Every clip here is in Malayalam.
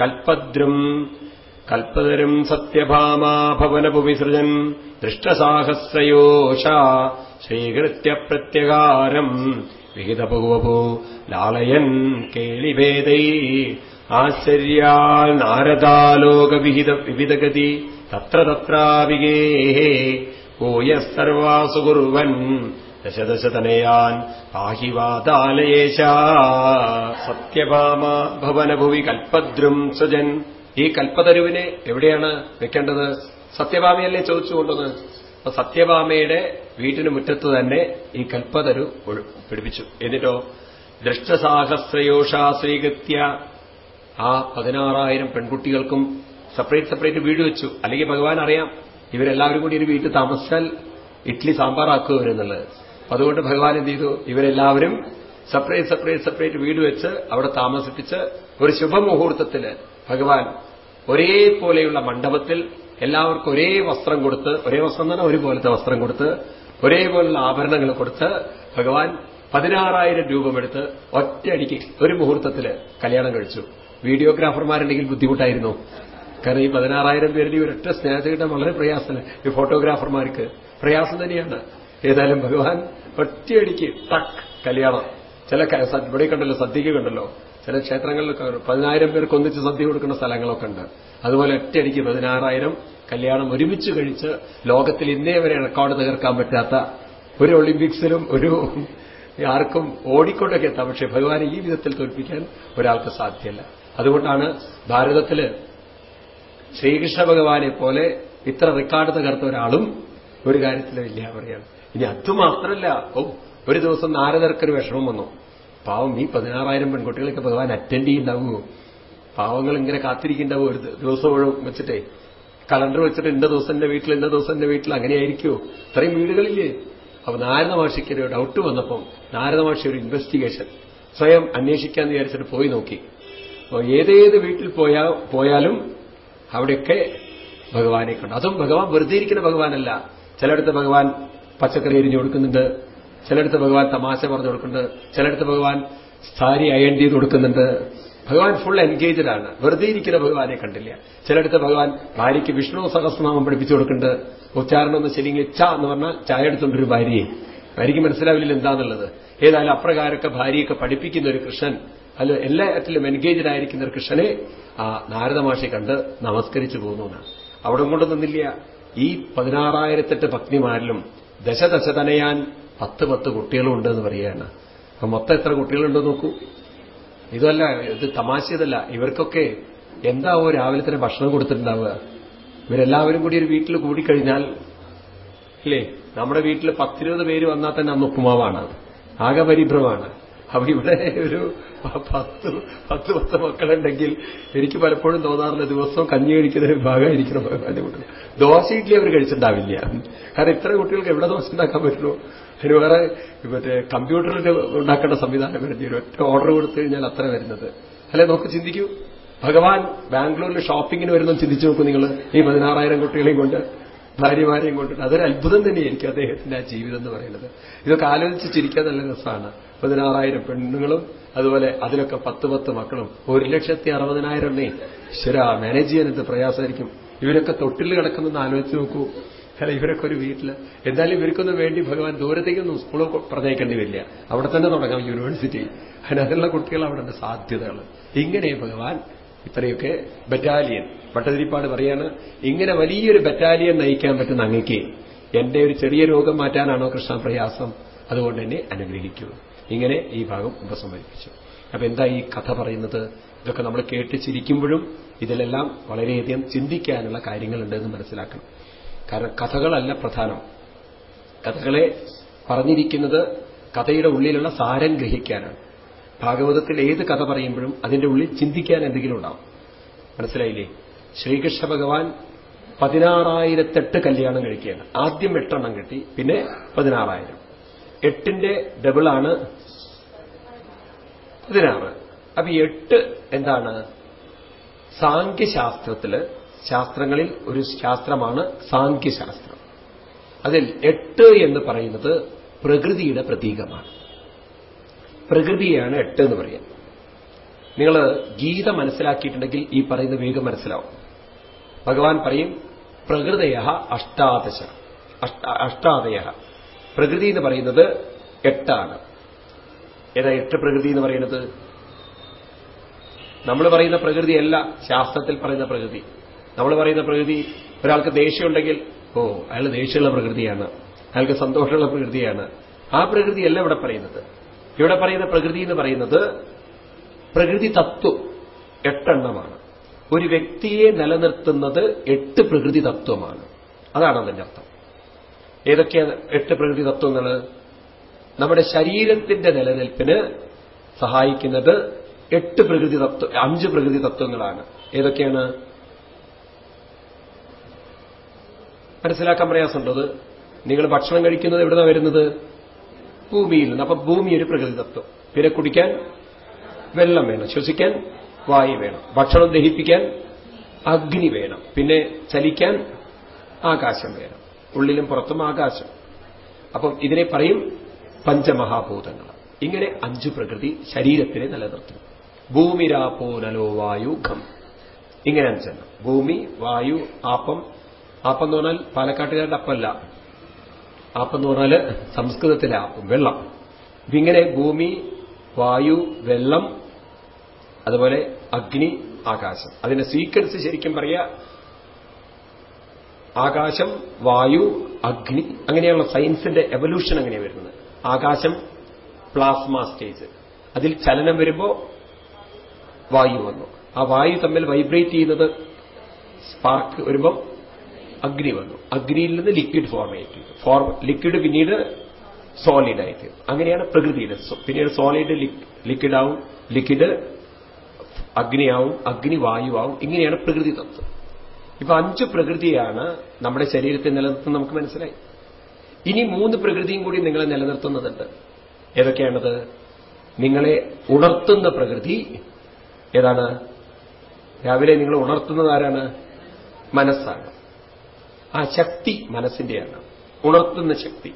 കൽപ്പദ്രും. കൽപ്പതരും സത്യഭാമാഭവനപുവിസൃജൻ ദൃഷ്ടസാഹസ്രയോഷ ശ്രീകൃത്യപ്രത്യകാരം വിഹിതപൂവപൂ ലാളയൻ കേളിഭേദൈ. ആശ്ചര്യാൽ നാരദാലോകവിഹിത വിവിധഗതി. തത്ര തത്രാവിഗേഹേ ഭൂയ സർവാസു കുറുവൻ ദശദശതനയാൻ പാഹിവാതാലയേശ സത്യഭാമ ഭവനഭുവി കൽപ്പദ്രും സജൻ. ഈ കൽപ്പതരുവിനെ എവിടെയാണ് വെക്കേണ്ടത്? സത്യഭാമയല്ലേ ചോദിച്ചു കൊണ്ടത് അപ്പൊ സത്യഭാമയുടെ വീട്ടിന് മുറ്റത്ത് തന്നെ ഈ കൽപ്പതരു പിടിപ്പിച്ചു. എന്നിട്ടോ? ദൃഷ്ടസാഹസ്രയോഷാ സ്വീകൃത്യ ആ പതിനാറായിരം പെൺകുട്ടികൾക്കും സെപ്പറേറ്റ് സെപ്പറേറ്റ് വീട് വെച്ചു. അല്ലെങ്കിൽ ഭഗവാൻ അറിയാം ഇവരെല്ലാവരും കൂടി ഒരു വീട്ടിൽ താമസിച്ചാൽ ഇഡ്ലി സാമ്പാറാക്കുക എന്നുള്ളത്. അതുകൊണ്ട് ഭഗവാൻ എന്ത് ചെയ്തു? ഇവരെല്ലാവരും സെപ്പറേറ്റ് സെപ്പറേറ്റ് സെപ്പറേറ്റ് വീട് വെച്ച് അവിടെ താമസിപ്പിച്ച് ഒരു ശുഭമുഹൂർത്തത്തിൽ ഭഗവാൻ ഒരേപോലെയുള്ള മണ്ഡപത്തിൽ എല്ലാവർക്കും ഒരേ വസ്ത്രം കൊടുത്ത് ഒരേ വസ്ത്രം തന്നെ ഒരുപോലത്തെ വസ്ത്രം കൊടുത്ത് ഒരേപോലുള്ള ആഭരണങ്ങൾ കൊടുത്ത് ഭഗവാൻ പതിനാറായിരം രൂപമെടുത്ത് ഒറ്റയടിക്ക് ഒരു മുഹൂർത്തത്തിൽ കല്യാണം കഴിച്ചു. വീഡിയോഗ്രാഫർമാരുണ്ടെങ്കിൽ ബുദ്ധിമുട്ടായിരുന്നു. കാരണം ഈ പതിനാറായിരം പേരുടെ ഒരൊറ്റ സ്നേഹത്തെ കിട്ടാൻ വളരെ പ്രയാസമാണ് ഈ ഫോട്ടോഗ്രാഫർമാർക്ക്. പ്രയാസം തന്നെയാണ്. ഏതായാലും ഭഗവാൻ ഒറ്റയടിക്ക് ടക്ക് കല്യാണം. ചില ഇവിടെ കണ്ടല്ലോ സദ്യക്ക് കണ്ടല്ലോ. ചില ക്ഷേത്രങ്ങളിലൊക്കെ പതിനായിരം പേർക്ക് ഒന്നിച്ച് സദ്യ കൊടുക്കുന്ന സ്ഥലങ്ങളൊക്കെ ഉണ്ട്. അതുപോലെ ഒറ്റയടിക്ക് പതിനാറായിരം കല്യാണം ഒരുമിച്ച് കഴിച്ച് ലോകത്തിൽ ഇന്നേ വരെ റെക്കോർഡ് തകർക്കാൻ പറ്റാത്ത ഒരു ഒളിമ്പിക്സിലും ഒരു ആർക്കും ഓടിക്കൊണ്ടൊക്കെ എത്താം. പക്ഷെ ഭഗവാനെ ഈ വിധത്തിൽ തോൽപ്പിക്കാൻ ഒരാൾക്ക് സാധ്യമല്ല. അതുകൊണ്ടാണ് ഭാരതത്തിൽ ശ്രീകൃഷ്ണ ഭഗവാനെ പോലെ ഇത്ര റെക്കോർഡ് തകർത്ത ഒരാളും ഒരു കാര്യത്തിലും ഇല്ല പറയാണ് ഇനി അതുമാത്രമല്ല ഓ ഒരു ദിവസം നാരദർക്കൊരു വിഷമം വന്നു. പാവം ഈ പതിനാറായിരം പെൺകുട്ടികളൊക്കെ ഭഗവാൻ അറ്റൻഡ് ചെയ്യുന്നുണ്ടാവുമോ? പാവങ്ങൾ ഇങ്ങനെ കാത്തിരിക്കുന്നുണ്ടാവും ഒരു ദിവസം വെച്ചിട്ടേ. കലണ്ടർ വെച്ചിട്ട് ഇന്ന ദിവസം എന്റെ വീട്ടിൽ ഇന്ന ദിവസം എന്റെ വീട്ടിൽ അങ്ങനെയായിരിക്കുമോ ഇത്രയും വീടുകളില്ലേ? അപ്പൊ നാരദ മാഷിക്ക് ഒരു ഡൗട്ട് വന്നപ്പം നാരദ മാഷി ഒരു ഇൻവെസ്റ്റിഗേഷൻ സ്വയം അന്വേഷിക്കാന്ന് വിചാരിച്ചിട്ട് പോയി നോക്കി. അപ്പോൾ ഏതേത് വീട്ടിൽ പോയാ പോയാലും അവിടെയൊക്കെ ഭഗവാനെ കണ്ടു. അതും ഭഗവാൻ വെറുതെ ഇരിക്കുന്ന ഭഗവാനല്ല. ചിലയിടത്ത് ഭഗവാൻ പച്ചക്കറി എരിഞ്ഞു കൊടുക്കുന്നുണ്ട്. ചിലയിടത്ത് ഭഗവാൻ തമാശ പറഞ്ഞു കൊടുക്കുന്നുണ്ട്. ചിലയിടത്ത് ഭഗവാൻ സാരി ചെയ്ത് കൊടുക്കുന്നുണ്ട്. ഭഗവാൻ ഫുൾ എൻഗേജഡ് ആണ്. വെറുതെ ഇരിക്കുന്ന ഭഗവാനെ കണ്ടില്ല. ചിലയിടത്ത് ഭഗവാൻ ഭാര്യയ്ക്ക് വിഷ്ണു സഹസ്രനാമം പഠിപ്പിച്ചു കൊടുക്കുന്നുണ്ട്. ഉച്ചാരണം എന്ന് ശരിയെങ്കിൽ ച എന്ന് പറഞ്ഞാൽ ചായ എടുത്തുകൊണ്ടൊരു ഭാര്യയെ. ഭാര്യയ്ക്ക് മനസ്സിലാവില്ല എന്താന്നുള്ളത്. ഏതായാലും അപ്രകാരമൊക്കെ ഭാര്യയൊക്കെ പഠിപ്പിക്കുന്ന ഒരു കൃഷ്ണൻ അല്ല എല്ലാറ്റിലും എൻഗേജഡ് ആയിരിക്കുന്ന ഒരു കൃഷ്ണനെ ആ നാരദമാഷി കണ്ട് നമസ്കരിച്ചു പോകുന്നു അവിടെ കൊണ്ട് നിന്നില്ല. ഈ പതിനാറായിരത്തെട്ട് ഭക്തിമാരിലും ദശദശ തനയാൻ പത്ത് പത്ത് കുട്ടികളും ഉണ്ടെന്ന് പറയുകയാണ്. അപ്പൊ മൊത്തം എത്ര കുട്ടികളുണ്ടോ നോക്കൂ. ഇതല്ല ഇത് തമാശയതല്ല. ഇവർക്കൊക്കെ എന്താവോ രാവിലെ തന്നെ ഭക്ഷണം കൊടുത്തിട്ടുണ്ടാവുക. ഇവരെല്ലാവരും കൂടി ഒരു വീട്ടിൽ കൂടിക്കഴിഞ്ഞാൽ അല്ലേ? നമ്മുടെ വീട്ടിൽ പത്തിരുപത് പേര് വന്നാൽ തന്നെ അന്ന് ഉപ്പുമാവാണ്. ആകെ പരിഭ്രമാണ് അപ്പൊ ഇവിടെ ഒരു പത്ത് പത്ത് പത്ത് മക്കളുണ്ടെങ്കിൽ എനിക്ക് പലപ്പോഴും തോന്നാറില്ല ദിവസവും കഞ്ഞി കഴിക്കുന്ന ഒരു ഭാഗമായിരിക്കണം ഭഗവാന്റെ കുട്ടികൾ ദോശ ഇഡ്ഡലി അവർ കഴിച്ചിട്ടുണ്ടാവില്ല. കാരണം ഇത്ര കുട്ടികൾക്ക് എവിടെ ദോശ ഉണ്ടാക്കാൻ പറ്റുള്ളൂ? അതിന് വേറെ മറ്റേ കമ്പ്യൂട്ടറിൽ ഉണ്ടാക്കേണ്ട സംവിധാനം വരുന്ന ഒരു ഒറ്റ ഓർഡർ കൊടുത്തു കഴിഞ്ഞാൽ അത്ര വരുന്നത്. അല്ലെ നമുക്ക് ചിന്തിക്കൂ. ഭഗവാൻ ബാംഗ്ലൂരിൽ ഷോപ്പിങ്ങിന് വരുന്ന ചിന്തിച്ചു നോക്കൂ നിങ്ങൾ. ഈ പതിനാറായിരം കുട്ടികളെയും കൊണ്ട് ഭാര്യമാരെയും കൊണ്ടിട്ട് അതൊരു അത്ഭുതം തന്നെ എനിക്ക് അദ്ദേഹത്തിന്റെ ആ ജീവിതം എന്ന് പറയുന്നത്. ഇതൊക്കെ ആലോചിച്ച് ചിരിക്കാൻ നല്ല രസമാണ്. പതിനാറായിരം പെണ്ണുങ്ങളും അതുപോലെ അതിലൊക്കെ പത്ത് പത്ത് മക്കളും. ഒരു ലക്ഷത്തി അറുപതിനായിരം എണ്ണേ ഈശ്വര മാനേജ് ചെയ്യാൻ എന്ത് പ്രയാസമായിരിക്കും? ഇവരൊക്കെ തൊട്ടിൽ കിടക്കുന്നെന്ന് ആലോചിച്ച് നോക്കൂ. അല്ല ഇവരൊക്കെ ഒരു വീട്ടിൽ എന്തായാലും ഇവർക്കൊന്നും വേണ്ടി ഭഗവാൻ ദൂരത്തേക്കൊന്നും സ്കൂൾ പറഞ്ഞേക്കേണ്ടി വരില്ല. അവിടെ തന്നെ തുടങ്ങാം യൂണിവേഴ്സിറ്റി അതിനുള്ള കുട്ടികൾ അവിടെ സാധ്യതകൾ ഇങ്ങനെ ഭഗവാൻ ഇത്രയൊക്കെ ബറ്റാലിയൻ ഭട്ടതിരിപ്പാട് പറയാണ് ഇങ്ങനെ വലിയൊരു ബറ്റാലിയൻ നയിക്കാൻ പറ്റുന്ന അങ്ങേക്ക് എന്റെ ഒരു ചെറിയ രോഗം മാറ്റാനാണോ കൃഷ്ണ പ്രയാസം? അതുകൊണ്ട് തന്നെ അനുഗ്രഹിക്കൂ. ഇങ്ങനെ ഈ ഭാഗം ഉപസംഹരിപ്പിച്ചു. അപ്പൊ എന്താ ഈ കഥ പറയുന്നത്? ഇതൊക്കെ നമ്മൾ കേട്ട് ചിരിക്കുമ്പോഴും ഇതിലെല്ലാം വളരെയധികം ചിന്തിക്കാനുള്ള കാര്യങ്ങളുണ്ടെന്ന് മനസ്സിലാക്കണം. കാരണം കഥകളല്ല പ്രധാനം. കഥകളെ പറഞ്ഞിരിക്കുന്നത് കഥയുടെ ഉള്ളിലുള്ള സാരം ഗ്രഹിക്കാനാണ്. ഭാഗവതത്തിൽ ഏത് കഥ പറയുമ്പോഴും അതിന്റെ ഉള്ളിൽ ചിന്തിക്കാൻ എന്തെങ്കിലും ഉണ്ടാവും. മനസ്സിലായില്ലേ? ശ്രീകൃഷ്ണ ഭഗവാൻ പതിനാറായിരത്തെട്ട് കല്യാണം കഴിക്കുകയാണ്. ആദ്യം എട്ടെണ്ണം കിട്ടി പിന്നെ പതിനാറായിരം. എട്ടിന്റെ ഡബിളാണ് പതിനാറ്. അപ്പൊ ഈ എട്ട് എന്താണ്? സാഖ്യശാസ്ത്രത്തിൽ ശാസ്ത്രങ്ങളിൽ ഒരു ശാസ്ത്രമാണ് സാഖ്യശാസ്ത്രം. അതിൽ എട്ട് എന്ന് പറയുന്നത് പ്രകൃതിയുടെ പ്രതീകമാണ്. പ്രകൃതിയാണ് എട്ട് എന്ന് പറയാം. നിങ്ങൾ ഗീത മനസ്സിലാക്കിയിട്ടുണ്ടെങ്കിൽ ഈ പറയുന്ന വേഗം മനസ്സിലാവും. ഭഗവാൻ പറയും പ്രകൃതയ അഷ്ടാദശ അഷ്ടാദയ പ്രകൃതി എന്ന് പറയുന്നത് എട്ടാണ്. ഏതാ എട്ട് പ്രകൃതി എന്ന് പറയുന്നത്? നമ്മൾ പറയുന്ന പ്രകൃതിയല്ല ശാസ്ത്രത്തിൽ പറയുന്ന പ്രകൃതി. നമ്മൾ പറയുന്ന പ്രകൃതി ഒരാൾക്ക് ദേഷ്യമുണ്ടെങ്കിൽ ഓ അയാൾ ദേഷ്യമുള്ള പ്രകൃതിയാണ്. അയാൾക്ക് സന്തോഷമുള്ള പ്രകൃതിയാണ്. ആ പ്രകൃതിയല്ല ഇവിടെ പറയുന്നത്. ഇവിടെ പറയുന്ന പ്രകൃതി എന്ന് പറയുന്നത് പ്രകൃതി തത്വം എട്ടെണ്ണമാണ്. ഒരു വ്യക്തിയെ നിലനിർത്തുന്നത് എട്ട് പ്രകൃതി തത്വമാണ്. അതാണ് അതിന്റെ അർത്ഥം. ഏതൊക്കെയാണ് എട്ട് പ്രകൃതി തത്വങ്ങൾ നമ്മുടെ ശരീരത്തിന്റെ നിലനിൽപ്പിന് സഹായിക്കുന്നത് എട്ട് പ്രകൃതി തത്വ അഞ്ച് പ്രകൃതി തത്വങ്ങളാണ്. ഏതൊക്കെയാണ്? മനസ്സിലാക്കാൻ പ്രയാസമുണ്ടത് നിങ്ങൾ ഭക്ഷണം കഴിക്കുന്നത് എവിടുന്ന വരുന്നത്? ഭൂമിയിൽ നിന്ന് അപ്പൊ ഭൂമി ഒരു പ്രകൃതി തത്വം പിന്നെ കുടിക്കാൻ വെള്ളം വേണം ശ്വസിക്കാൻ വായു വേണം ഭക്ഷണം ദഹിപ്പിക്കാൻ അഗ്നി വേണം പിന്നെ ചലിക്കാൻ ആകാശം വേണം ഉള്ളിലും പുറത്തും ആകാശം. അപ്പം ഇതിനെ പറയും പഞ്ചമഹാഭൂതങ്ങൾ ഇങ്ങനെ അഞ്ചു പ്രകൃതി ശരീരത്തിനെ നിലനിർത്തും ഭൂമിരാപ്പോ നലോ വായു ഖം ഇങ്ങനെ അഞ്ചെണ്ണം. ഭൂമി വായു ആപ്പം. ആപ്പം എന്ന് പറഞ്ഞാൽ പാലക്കാട്ടുകാരുടെ അപ്പല്ല. ആപ്പം എന്ന് പറഞ്ഞാൽ സംസ്കൃതത്തിലെ ആപ്പ് വെള്ളം. ഇതിങ്ങനെ ഭൂമി വായു വെള്ളം അതുപോലെ അഗ്നി ആകാശം. അതിന്റെ സീക്വൻസ് ശരിക്കും പറയാ ആകാശം വായു അഗ്നി അങ്ങനെയുള്ള സയൻസിന്റെ എവല്യൂഷൻ അങ്ങനെയാണ് വരുന്നത്. ആകാശം പ്ലാസ്മ സ്റ്റേജ് അതിൽ ചലനം വരുമ്പോ വായു വന്നു. ആ വായു തമ്മിൽ വൈബ്രേറ്റ് ചെയ്യുന്നത് സ്പാർക്ക് വരുമ്പം അഗ്നി വന്നു. അഗ്നിയിൽ നിന്ന് ലിക്വിഡ് ഫോർമേറ്റ് ഫോർ ലിക്വിഡ് പിന്നീട് സോളിഡ് ആയിട്ട്. അങ്ങനെയാണ് പ്രകൃതിയുടെ പിന്നീട് സോളിഡ് ലിക്വിഡ് ആവും ലിക്വിഡ് അഗ്നിയാവും അഗ്നി വായുവാവും. ഇങ്ങനെയാണ് പ്രകൃതി തത്വം. ഇപ്പൊ അഞ്ച് പ്രകൃതിയാണ് നമ്മുടെ ശരീരത്തെ നിലനിർത്തുന്നത് നമുക്ക് മനസ്സിലായി. ഇനി മൂന്ന് പ്രകൃതിയും കൂടി നിങ്ങളെ നിലനിർത്തുന്നതുണ്ട്. ഏതൊക്കെയാണത്? നിങ്ങളെ ഉണർത്തുന്ന പ്രകൃതി ഏതാണ്? രാവിലെ നിങ്ങൾ ഉണർത്തുന്നത് ആരാണ്? മനസ്സാണ്. ആ ശക്തി മനസ്സിന്റെയാണ്. ഉണർത്തുന്ന ശക്തി.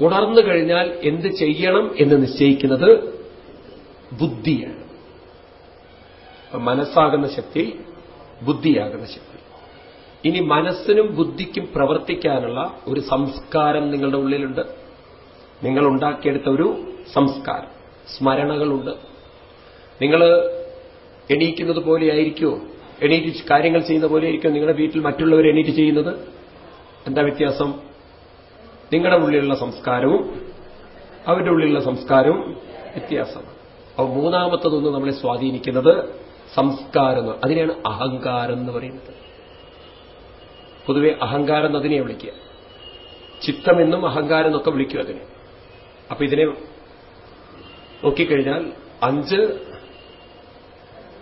ഉണർന്നു കഴിഞ്ഞാൽ എന്ത് ചെയ്യണം എന്ന് നിശ്ചയിക്കുന്നത് ബുദ്ധിയാണ്. മനസ്സാകുന്ന ശക്തി ബുദ്ധിയാകുന്ന ശക്തി. ഇനി മനസ്സിനും ബുദ്ധിക്കും പ്രവർത്തിക്കാനുള്ള ഒരു സംസ്കാരം നിങ്ങളുടെ ഉള്ളിലുണ്ട്. നിങ്ങൾ ഉണ്ടാക്കിയെടുത്ത ഒരു സംസ്കാരം. സ്മരണകളുണ്ട്. നിങ്ങൾ എണീക്കുന്നത് പോലെയായിരിക്കുമോ എണീറ്റ് കാര്യങ്ങൾ ചെയ്യുന്ന പോലെ ഇരിക്കും നിങ്ങളുടെ വീട്ടിൽ മറ്റുള്ളവർ എണീറ്റ് ചെയ്യുന്നത്. എന്താ വ്യത്യാസം? നിങ്ങളുടെ ഉള്ളിലുള്ള സംസ്കാരവും അവരുടെ ഉള്ളിലുള്ള സംസ്കാരവും വ്യത്യാസമാണ്. അപ്പോൾ മൂന്നാമത്തതൊന്ന് നമ്മളെ സ്വാധീനിക്കുന്നത് സംസ്കാരം അതിനെയാണ് അഹങ്കാരം എന്ന് പറയുന്നത്. പൊതുവെ അഹങ്കാരം എന്നതിനെ വിളിക്കുക. ചിത്തമെന്നും അഹങ്കാരം എന്നൊക്കെ വിളിക്കും അതിനെ. അപ്പൊ ഇതിനെ നോക്കിക്കഴിഞ്ഞാൽ അഞ്ച്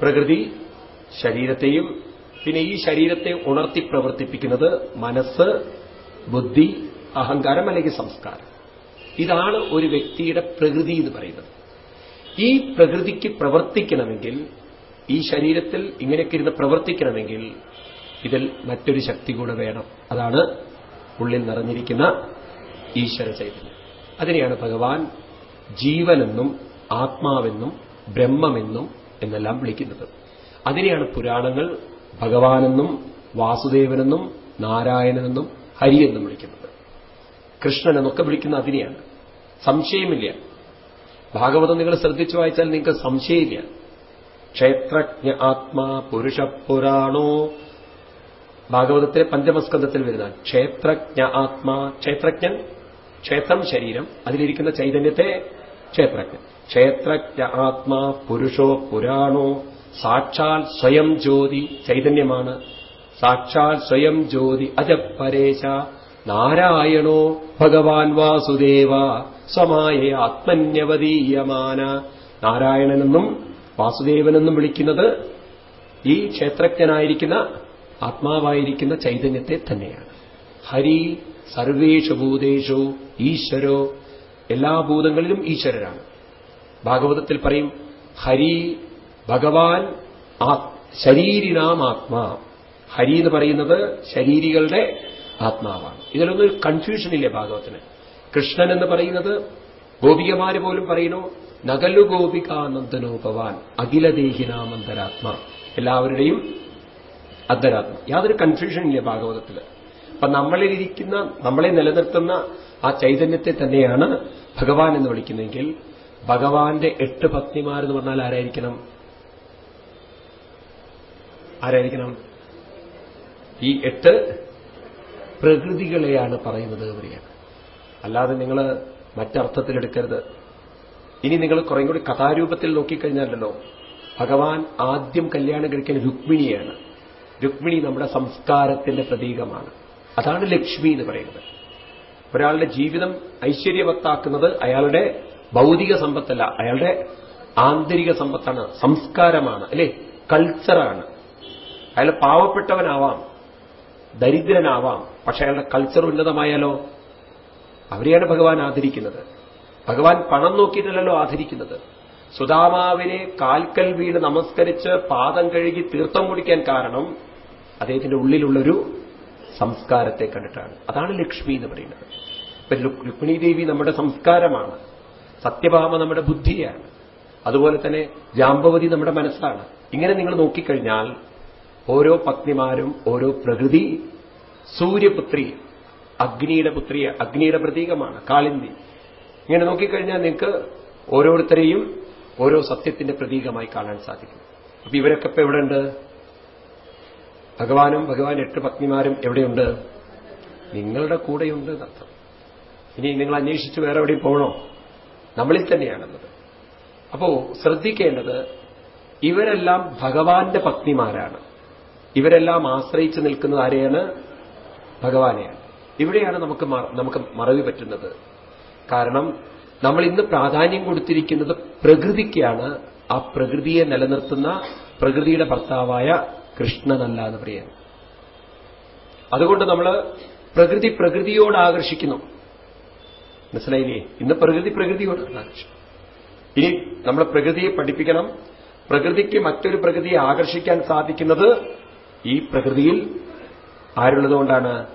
പ്രകൃതി ശരീരത്തെയും പിന്നെ ഈ ശരീരത്തെ ഉണർത്തി പ്രവർത്തിപ്പിക്കുന്നത് മനസ്സ് ബുദ്ധി അഹങ്കാരം അല്ലെങ്കിൽ സംസ്കാരം. ഇതാണ് ഒരു വ്യക്തിയുടെ പ്രകൃതി എന്ന് പറയുന്നത്. ഈ പ്രകൃതിക്ക് പ്രവർത്തിക്കണമെങ്കിൽ ഈ ശരീരത്തിൽ ഇങ്ങനെയൊക്കെ ഇരുന്ന് പ്രവർത്തിക്കണമെങ്കിൽ ഇതിൽ മറ്റൊരു ശക്തി കൂടെ വേണം. അതാണ് ഉള്ളിൽ നിറഞ്ഞിരിക്കുന്ന ഈശ്വര ചൈതന്യം. അതിനെയാണ് ഭഗവാൻ ജീവനെന്നും ആത്മാവെന്നും ബ്രഹ്മമെന്നും എന്നെല്ലാം വിളിക്കുന്നത്. അതിനെയാണ് പുരാണങ്ങൾ ഭഗവാനെന്നും വാസുദേവനെന്നും നാരായണനെന്നും ഹരിയെന്നും വിളിക്കുന്നത്. കൃഷ്ണനെന്നൊക്കെ വിളിക്കുന്ന അതിനെയാണ്. സംശയമില്ല. ഭാഗവതം നിങ്ങൾ ശ്രദ്ധിച്ചു വായിച്ചാൽ നിങ്ങൾക്ക് സംശയമില്ല. ക്ഷേത്രജ്ഞ ആത്മാ പുരുഷ പുരാണോ? ഭാഗവതത്തിലെ പഞ്ചമസ്കന്ധത്തിൽ വരുന്ന ക്ഷേത്രജ്ഞ ആത്മാ ക്ഷേത്രജ്ഞൻ ക്ഷേത്രം ശരീരം അതിലിരിക്കുന്ന ചൈതന്യത്തെ ക്ഷേത്രജ്ഞൻ. ക്ഷേത്രജ്ഞ ആത്മാ പുരുഷോ പുരാണോ? സാക്ഷാൽ സ്വയം ജ്യോതി ചൈതന്യമാണ്. സാക്ഷാൽ സ്വയം ജ്യോതി അജപരേശ നാരായണോ ഭഗവാൻ വാസുദേവ. സമായ ആത്മന്യവതീയമാന. നാരായണനെന്നും വാസുദേവനെന്നും വിളിക്കുന്നത് ഈ ക്ഷേത്രജ്ഞനായിരിക്കുന്ന ആത്മാവായിരിക്കുന്ന ചൈതന്യത്തെ തന്നെയാണ്. ഹരി സർവേഷു ഭൂതേഷു ഈശ്വരോ. എല്ലാ ഭൂതങ്ങളിലും ഈശ്വരരാണ്. ഭാഗവതത്തിൽ പറയും ഹരി ഭഗവാൻ ശരീരിനാം ആത്മാ ഹരി എന്ന് പറയുന്നത് ശരീരികളുടെ ആത്മാവാണ്. ഇതിലൊന്നും കൺഫ്യൂഷൻ ഇല്ല ഭാഗവത്തിന് കൃഷ്ണൻ എന്ന് പറയുന്നത് ഗോപികമാര് പോലും പറയുന്നു നകലു ഗോപികാനന്ദനോപവാൻ അഖിലദേഹിനാമന്തരാത്മ എല്ലാവരുടെയും അന്തരാത്മ. യാതൊരു കൺഫ്യൂഷൻ ഇല്ല ഭാഗവതത്തിൽ അപ്പൊ നമ്മളിലിരിക്കുന്ന നമ്മളെ നിലനിർത്തുന്ന ആ ചൈതന്യത്തെ തന്നെയാണ് ഭഗവാൻ എന്ന് വിളിക്കുന്നതെങ്കിൽ ഭഗവാന്റെ എട്ട് പത്നിമാരെന്ന് പറഞ്ഞാൽ ആരായിരിക്കണം? ആരായിരിക്കണം? ഈ എട്ട് പ്രകൃതികളെയാണ് പറയുന്നത് പറയാണ് അല്ലാതെ നിങ്ങൾ മറ്റർത്ഥത്തിലെടുക്കരുത് ഇനി നിങ്ങൾ കുറേ കൂടി കഥാരൂപത്തിൽ നോക്കിക്കഴിഞ്ഞാലല്ലോ ഭഗവാൻ ആദ്യം കല്യാണം കഴിക്കുന്ന രുക്മിണിയാണ്. രുക്മിണി നമ്മുടെ സംസ്കാരത്തിന്റെ പ്രതീകമാണ്. അതാണ് ലക്ഷ്മി എന്ന് പറയുന്നത്. ഒരാളുടെ ജീവിതം ഐശ്വര്യവത്താക്കുന്നത് അയാളുടെ ഭൗതിക സമ്പത്തല്ല അയാളുടെ ആന്തരിക സമ്പത്താണ് സംസ്കാരമാണ് അല്ലെ? കൾച്ചറാണ്. അയാൾ പാവപ്പെട്ടവനാവാം ദരിദ്രനാവാം പക്ഷെ അയാളുടെ കൾച്ചർ ഉന്നതമായാലോ? അവരെയാണ് ഭഗവാൻ ആദരിക്കുന്നത്. ഭഗവാൻ പണം നോക്കിയിട്ടല്ലോ ആദരിക്കുന്നത്. സുധാമാവിനെ കാൽക്കൽ വീട് നമസ്കരിച്ച് പാദം കഴുകി തീർത്ഥം കുടിക്കാൻ കാരണം അദ്ദേഹത്തിന്റെ ഉള്ളിലുള്ളൊരു സംസ്കാരത്തെ കണ്ടിട്ടാണ്. അതാണ് ലക്ഷ്മി എന്ന് പറയുന്നത്. ഇപ്പൊ രുക്മിണി ദേവി നമ്മുടെ സംസ്കാരമാണ്. സത്യഭാമ നമ്മുടെ ബുദ്ധിയാണ്. അതുപോലെ തന്നെ ജാമ്പവതി നമ്മുടെ മനസ്സാണ്. ഇങ്ങനെ നിങ്ങൾ നോക്കിക്കഴിഞ്ഞാൽ ഓരോ പത്നിമാരും ഓരോ പ്രകൃതി സൂര്യപുത്രി അഗ്നിയുടെ പുത്രിയ അഗ്നിയുടെ പ്രതീകമാണ് കാളിന്തി. ഇങ്ങനെ നോക്കിക്കഴിഞ്ഞാൽ നിങ്ങൾക്ക് ഓരോരുത്തരെയും ഓരോ സത്യത്തിന്റെ പ്രതീകമായി കാണാൻ സാധിക്കും. അപ്പൊ ഇവരൊക്കെ ഇപ്പൊ എവിടെയുണ്ട്? ഭഗവാനും ഭഗവാൻ എട്ട് പത്നിമാരും എവിടെയുണ്ട്? നിങ്ങളുടെ കൂടെയുണ്ട് എന്നർത്ഥം ഇനി നിങ്ങൾ അന്വേഷിച്ച് വേറെ എവിടെയും പോകണോ? നമ്മളിൽ തന്നെയാണുള്ളത്. അപ്പോ ശ്രദ്ധിക്കേണ്ടത് ഇവരെല്ലാം ഭഗവാന്റെ പത്നിമാരാണ്. ഇവരെല്ലാം ആശ്രയിച്ച് നിൽക്കുന്നത് ആരെയാണ്? ഭഗവാനെയാണ് ഇവിടെയാണ് നമുക്ക് നമുക്ക് മറവി പറ്റുന്നത്. കാരണം നമ്മൾ ഇന്ന് പ്രാധാന്യം കൊടുത്തിരിക്കുന്നത് പ്രകൃതിക്കാണ്. ആ പ്രകൃതിയെ നിലനിർത്തുന്ന പ്രകൃതിയുടെ ഭർത്താവായ കൃഷ്ണനല്ല എന്ന് പറയാൻ. അതുകൊണ്ട് നമ്മൾ പ്രകൃതി പ്രകൃതിയോട് ആകർഷിക്കുന്നു. മനസ്സിലായില്ലേ? ഇന്ന് പ്രകൃതി പ്രകൃതിയോട് ആകർഷിക്കും ഇനി നമ്മൾ പ്രകൃതിയെ പഠിപ്പിക്കണം. പ്രകൃതിക്ക് മറ്റൊരു പ്രകൃതിയെ ആകർഷിക്കാൻ സാധിക്കുന്നത് ഈ പ്രകൃതിയിൽ ആരുള്ളതുകൊണ്ടാണ്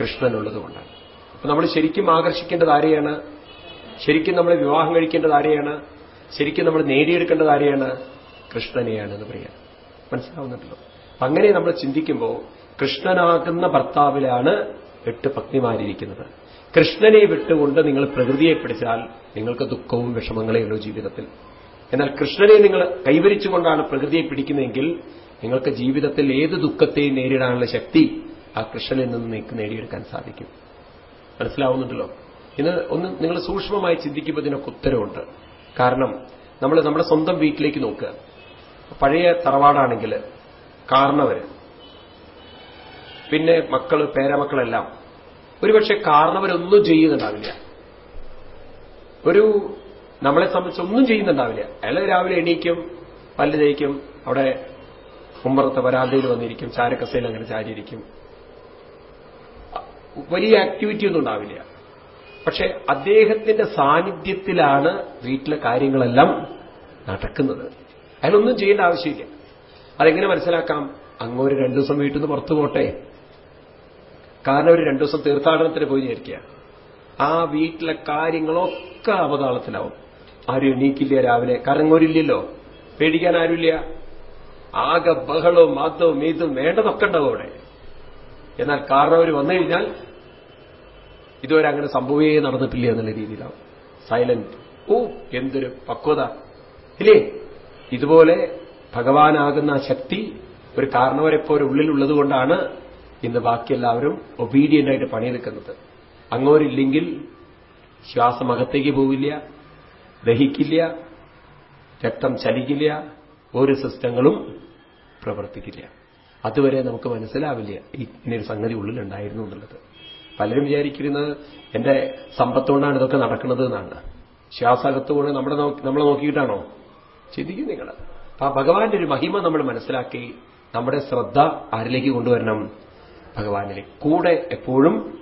കൃഷ്ണനുള്ളതുകൊണ്ടാണ് അപ്പൊ നമ്മൾ ശരിക്കും ആകർഷിക്കേണ്ടത് ആരെയാണ്? ശരിക്കും നമ്മൾ വിവാഹം കഴിക്കേണ്ടത് ആരെയാണ്? ശരിക്കും നമ്മൾ നേടിയെടുക്കേണ്ടത് ആരെയാണ്? കൃഷ്ണനെയാണ് എന്ന് പറയാം. മനസ്സിലാവുന്നുണ്ടല്ലോ? അങ്ങനെ നമ്മൾ ചിന്തിക്കുമ്പോൾ കൃഷ്ണനാകുന്ന ഭർത്താവിലാണ് എട്ട് പത്നിമാരിയിരിക്കുന്നത് കൃഷ്ണനെ വിട്ടുകൊണ്ട് നിങ്ങൾ പ്രകൃതിയെ പിടിച്ചാൽ നിങ്ങൾക്ക് ദുഃഖവും വിഷമങ്ങളേ ഉള്ളൂ ജീവിതത്തിൽ. എന്നാൽ കൃഷ്ണനെ നിങ്ങൾ കൈവരിച്ചുകൊണ്ടാണ് പ്രകൃതിയെ പിടിക്കുന്നതെങ്കിൽ നിങ്ങൾക്ക് ജീവിതത്തിൽ ഏത് ദുഃഖത്തെയും നേരിടാനുള്ള ശക്തി ആ കൃഷ്ണനിൽ നിന്ന് നിങ്ങൾക്ക് നേടിയെടുക്കാൻ സാധിക്കും. മനസ്സിലാവുന്നുണ്ടല്ലോ? ഇന്ന് ഒന്ന് നിങ്ങൾ സൂക്ഷ്മമായി ചിന്തിക്കുമ്പോൾ ഇതിനൊക്കെ ഉത്തരവുണ്ട്. കാരണം നമ്മൾ നമ്മുടെ സ്വന്തം വീട്ടിലേക്ക് നോക്കുക. പഴയ തറവാടാണെങ്കിൽ കാർണവർ പിന്നെ മക്കൾ പേരമക്കളെല്ലാം. ഒരുപക്ഷെ കാർണവരൊന്നും ചെയ്യുന്നുണ്ടാവില്ല. ഒരു നമ്മളെ സംബന്ധിച്ച് ഒന്നും ചെയ്യുന്നുണ്ടാവില്ല. അയാൾ രാവിലെ എണീക്കും പല്ല് തേക്കും അവിടെ കുമ്പറത്തെ വരാന്തയിൽ വന്നിരിക്കും ചാരക്കസയിൽ അങ്ങനെ ചാരിയിരിക്കും. വലിയ ആക്ടിവിറ്റി ഒന്നും ഉണ്ടാവില്ല. പക്ഷെ അദ്ദേഹത്തിന്റെ സാന്നിധ്യത്തിലാണ് വീട്ടിലെ കാര്യങ്ങളെല്ലാം നടക്കുന്നത്. അയാളൊന്നും ചെയ്യേണ്ട ആവശ്യമില്ല. അതെങ്ങനെ മനസ്സിലാക്കാം? അങ്ങോട്ട് രണ്ടു ദിവസം വീട്ടിൽ നിന്ന് പുറത്തു പോട്ടെ. കാരണം ഒരു രണ്ടു ദിവസം തീർത്ഥാടനത്തിന് പോയി വിചാരിക്കുക ആ വീട്ടിലെ കാര്യങ്ങളൊക്കെ അവതാളത്തിലാവും. ആരും എണീക്കില്ല രാവിലെ. കാരണം അങ്ങോരില്ലല്ലോ പേടിക്കാൻ ആരുമില്ല. ആകെ ബഹളവും മാത്തവും മീത്തും വേണ്ടതൊക്കെ ഉണ്ടാവും അവിടെ. എന്നാൽ കാരണം അവർ വന്നു കഴിഞ്ഞാൽ ഇതുവരെ അങ്ങനെ സംഭവേ നടന്നിട്ടില്ല എന്നുള്ള രീതിയിലാവും. സൈലന്റ് ഓ എന്തൊരു പക്വത. ഇല്ലേ? ഇതുപോലെ ഭഗവാനാകുന്ന ശക്തി ഒരു കാരണവരെപ്പോലെ ഉള്ളിലുള്ളതുകൊണ്ടാണ് ഇന്ന് ബാക്കിയെല്ലാവരും ഒബീഡിയന്റ് ആയിട്ട് പണിയെടുക്കുന്നത്. അങ്ങോരില്ലെങ്കിൽ ശ്വാസം അകത്തേക്ക് പോവില്ല ദഹിക്കില്ല രക്തം ചലിക്കില്ല ഒരു സിസ്റ്റങ്ങളും പ്രവർത്തിക്കില്ല. അതുവരെ നമുക്ക് മനസ്സിലാവില്ല ഇങ്ങനൊരു സംഗതി ഉള്ളിലുണ്ടായിരുന്നു എന്നുള്ളത്. പലരും വിചാരിക്കുന്നത് എന്റെ സമ്പത്തുകൊണ്ടാണ് ഇതൊക്കെ നടക്കുന്നത് എന്നാണ്. ശ്വാസകത്തുകൊണ്ട് നമ്മുടെ നമ്മളെ നോക്കിയിട്ടാണോ? ചിന്തിക്കും നിങ്ങൾ ആ ഭഗവാന്റെ ഒരു മഹിമ നമ്മൾ മനസ്സിലാക്കി നമ്മുടെ ശ്രദ്ധ ആരിലേക്ക് കൊണ്ടുവരണം? ഭഗവാനിലേക്ക് കൂടെ എപ്പോഴും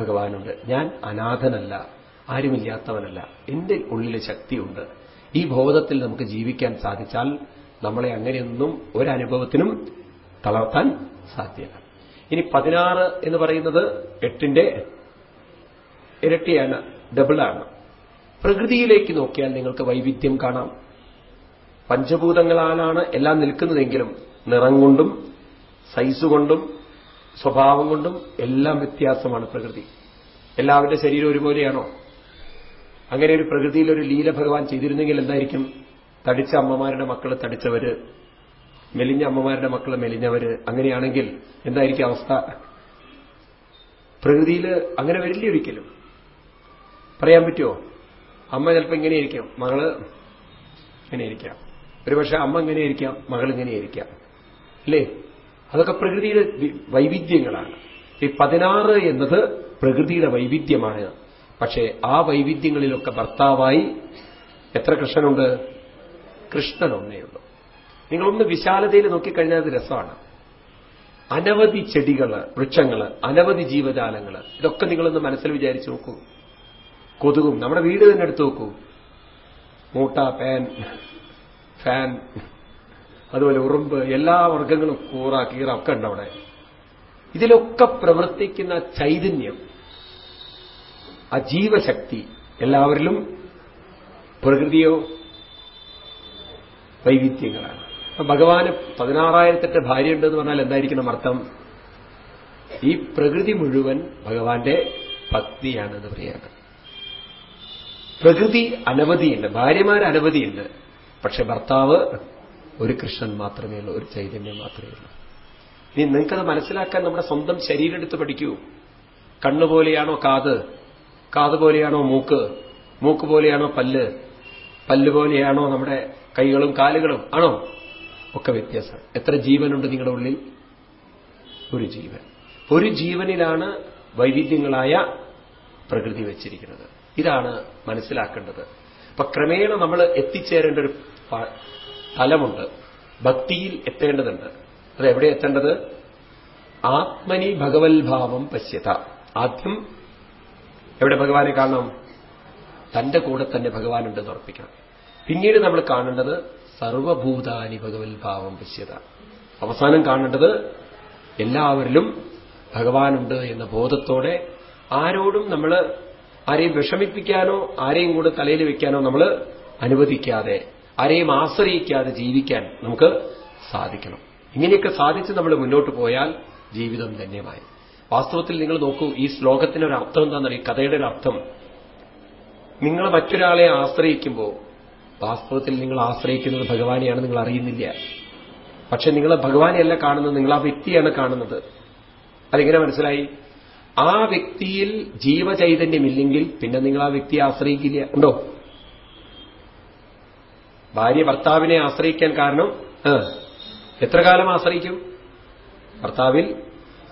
ഭഗവാനുണ്ട്. ഞാൻ അനാഥനല്ല ആരുമില്ലാത്തവനല്ല. എന്റെ ഉള്ളിലെ ശക്തിയുണ്ട്. ഈ ബോധത്തിൽ നമുക്ക് ജീവിക്കാൻ സാധിച്ചാൽ നമ്മളെ അങ്ങനെയൊന്നും ഒരനുഭവത്തിനും തളർത്താൻ സാധ്യത ഇനി പതിനാറ് എന്ന് പറയുന്നത് എട്ടിന്റെ ഇരട്ടിയാണ് ഡബിളാണ് പ്രകൃതിയിലേക്ക് നോക്കിയാൽ നിങ്ങൾക്ക് വൈവിധ്യം കാണാം. പഞ്ചഭൂതങ്ങളാലാണ് എല്ലാം നിൽക്കുന്നതെങ്കിലും നിറം കൊണ്ടും സൈസ് കൊണ്ടും സ്വഭാവം കൊണ്ടും എല്ലാം വ്യത്യാസമാണ് പ്രകൃതി. എല്ലാവരുടെ ശരീരം ഒരുപോലെയാണോ? അങ്ങനെ ഒരു പ്രകൃതിയിൽ ഒരു ലീല ഭഗവാൻ ചെയ്തിരുന്നെങ്കിൽ എന്തായിരിക്കും? തടിച്ച അമ്മമാരുടെ മക്കൾ തടിച്ചവര് മെലിഞ്ഞ അമ്മമാരുടെ മക്കൾ മെലിഞ്ഞവര് അങ്ങനെയാണെങ്കിൽ എന്തായിരിക്കും അവസ്ഥ? പ്രകൃതിയിൽ അങ്ങനെ വരില്ല ഒരിക്കലും? പറയാൻ പറ്റുമോ അമ്മ ചിലപ്പോൾ ഇങ്ങനെയിരിക്കാം മകൾ ഇങ്ങനെയിരിക്കാം ഒരുപക്ഷെ അമ്മ ഇങ്ങനെയിരിക്കാം മകൾ ഇങ്ങനെയിരിക്കാം അല്ലേ? അതൊക്കെ പ്രകൃതിയുടെ വൈവിധ്യങ്ങളാണ്. ഈ പതിനാറ് എന്നത് പ്രകൃതിയുടെ വൈവിധ്യമാണ്. പക്ഷേ ആ വൈവിധ്യങ്ങളിലൊക്കെ ഭർത്താവായി എത്ര കൃഷ്ണനുണ്ട്? കൃഷ്ണൻ ഒന്നേയുള്ളൂ നിങ്ങളൊന്ന് വിശാലതയിൽ നോക്കിക്കഴിഞ്ഞാൽ അത് രസമാണ്. അനവധി ചെടികൾ വൃക്ഷങ്ങൾ അനവധി ജീവജാലങ്ങൾ ഇതൊക്കെ നിങ്ങളൊന്ന് മനസ്സിൽ വിചാരിച്ചു നോക്കൂ. കൊതുകും നമ്മുടെ വീട് തന്നെ എടുത്തു നോക്കൂ. മൂട്ട പാൻ ഫാൻ അതുപോലെ ഉറുമ്പ് എല്ലാ വർഗങ്ങളും കൂറ കീറ ഒക്കെ ഉണ്ട് അവിടെ. ഇതിലൊക്കെ പ്രവർത്തിക്കുന്ന ചൈതന്യം ആ ജീവശക്തി എല്ലാവരിലും പ്രകൃതിയോ വൈവിധ്യങ്ങളാണ്. അപ്പൊ ഭഗവാന് പതിനാറായിരത്തെട്ട് ഭാര്യയുണ്ടെന്ന് പറഞ്ഞാൽ എന്തായിരിക്കണം അർത്ഥം? ഈ പ്രകൃതി മുഴുവൻ ഭഗവാന്റെ പത്നിയാണെന്ന് പറയാണ്. പ്രകൃതി അനവധിയുണ്ട് ഭാര്യമാർ അനവധിയുണ്ട്. പക്ഷെ ഭർത്താവ് ഒരു കൃഷ്ണൻ മാത്രമേ ഉള്ളൂ ഒരു ചൈതന്യം മാത്രമേ ഉള്ളൂ. ഇനി നിങ്ങൾക്കത് മനസ്സിലാക്കാൻ നമ്മുടെ സ്വന്തം ശരീരം എടുത്ത് പഠിക്കൂ. കണ്ണുപോലെയാണോ കാത്? കാത് പോലെയാണോ മൂക്ക്? മൂക്ക് പോലെയാണോ പല്ല്? പല്ല് പോലെയാണോ നമ്മുടെ കൈകളും ആണോ? ഒക്കെ വ്യത്യാസം എത്ര ജീവനുണ്ട് നിങ്ങളുടെ ഉള്ളിൽ? ഒരു ജീവൻ. ഒരു ജീവനിലാണ് വൈവിധ്യങ്ങളായ പ്രകൃതി വച്ചിരിക്കുന്നത്. ഇതാണ് മനസ്സിലാക്കേണ്ടത്. അപ്പൊ ക്രമേണ നമ്മൾ എത്തിച്ചേരേണ്ട ഒരു തലമുണ്ട്. ഭക്തിയിൽ എത്തേണ്ടതുണ്ട്. അത് എവിടെ എത്തേണ്ടത്? ആത്മനി ഭഗവത്ഭാവം പശ്യത. ആദ്യം എവിടെ ഭഗവാനെ കാണണം? തന്റെ കൂടെ തന്നെ ഭഗവാനുണ്ടെന്ന് ഉറപ്പിക്കണം. പിന്നീട് നമ്മൾ കാണേണ്ടത് സർവഭൂതാനി ഭഗവത്ഭാവം പശ്യത അവസാനം കാണേണ്ടത് എല്ലാവരിലും ഭഗവാനുണ്ട് എന്ന ബോധത്തോടെ ആരോടും നമ്മൾ ആരെയും വിഷമിപ്പിക്കാനോ ആരെയും കൂടെ തലയിൽ വെക്കാനോ നമ്മൾ അനുവദിക്കാതെ ആരെയും ആശ്രയിക്കാതെ ജീവിക്കാൻ നമുക്ക് സാധിക്കണം. ഇങ്ങനെയൊക്കെ സാധിച്ച് നമ്മൾ മുന്നോട്ട് പോയാൽ ജീവിതം ധന്യമായി. വാസ്തവത്തിൽ നിങ്ങൾ നോക്കൂ ഈ ശ്ലോകത്തിന് ഒരു അർത്ഥം എന്താണെന്ന് ഈ കഥയുടെ ഒരു അർത്ഥം നിങ്ങൾ മറ്റൊരാളെ ആശ്രയിക്കുമ്പോൾ വാസ്തവത്തിൽ നിങ്ങൾ ആശ്രയിക്കുന്നത് ഭഗവാനെയാണ് നിങ്ങൾ അറിയുന്നില്ല. പക്ഷെ നിങ്ങൾ ഭഗവാനെയല്ല കാണുന്നത് നിങ്ങൾ ആ വ്യക്തിയാണ് കാണുന്നത്. അതെങ്ങനെ മനസ്സിലായി? ആ വ്യക്തിയിൽ ജീവചൈതന്യമില്ലെങ്കിൽ പിന്നെ നിങ്ങൾ ആ വ്യക്തിയെ ആശ്രയിക്കില്ല. ഉണ്ടോ? ഭാര്യ ഭർത്താവിനെ ആശ്രയിക്കാൻ കാരണം എത്ര കാലം ആശ്രയിക്കും? ഭർത്താവിൽ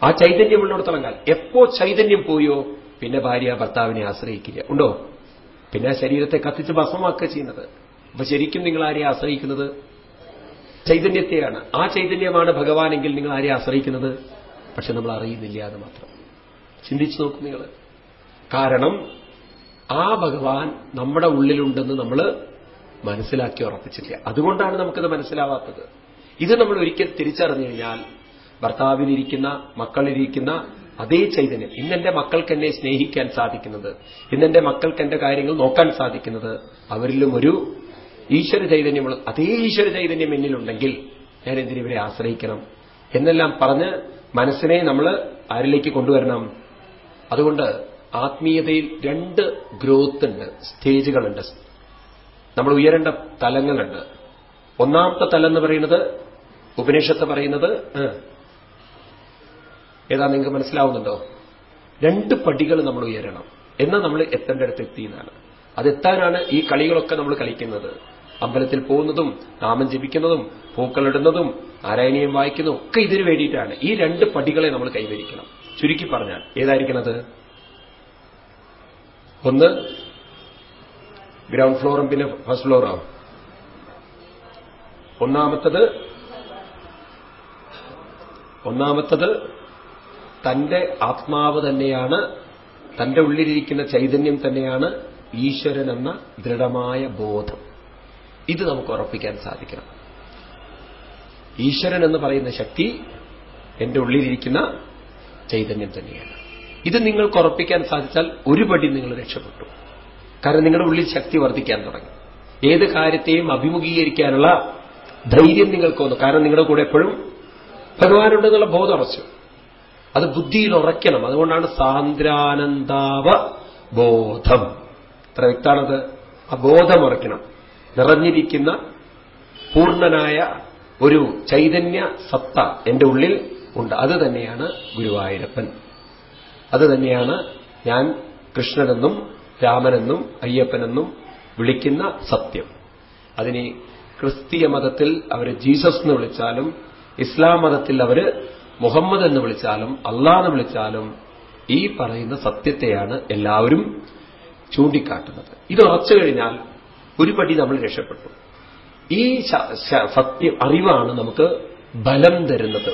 ആ ചൈതന്യമുള്ളിടത്തോളം കാലം. എപ്പോ ചൈതന്യം പോയോ പിന്നെ ഭാര്യ ഭർത്താവിനെ ആശ്രയിക്കില്ല. ഉണ്ടോ? പിന്നെ ശരീരത്തെ കത്തിച്ച് ഭസ്മമാക്കുക ചെയ്യുന്നത്. അപ്പൊ ശരിക്കും നിങ്ങൾ ആരെ ആശ്രയിക്കുന്നത്? ചൈതന്യത്തെയാണ്. ആ ചൈതന്യമാണ് ഭഗവാനെങ്കിൽ നിങ്ങൾ ആരെ ആശ്രയിക്കുന്നത്? പക്ഷെ നമ്മൾ അറിയുന്നില്ല അത് മാത്രം. ചിന്തിച്ചു നോക്കും നിങ്ങൾ. കാരണം ആ ഭഗവാൻ നമ്മുടെ ഉള്ളിലുണ്ടെന്ന് നമ്മൾ മനസ്സിലാക്കി ഉറപ്പിച്ചില്ല അതുകൊണ്ടാണ് നമുക്കത് മനസ്സിലാവാത്തത്. ഇത് നമ്മൾ ഒരിക്കൽ തിരിച്ചറിഞ്ഞു കഴിഞ്ഞാൽ ഭർത്താവിലിരിക്കുന്ന മക്കളിരിക്കുന്ന അതേ ചൈതന്യം ഇന്നെന്റെ മക്കൾക്ക് എന്നെ സ്നേഹിക്കാൻ സാധിക്കുന്നത് ഇന്നെന്റെ മക്കൾക്ക് എന്റെ കാര്യങ്ങൾ നോക്കാൻ സാധിക്കുന്നത് അവരിലും ഒരു ഈശ്വര ചൈതന്യമുള്ള അതേ ഈശ്വര ചൈതന്യം എന്നിലുണ്ടെങ്കിൽ ഞാൻ എന്തിനിവരെ ആശ്രയിക്കണം? എന്നെല്ലാം പറഞ്ഞ് മനസ്സിനെ നമ്മൾ ആരിലേക്ക് കൊണ്ടുവരണം? അതുകൊണ്ട് ആത്മീയതയിൽ രണ്ട് ഗ്രോത്ത് ഉണ്ട് സ്റ്റേജുകളുണ്ട്. നമ്മൾ ഉയരേണ്ട തലങ്ങളുണ്ട്. ഒന്നാമത്തെ തലം എന്ന് പറയുന്നത് ഉപനിഷത്ത് പറയുന്നത് ഏതാ നിങ്ങൾക്ക് മനസ്സിലാവുന്നുണ്ടോ? രണ്ട് പടികൾ നമ്മൾ ഉയരണം. എന്നാൽ നമ്മൾ എത്തേണ്ടടുത്ത് എത്തിയെന്നാണ്. അതെത്താനാണ് ഈ കളികളൊക്കെ നമ്മൾ കളിക്കുന്നത്. അമ്പലത്തിൽ പോകുന്നതും നാമം ജപിക്കുന്നതും പൂക്കളിടുന്നതും നാരായണീയം വായിക്കുന്നതും ഒക്കെ ഇതിനു വേണ്ടിയിട്ടാണ്. ഈ രണ്ട് പടികളെ നമ്മൾ കൈവരിക്കണം. ചുരുക്കി പറഞ്ഞാൽ ഏതായിരിക്കണത് ഒന്ന് ഗ്രൗണ്ട് ഫ്ലോറും പിന്നെ ഫസ്റ്റ് ഫ്ലോറും ഒന്നാമത്തത് ഒന്നാമത്തത് തന്റെ ആത്മാവ് തന്നെയാണ് തന്റെ ഉള്ളിലിരിക്കുന്ന ചൈതന്യം തന്നെയാണ് ഈശ്വരൻ എന്ന ദൃഢമായ ബോധം. ഇത് നമുക്ക് ഉറപ്പിക്കാൻ സാധിക്കണം. ഈശ്വരൻ എന്ന് പറയുന്ന ശക്തി എന്റെ ഉള്ളിലിരിക്കുന്ന ചൈതന്യം തന്നെയാണ്. ഇത് നിങ്ങൾക്ക് ഉറപ്പിക്കാൻ സാധിച്ചാൽ ഒരുപടി നിങ്ങൾ രക്ഷപ്പെട്ടു. കാരണം നിങ്ങളുടെ ഉള്ളിൽ ശക്തി വർദ്ധിക്കാൻ തുടങ്ങി. ഏത് കാര്യത്തെയും അഭിമുഖീകരിക്കാനുള്ള ധൈര്യം നിങ്ങൾക്ക് വന്നു. കാരണം നിങ്ങളുടെ കൂടെ എപ്പോഴും ഭഗവാനുണ്ടെന്നുള്ള ബോധം ഉറച്ചു. അത് ബുദ്ധിയിൽ ഉറയ്ക്കണം. അതുകൊണ്ടാണ് സാന്ദ്രാനന്ദാവ ബോധം ഇത്ര വ്യക്താണത് ആ ബോധം ഉറയ്ക്കണം. നിറഞ്ഞിരിക്കുന്ന പൂർണനായ ഒരു ചൈതന്യ സത്ത എന്റെ ഉള്ളിൽ ഉണ്ട്. അത് തന്നെയാണ് ഗുരുവായൂരപ്പൻ. അത് തന്നെയാണ് ഞാൻ കൃഷ്ണനെന്നും രാമനെന്നും അയ്യപ്പനെന്നും വിളിക്കുന്ന സത്യം. അതിനെ ക്രിസ്തീയ മതത്തിൽ അവർ ജീസസ് എന്ന് വിളിച്ചാലും ഇസ്ലാം മതത്തിൽ അവർ മുഹമ്മദ് എന്ന് വിളിച്ചാലും അള്ളാഹ് എന്ന് വിളിച്ചാലും ഈ പറയുന്ന സത്യത്തെയാണ് എല്ലാവരും ചൂണ്ടിക്കാട്ടുന്നത്. ഇത് ഉറച്ചു കഴിഞ്ഞാൽ ഒരു പടി നമ്മൾ രക്ഷപ്പെട്ടു. ഈ സത്യം അറിവാണ് നമുക്ക് ബലം തരുന്നത്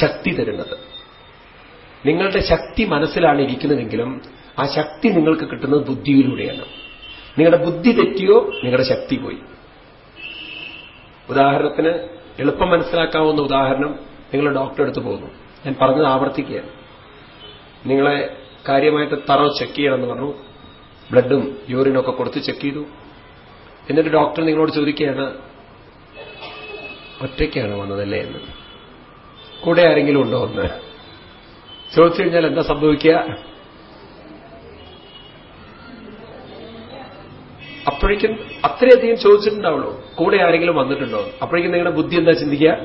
ശക്തി തരുന്നത്. നിങ്ങളുടെ ശക്തി മനസ്സിലാണ് ഇരിക്കുന്നതെങ്കിലും ആ ശക്തി നിങ്ങൾക്ക് കിട്ടുന്നത് ബുദ്ധിയിലൂടെയാണ്. നിങ്ങളുടെ ബുദ്ധി തെറ്റിയോ നിങ്ങളുടെ ശക്തി പോയി. ഉദാഹരണത്തിന് എളുപ്പം മനസ്സിലാക്കാവുന്ന ഉദാഹരണം നിങ്ങൾ ഡോക്ടറെ അടുത്ത് പോകുന്നു. ഞാൻ പറഞ്ഞത് ആവർത്തിക്കുകയാണ്. നിങ്ങളെ കാര്യമായിട്ട് തറ ചെക്ക് ചെയ്യണമെന്ന് പറഞ്ഞു. ബ്ലഡും യൂറിനും ഒക്കെ കൊടുത്ത് ചെക്ക് ചെയ്തു. എന്നിട്ട് ഡോക്ടർ നിങ്ങളോട് ചോദിക്കുകയാണ് ഒറ്റയ്ക്കാണ് വന്നതല്ലേ? എന്ന്. കൂടെ ആരെങ്കിലും ഉണ്ടോ? എന്ന്. ചോദിച്ചു കഴിഞ്ഞാൽ എന്താ സംഭവിക്കുക? അപ്പോഴേക്കും അത്രയധികം ചോദിച്ചിട്ടുണ്ടാവുള്ളൂ കൂടെ ആരെങ്കിലും വന്നിട്ടുണ്ടോ? അപ്പോഴേക്കും നിങ്ങളുടെ ബുദ്ധി എന്താ ചിന്തിക്കുക?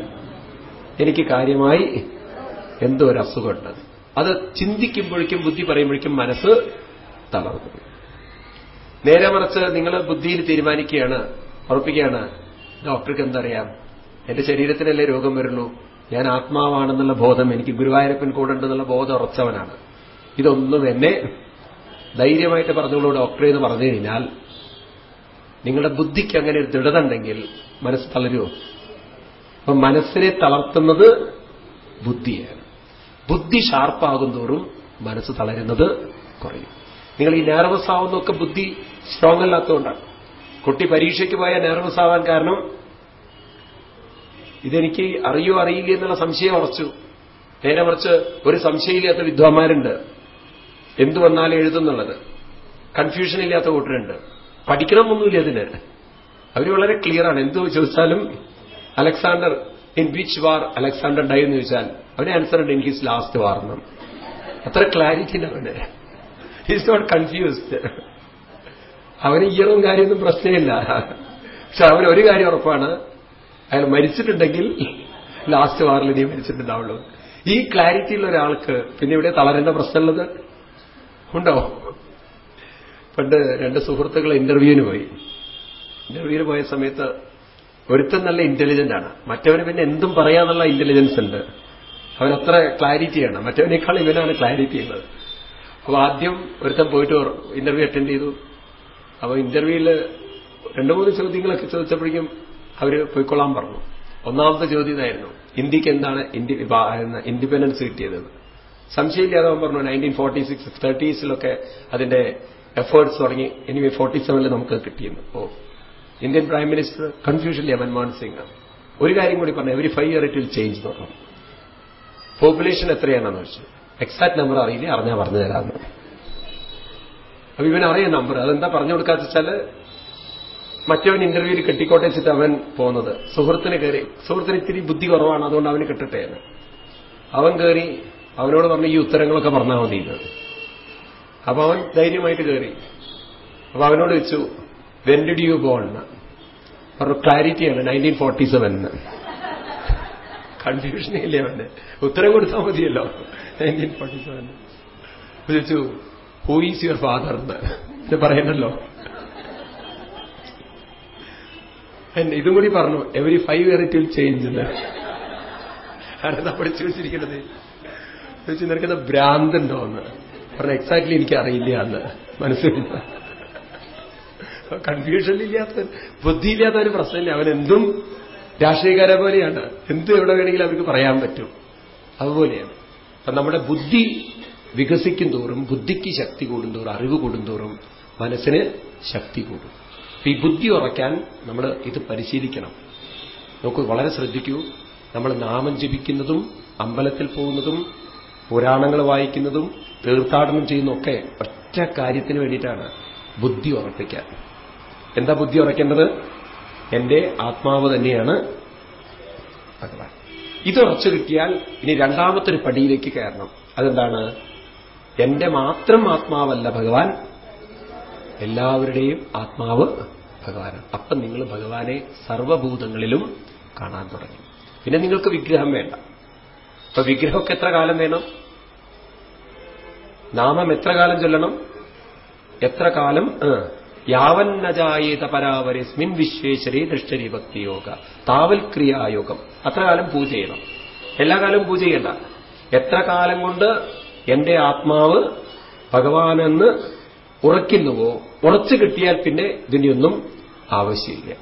എനിക്ക് കാര്യമായി എന്തോ ഒരു അസുഖമുണ്ട്. അത് ചിന്തിക്കുമ്പോഴേക്കും ബുദ്ധി പറയുമ്പോഴേക്കും മനസ്സ് തളർന്നു. നേരെ മറിച്ച് നിങ്ങൾ ബുദ്ധിയിൽ തീരുമാനിക്കുകയാണ് ഉറപ്പിക്കുകയാണ് ഡോക്ടർക്ക് എന്തറിയാം? എന്റെ ശരീരത്തിനല്ലേ രോഗം വരുള്ളൂ ഞാൻ ആത്മാവാണെന്നുള്ള ബോധം എനിക്ക് ഗുരുവായൂരപ്പൻ കൂടെ ഉണ്ടെന്നുള്ള ബോധം ഉറച്ചവനാണ്. ഇതൊന്നും എന്നെ ധൈര്യമായിട്ട് പറഞ്ഞോളൂ ഡോക്ടറെ എന്ന് പറഞ്ഞു കഴിഞ്ഞാൽ നിങ്ങളുടെ ബുദ്ധിക്ക് അങ്ങനെ ഒരു ദൃഢത ഉണ്ടെങ്കിൽ മനസ്സ് തളരുമോ അപ്പൊ മനസ്സിനെ തളർത്തുന്നത് ബുദ്ധിയാണ്. ബുദ്ധി ഷാർപ്പാകും തോറും മനസ്സ് തളരുന്നത് കുറയും. നിങ്ങൾ ഈ നെർവസ് ആവുന്നൊക്കെ ബുദ്ധി സ്ട്രോങ് അല്ലാത്തതുകൊണ്ടാണ്. കുട്ടി പരീക്ഷയ്ക്ക് പോയാൽ നെർവസ് ആവാൻ കാരണം ഇതെനിക്ക് അറിയോ അറിയില്ല എന്നുള്ള സംശയം ഉറച്ചു. നേരെ മറിച്ച് ഒരു സംശയമില്ലാത്ത വിദ്വാന്മാരുണ്ട്. എന്തു വന്നാലും എഴുതുന്നുള്ളത്. കൺഫ്യൂഷൻ ഇല്ലാത്ത കൂട്ടരുണ്ട്. പഠിക്കണമൊന്നുമില്ല അതിന് അവർ വളരെ ക്ലിയറാണ് എന്തു ചോദിച്ചാലും Alexander in which war Alexander die എന്ന് ചോദിച്ചാൽ അവന് ആൻസർ ഉണ്ട് ഇൻ ഹിസ് ലാസ്റ്റ് എന്നും അത്ര ക്ലാരിറ്റി ഉണ്ട് അവന് ഹിസ് നോട്ട് കൺഫ്യൂസ്ഡ് അവന് ഇയറും കാര്യമൊന്നും പ്രശ്നമില്ല. പക്ഷെ അവൻ ഒരു കാര്യം ഉറപ്പാണ്. അയാൾ മരിച്ചിട്ടുണ്ടെങ്കിൽ ലാസ്റ്റ് വാറിൽ നീ മരിച്ചിട്ടുണ്ടാവുള്ളൂ. ഈ ക്ലാരിറ്റിയുള്ള ഒരാൾക്ക് പിന്നെ ഇവിടെ തളരേണ്ട പ്രശ്നമുള്ളത് ഉണ്ടോ? പണ്ട് രണ്ട് സുഹൃത്തുക്കൾ ഇന്റർവ്യൂവിന് പോയി. ഇന്റർവ്യൂവിന് പോയ സമയത്ത് ഒരുത്തൻ നല്ല ഇന്റലിജന്റ് ആണ്. മറ്റവന് പിന്നെ എന്തും പറയാന്നുള്ള ഇന്റലിജൻസ് ഉണ്ട്. അവനത്ര ക്ലാരിറ്റിയാണ് മറ്റവനേക്കാൾ ഇവനാണ് ക്ലാരിറ്റി ഉള്ളത്. അപ്പോൾ ആദ്യം ഒരുത്തൻ പോയിട്ട് ഇന്റർവ്യൂ അറ്റൻഡ് ചെയ്തു. അപ്പോൾ ഇന്റർവ്യൂവിൽ രണ്ടു മൂന്ന് ചോദ്യങ്ങളൊക്കെ ചോദിച്ചപ്പോഴേക്കും അവർ പോയിക്കൊള്ളാൻ പറഞ്ഞു. ഒന്നാമത്തെ ചോദ്യം ഇതായിരുന്നു. ഇന്ത്യയ്ക്ക് എന്താണ് ഇൻഡിപെൻഡൻസ് കിട്ടിയത്? സംശയമില്ലാതെ അവൻ പറഞ്ഞു. നയന്റീൻ ഫോർട്ടി സിക്സ് തേർട്ടീസിലൊക്കെ അതിന്റെ എഫേർട്സ് തുടങ്ങി. ഇനി ഫോർട്ടി സെവനിൽ നമുക്ക് കിട്ടിയെന്ന്. ഓ. ഇന്ത്യൻ പ്രൈം മിനിസ്റ്റർ കൺഫ്യൂഷനിലെ മൻമോഹൻ സിംഗ്. ഒരു കാര്യം കൂടി പറഞ്ഞു. Every five year it will change പറഞ്ഞു. പോപ്പുലേഷൻ എത്രയാണെന്ന് വെച്ചു. എക്സാക്ട് നമ്പർ അറിയില്ല? അറിഞ്ഞാൽ പറഞ്ഞു തരാമെന്ന് അപ്പൊ ഇവൻ അറിയാം നമ്പർ അതെന്താ പറഞ്ഞു കൊടുക്കാത്ത വെച്ചാൽ മറ്റവൻ ഇന്റർവ്യൂവിൽ കെട്ടിക്കോട്ടെ വെച്ചിട്ട് അവൻ പോകുന്നത് സുഹൃത്തിന് കയറി സുഹൃത്തിന് ഇത്തിരി ബുദ്ധി കുറവാണ് അതുകൊണ്ട് അവന് കിട്ടട്ടെ അവൻ കയറി അവനോട് പറഞ്ഞു ഈ ഉത്തരങ്ങളൊക്കെ പറഞ്ഞാൽ മതി അപ്പൊ അവൻ ധൈര്യമായിട്ട് കയറി അപ്പൊ അവനോട് വെച്ചു വെൻ ഡിഡ് യു ബോൺ പറഞ്ഞു ക്ലാരിറ്റിയാണ് നയന്റീൻ ഫോർട്ടി സെവൻ കൺഫ്യൂഷൻ ഇല്ലേ അവന്റെ ഉത്തരം കൊടുത്താൽ മതിയല്ലോ. ഫോർട്ടി സെവൻ ചോദിച്ചു ഹൂ ഈസ് യുവർ ഫാദർ എന്ന് ഇത് പറയണ്ടല്ലോ. ഇതും കൂടി പറഞ്ഞു every five year it will change എന്ന്. അതെന്താ പഠിച്ചു വെച്ചിരിക്കുന്നത്? ചോദിച്ചു ഭ്രാന്ത് ഭ്രാന്തുണ്ടോ എന്ന്? പറഞ്ഞു എക്സാക്ട്ലി എനിക്ക് അറിയില്ല എന്ന്. മനസ്സിലില്ല കൺഫ്യൂഷൻ ഇല്ലാത്ത ബുദ്ധിയില്ലാത്ത ഒരു പ്രശ്നമില്ല. അവൻ എന്തും രാഷ്ട്രീയക്കാരെ പോലെയാണ്. എന്ത് എവിടെ വേണമെങ്കിലും അവർക്ക് പറയാൻ പറ്റും. അതുപോലെയാണ്. അപ്പൊ നമ്മുടെ ബുദ്ധി വികസിക്കും തോറും ബുദ്ധിക്ക് ശക്തി കൂടുന്തോറും അറിവ് കൂടുന്തോറും മനസ്സിന് ശക്തി കൂടും. ഈ ബുദ്ധി ഉറയ്ക്കാൻ നമ്മൾ ഇത് പരിശീലിക്കണം. നമുക്ക് വളരെ ശ്രദ്ധിക്കൂ. നമ്മൾ നാമം ജപിക്കുന്നതും അമ്പലത്തിൽ പോകുന്നതും പുരാണങ്ങൾ വായിക്കുന്നതും തീർത്ഥാടനം ചെയ്യുന്നതൊക്കെ ഒറ്റ കാര്യത്തിന് വേണ്ടിയിട്ടാണ് ബുദ്ധി ഉറപ്പിക്കാൻ. എന്താ ബുദ്ധി ഉറക്കേണ്ടത് എന്റെ ആത്മാവ് തന്നെയാണ് ഭഗവാൻ. ഇതുറച്ചു കിട്ടിയാൽ ഇനി രണ്ടാമത്തെ ഒരു പടിയിലേക്ക് കയറണം. അതെന്താണ്? എന്റെ മാത്രം ആത്മാവല്ല ഭഗവാൻ. എല്ലാവരുടെയും ആത്മാവ് ഭഗവാനാണ്. അപ്പം നിങ്ങൾ ഭഗവാനെ സർവഭൂതങ്ങളിലും കാണാൻ തുടങ്ങി. പിന്നെ നിങ്ങൾക്ക് വിഗ്രഹം വേണ്ട. അപ്പൊ വിഗ്രഹമൊക്കെ എത്ര കാലം വേണം? നാമം എത്ര കാലം ചൊല്ലണം? എത്ര കാലം? യാവന്നജായേത പരാവരസ്മിൻ വിശ്വേശ്വരി ദൃഷ്ടരി ഭക്തിയോഗ. താവൽ ക്രിയായോഗം അത്ര കാലം പൂജ ചെയ്യണം. എല്ലാ കാലവും പൂജ ചെയ്യണ്ട. എത്ര കാലം കൊണ്ട് എന്റെ ആത്മാവ് ഭഗവാനെന്ന് ഉറയ്ക്കുന്നുവോ ഉറച്ചു കിട്ടിയാൽ പിന്നെ ഇതിനൊന്നും ആവശ്യമില്ല.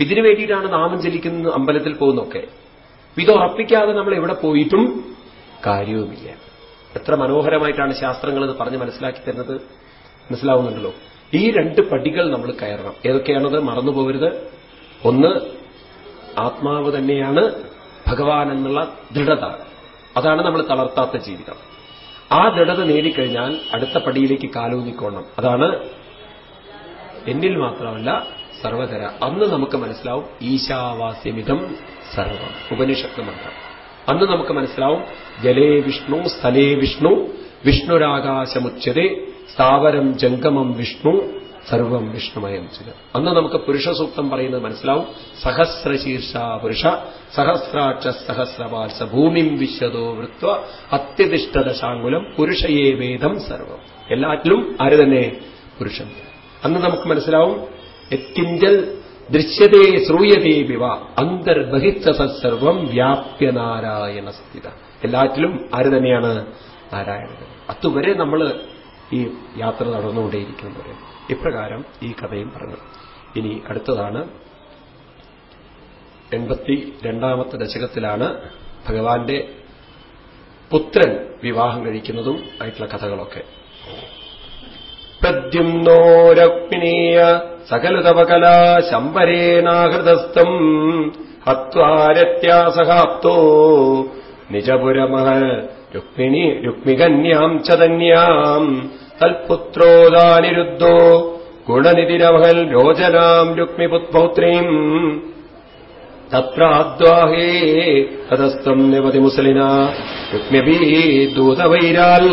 ഇതിനു വേണ്ടിയിട്ടാണ് നാമം ചലിക്കുന്ന അമ്പലത്തിൽ പോകുന്നൊക്കെ ഇത് ഉറപ്പിക്കാതെ നമ്മൾ എവിടെ പോയിട്ടും കാര്യവുമില്ല. എത്ര മനോഹരമായിട്ടാണ് ശാസ്ത്രങ്ങൾ ഇത് പറഞ്ഞ് മനസ്സിലാക്കി തരുന്നത്. മനസ്സിലാവുന്നുണ്ടല്ലോ. ഈ രണ്ട് പടികൾ നമ്മൾ കയറണം. ഏതൊക്കെയാണത്? മറന്നു പോകരുത് ഒന്ന് ആത്മാവ് തന്നെയാണ് ഭഗവാൻ എന്നുള്ള ദൃഢത. അതാണ് നമ്മൾ തളർത്താത്ത ജീവിതം. ആ ദൃഢത നേടിക്കഴിഞ്ഞാൽ അടുത്ത പടിയിലേക്ക് കാലൂന്നിക്കോണം. അതാണ് എന്നിൽ മാത്രമല്ല സർവതര അന്ന് നമുക്ക് മനസ്സിലാവും ഈശാവാസ്യമിതം സർവം. ഉപനിഷത്ത് മന്ത്രം. അന്ന് നമുക്ക് മനസ്സിലാവും ജലേ വിഷ്ണു സ്ഥലേ വിഷ്ണു വിഷ്ണുരാകാശമുച്ചതേ സ്ഥാവരം ജംഗമം വിഷ്ണു സർവം വിഷ്ണുമയം ചില അന്ന് നമുക്ക് പുരുഷ സൂക്തം പറയുന്നത് മനസ്സിലാവും. സഹസ്രശീർഷ പുരുഷ സഹസ്രാക്ഷ സഹസ്രവാർഷ ഭൂമിം വിശ്വതോ വൃത്വ അത്യതിഷ്ഠദശാങ്കുലം പുരുഷയേ വേദം സർവം. എല്ലാറ്റിലും ആര് തന്നെ? പുരുഷൻ. അന്ന് നമുക്ക് മനസ്സിലാവും. എത്തിഞ്ചൽ ദൃശ്യതേ ശ്രൂയതേ വിവ അന്തർബഹിച്ച സത്സർവം വ്യാപ്യ നാരായണ സ്ഥിത. എല്ലാറ്റിലും ആര് തന്നെയാണ്? നാരായണൻ. അതുവരെ നമ്മൾ ഈ യാത്ര നടന്നുകൊണ്ടേയിരിക്കുന്നത് ഇപ്രകാരം ഈ കഥയും പറഞ്ഞു. ഇനി അടുത്തതാണ്. എൺപത്തി രണ്ടാമത്തെ ദശകത്തിലാണ് ഭഗവാന്റെ പുത്രൻ വിവാഹം കഴിക്കുന്നതും ആയിട്ടുള്ള കഥകളൊക്കെ. പ്രദ്യുമ്നോരഗ്നീയ സകലതവകലാ ശമ്പരേണാഹൃതസ്ഥം ഹത്വാരത്യാസഹാപ്തോ നിജപുരമഹ രുക്മിണി രുക്മികന്യാം ചതന്യാം തൽപുത്രോദാനിരുദ്ധോ ഗുണനിതിരവഹൽ രോചനാം രുക്മിപുത്പൗത്രീം. തത്രാദ്വാഹേ തതസ്തം നിവതി മുസലിന രുക്മിബീ ദൂതവൈരാൽ.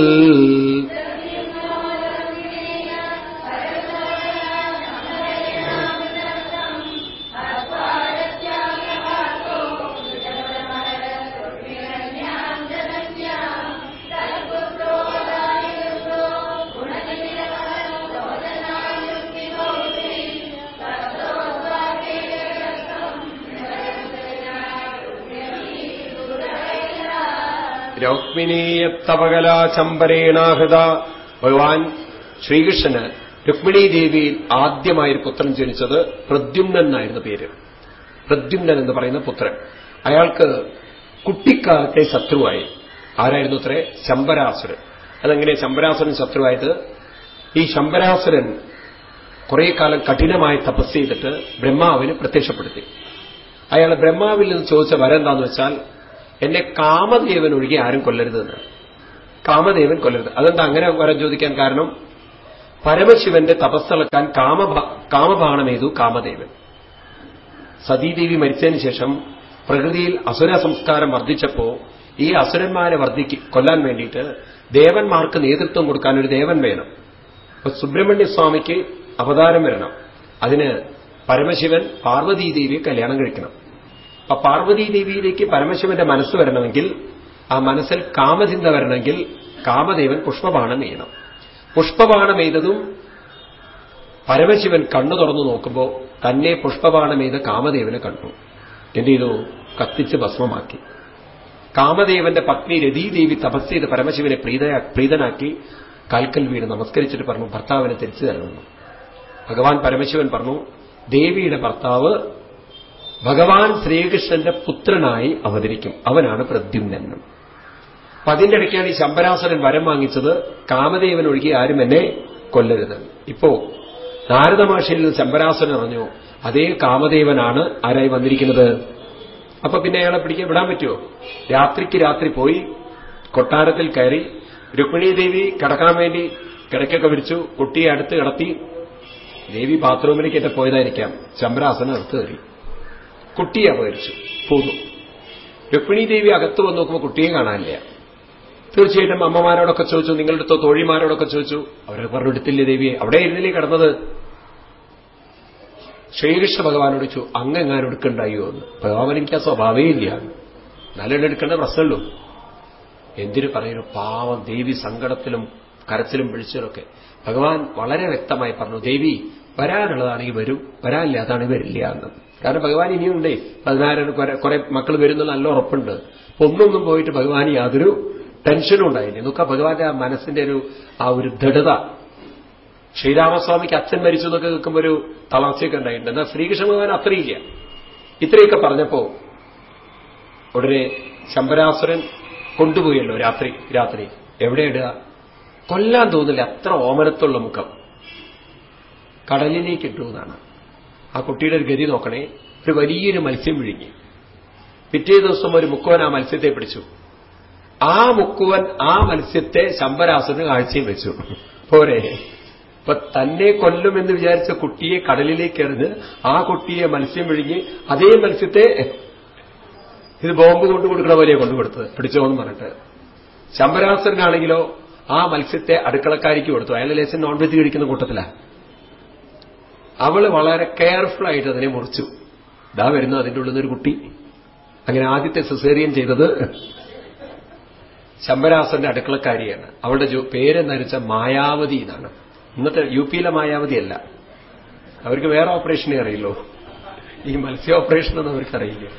രുക്മിണീയത്തപകലാചമ്പരേണാഹൃത ഭഗവാൻ ശ്രീകൃഷ്ണന് രുക്മിണി ദേവിയിൽ ആദ്യമായി ഒരു പുത്രൻ ജനിച്ചത് പ്രദ്യുമ്നൻ എന്നായിരുന്നു പേര്. പ്രദ്യുമ്നൻ എന്ന് പറയുന്ന പുത്രൻ. അയാൾക്ക് കുട്ടിക്കാലത്തെ ശത്രുവായി. ആരായിരുന്നു അത്രേ ശമ്പരാസുരൻ അതെങ്ങനെ ശമ്പരാസുരൻ ശത്രുവായത്? ഈ ശമ്പരാസുരൻ കുറെ കാലം കഠിനമായി തപസ് ചെയ്തിട്ട് ബ്രഹ്മാവിന് പ്രത്യക്ഷപ്പെടുത്തി. അയാൾ ബ്രഹ്മാവിൽ നിന്ന് ചോദിച്ച വരെന്താന്ന് വെച്ചാൽ എന്നെ കാമദേവൻ ഒഴികെ ആരും കൊല്ലരുതെന്ന്. കാമദേവൻ കൊല്ലരുത്. അതെന്താ അങ്ങനെ വരം ചോദിക്കാൻ കാരണം പരമശിവന്റെ തപസ്സളക്കാൻ കാമബാണമേതു കാമദേവൻ. സതീദേവി മരിച്ചതിന് ശേഷം പ്രകൃതിയിൽ അസുര സംസ്കാരം വർദ്ധിച്ചപ്പോ ഈ അസുരന്മാരെ വർദ്ധിക്ക് കൊല്ലാൻ വേണ്ടിയിട്ട് ദേവന്മാർക്ക് നേതൃത്വം കൊടുക്കാൻ ഒരു ദേവൻ വേണം. അപ്പൊ സുബ്രഹ്മണ്യ സ്വാമിക്ക് അവതാരം വരണം. അതിന് പരമശിവൻ പാർവതീദേവിയെ കല്യാണം കഴിക്കണം. അപ്പൊ പാർവതീദേവിയിലേക്ക് പരമശിവന്റെ മനസ്സ് വരണമെങ്കിൽ ആ മനസ്സിൽ കാമചിന്ത വരണമെങ്കിൽ കാമദേവൻ പുഷ്പബാണം ചെയ്യണം പുഷ്പബാണം ചെയ്തതും പരമശിവൻ കണ്ണു തുറന്നു നോക്കുമ്പോൾ തന്നെ പുഷ്പബാണം ചെയ്ത കാമദേവനെ കണ്ടു. എന്ത് ചെയ്തു? കത്തിച്ച് ഭസ്മമാക്കി. കാമദേവന്റെ പത്നി രതീദേവി തപസ് ചെയ്ത് പരമശിവനെ പ്രീതനാക്കി കാൽക്കൽ വീട് നമസ്കരിച്ചിട്ട് പറഞ്ഞു ഭർത്താവിനെ തിരിച്ചു തരണമെന്ന് ഭഗവാൻ പരമശിവൻ പറഞ്ഞു ദേവിയുടെ ഭർത്താവ് ഭഗവാൻ ശ്രീകൃഷ്ണന്റെ പുത്രനായി അവതരിക്കും. അവനാണ് പ്രദ്യുമ്നൻ. അപ്പൊ അതിന്റെ ഇടയ്ക്കാണ് ഈ ശമ്പരാസുരൻ വരം വാങ്ങിച്ചത്. കാമദേവൻ ഒഴുകി ആരും എന്നെ കൊല്ലരുത്. ഇപ്പോ നാരദമാഷയിൽ നിന്ന് ശമ്പരാസുരൻ അറിഞ്ഞു അതേ കാമദേവനാണ് ആരായി വന്നിരിക്കുന്നത്. അപ്പൊ പിന്നെ അയാളെ പിടിക്കാൻ വിടാൻ പറ്റുമോ? രാത്രിക്ക് രാത്രി പോയി കൊട്ടാരത്തിൽ കയറി രുക്മിണി ദേവി കിടക്കാൻ വേണ്ടി കിടക്കൊക്കെ വിരിച്ചു കുട്ടിയെ അടുത്ത് കിടത്തി ദേവി ബാത്റൂമിലേക്ക് എന്റെ പോയതായിരിക്കാം. ചമ്പ്രാസനം അടുത്ത് കയറി. കുട്ടിയെ അപകരിച്ചു പോന്നു. രുക്മിണി ദേവി അകത്ത് വന്ന് നോക്കുമ്പോൾ കുട്ടിയെ കാണാനില്ല. തീർച്ചയായിട്ടും അമ്മമാരോടൊക്കെ ചോദിച്ചു നിങ്ങളുടെ അടുത്തോ തോഴിമാരോടൊക്കെ ചോദിച്ചു. അവരൊക്കെ പറഞ്ഞു എടുത്തില്ലേ ദേവിയെ? അവിടെ ഇരുന്നില്ലേ കിടന്നത്. ശ്രീകൃഷ്ണ ഭഗവാനോട് ചോദിച്ചു അങ്ങെങ്ങാനും എടുക്കണ്ടായോ എന്ന്? ഭഗവാൻ എനിക്ക് ആ സ്വഭാവേ ഇല്ല. നല്ല എടുക്കേണ്ട പ്രശ്നമുള്ളൂ. എന്തിനു പറയുന്നു? പാവം ദേവി സങ്കടത്തിലും കരച്ചിലും പിടിച്ചതൊക്കെ ഭഗവാൻ വളരെ വ്യക്തമായി പറഞ്ഞു ദേവി വരാനുള്ളതാണെങ്കിൽ വരും. വരാനില്ല അതാണ് വരില്ല എന്ന്. കാരണം ഭഗവാൻ ഇനിയുണ്ടേ. പതിനായിരം കുറെ മക്കൾ വരുന്നുള്ള നല്ല ഉറപ്പുണ്ട്. ഒന്നൊന്നും പോയിട്ട് ഭഗവാൻ യാതൊരു ടെൻഷനും ഉണ്ടായില്ല നോക്ക ഭഗവാന്റെ ആ മനസ്സിന്റെ ഒരു ആ ഒരു ദൃഢത. ശ്രീരാമസ്വാമിക്ക് അച്ഛൻ മരിച്ചു എന്നൊക്കെ കേൾക്കുമ്പോൾ ഒരു തളർച്ചയൊക്കെ ഉണ്ടായിട്ടുണ്ട്. എന്നാൽ ശ്രീകൃഷ്ണ ഭഗവാൻ അത്രയില്ല. ഇത്രയൊക്കെ പറഞ്ഞപ്പോ ഉടനെ ശമ്പരാസുരൻ കൊണ്ടുപോയല്ലോ രാത്രി രാത്രി. എവിടെ കൊല്ലാൻ തോന്നില്ല അത്ര ഓമനത്തുള്ള മുഖം. കടലിലേക്ക് ഇട്ടു എന്നാണ്. ആ കുട്ടിയുടെ ഒരു ഗതി നോക്കണേ. ഒരു വലിയൊരു മത്സ്യം വിഴുങ്ങി. പിറ്റേ ദിവസം ഒരു മുക്കോൻ ആ മത്സ്യത്തെ പിടിച്ചു. ആ മുക്കുവൻ ആ മത്സ്യത്തെ ശമ്പരാസുരന് കാഴ്ചയും വെച്ചു. പോരെ. ഇപ്പൊ തന്നെ കൊല്ലുമെന്ന് വിചാരിച്ച കുട്ടിയെ കടലിലേക്ക് എറിഞ്ഞ് ആ കുട്ടിയെ മത്സ്യം വിഴുങ്ങി അതേ മത്സ്യത്തെ ഇത് ബോംബ് കൊണ്ടു കൊടുക്കണ പോലെയാണ് കൊണ്ടുകൊടുത്തത് പിടിച്ചോന്ന് പറഞ്ഞിട്ട്. ശമ്പരാസുരനാണെങ്കിലോ ആ മത്സ്യത്തെ അടുക്കളക്കാരിക്ക് കൊടുത്തു. അയാൾ ലേശം നോൺ വെജ് കഴിക്കുന്ന കൂട്ടത്തിലാണ് അവൾ വളരെ കെയർഫുൾ ആയിട്ട് അതിനെ മുറിച്ചു. ഇതാ വരുന്നു അതിന്റെ ഉള്ളിൽ നിന്നൊരു കുട്ടി. അങ്ങനെ ആദ്യത്തെ സിസേറിയൻ ചെയ്തത്. ശമ്പരാസന്റെ അടുക്കളക്കാരിയാണ്. അവളുടെ പേരെന്ന് വെച്ചാൽ മായാവതി എന്നാണ്. ഇന്നത്തെ യു പിയിലെ മായാവതിയല്ല അവർക്ക് വേറെ ഓപ്പറേഷനേ അറിയില്ലോ ഈ മത്സ്യ ഓപ്പറേഷൻ ഒന്നും അവർക്കറിയില്ല.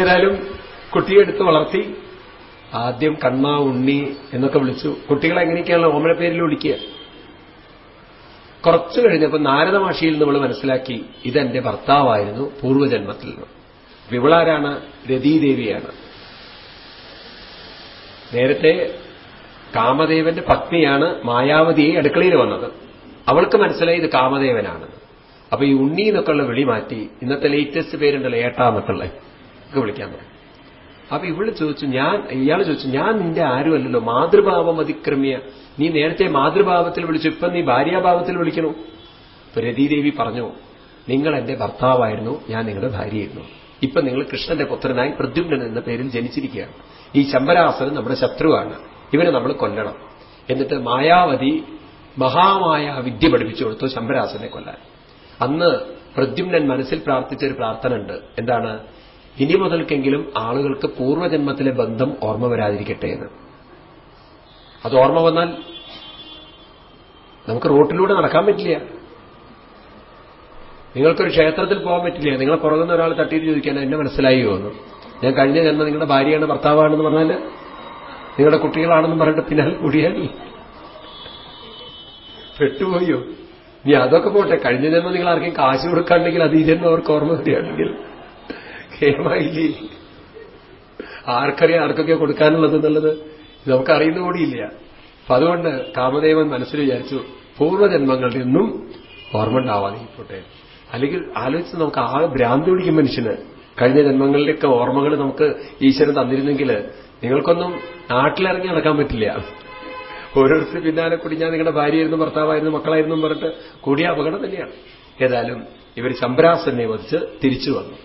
ഏതായാലും കുട്ടിയെ എടുത്ത് വളർത്തി ആദ്യം കണ്ണ ഉണ്ണി എന്നൊക്കെ വിളിച്ചു. കുട്ടികളെ എങ്ങനെയൊക്കെയാണല്ലോ ഓമന പേരിൽ വിളിക്കുക. കുറച്ചു കഴിഞ്ഞപ്പോൾ നാരദമാഷിയിൽ നമ്മൾ മനസ്സിലാക്കി ഇതെന്റെ ഭർത്താവായിരുന്നു പൂർവജന്മത്തിൽ നിന്ന്. വിവളാരാണ് രതീദേവിയാണ്. നേരത്തെ കാമദേവന്റെ പത്നിയാണ് മായാവതിയെ അടുക്കളയിൽ വന്നത്. അവൾക്ക് മനസ്സിലായി ഇത് കാമദേവനാണ്. അപ്പൊ ഈ ഉണ്ണി എന്നൊക്കെയുള്ള വിളി മാറ്റി ഇന്നത്തെ ലേറ്റസ്റ്റ് പേരുണ്ടല്ലോ ഏട്ടാ എന്നൊക്കെയുള്ള ഒക്കെ വിളിക്കാൻ തുടങ്ങി അപ്പൊ ഇവൾ ചോദിച്ചു ഞാൻ ഇയാൾ ചോദിച്ചു ഞാൻ നിന്റെ ആരുമല്ലല്ലോ? മാതൃഭാവം അതിക്രമ്യ. നീ നേരത്തെ മാതൃഭാവത്തിൽ വിളിച്ചു ഇപ്പം നീ ഭാര്യാഭാവത്തിൽ വിളിക്കണു. ഇപ്പൊ രതീദേവി പറഞ്ഞു നിങ്ങൾ എന്റെ ഭർത്താവായിരുന്നു ഞാൻ നിങ്ങളുടെ ഭാര്യയായിരുന്നു. ഇപ്പൊ നിങ്ങൾ കൃഷ്ണന്റെ പുത്രനായി പ്രദ്യുമ്നൻ എന്ന പേരിൽ ജനിച്ചിരിക്കുകയാണ്. ഈ ശമ്പരാസനൻ നമ്മുടെ ശത്രുവാണ്. ഇവനെ നമ്മൾ കൊല്ലണം. എന്നിട്ട് മായാവതി മഹാമായ വിദ്യ പഠിപ്പിച്ചു കൊടുത്തു ശമ്പരാസനെ കൊല്ലാൻ. അന്ന് പ്രദ്യുമ്നൻ മനസ്സിൽ പ്രാർത്ഥിച്ച ഒരു പ്രാർത്ഥന ഉണ്ട്. എന്താണ്? ഇനി മുതൽക്കെങ്കിലും ആളുകൾക്ക് പൂർവജന്മത്തിലെ ബന്ധം ഓർമ്മ വരാതിരിക്കട്ടെ എന്ന്. അത് ഓർമ്മ വന്നാൽ നമുക്ക് റോട്ടിലൂടെ നടക്കാൻ പറ്റില്ല. നിങ്ങൾക്കൊരു ക്ഷേത്രത്തിൽ പോകാൻ പറ്റില്ല. നിങ്ങളെ പുറകുന്ന ഒരാൾ തട്ടിയിട്ട് ചോദിക്കാൻ എന്നെ മനസ്സിലായി എന്ന്. ഞാൻ കഴിഞ്ഞ ജന്മം നിങ്ങളുടെ ഭാര്യയാണ് ഭർത്താവാണെന്ന് പറഞ്ഞാൽ നിങ്ങളുടെ കുട്ടികളാണെന്ന് പറഞ്ഞിട്ട് പിന്നാലെ കൂടിയാൽ പെട്ടുപോയോ? ഇനി അതൊക്കെ പോട്ടെ. കഴിഞ്ഞ ജന്മം നിങ്ങൾ ആർക്കും കാശ് കൊടുക്കാണ്ടെങ്കിൽ അത് ഈ ജന്മം അവർക്ക് ഓർമ്മ വരികയാണെങ്കിൽ കേമായില്ലേ ആർക്കറിയാം ആർക്കൊക്കെ കൊടുക്കാനുള്ളത് എന്നുള്ളത്? നമുക്കറിയുന്ന കൂടിയില്ല അപ്പൊ അതുകൊണ്ട് കാമദേവൻ മനസ്സിൽ വിചാരിച്ചു പൂർവജന്മങ്ങളിൽ നിന്നും ഓർമ്മ ഉണ്ടാവാതെ പോട്ടെ അല്ലെങ്കിൽ ആലോചിച്ച് നമുക്ക് ആകെ ഭ്രാന്തി പിടിക്കും മനുഷ്യന്. കഴിഞ്ഞ ജന്മങ്ങളിലൊക്കെ ഓർമ്മകൾ നമുക്ക് ഈശ്വരൻ തന്നിരുന്നെങ്കിൽ നിങ്ങൾക്കൊന്നും നാട്ടിലിറങ്ങി നടക്കാൻ പറ്റില്ല. ഓരോരുത്തർ പിന്നാലെ കൂടി ഞാൻ നിങ്ങളുടെ ഭാര്യയായിരുന്നു ഭർത്താവായിരുന്നു മക്കളായിരുന്നു പറഞ്ഞിട്ട് കൂടിയ അപകടം തന്നെയാണ്. ഏതായാലും ഇവർ ശമ്പരാസനെ വധിച്ച് തിരിച്ചു വന്നു.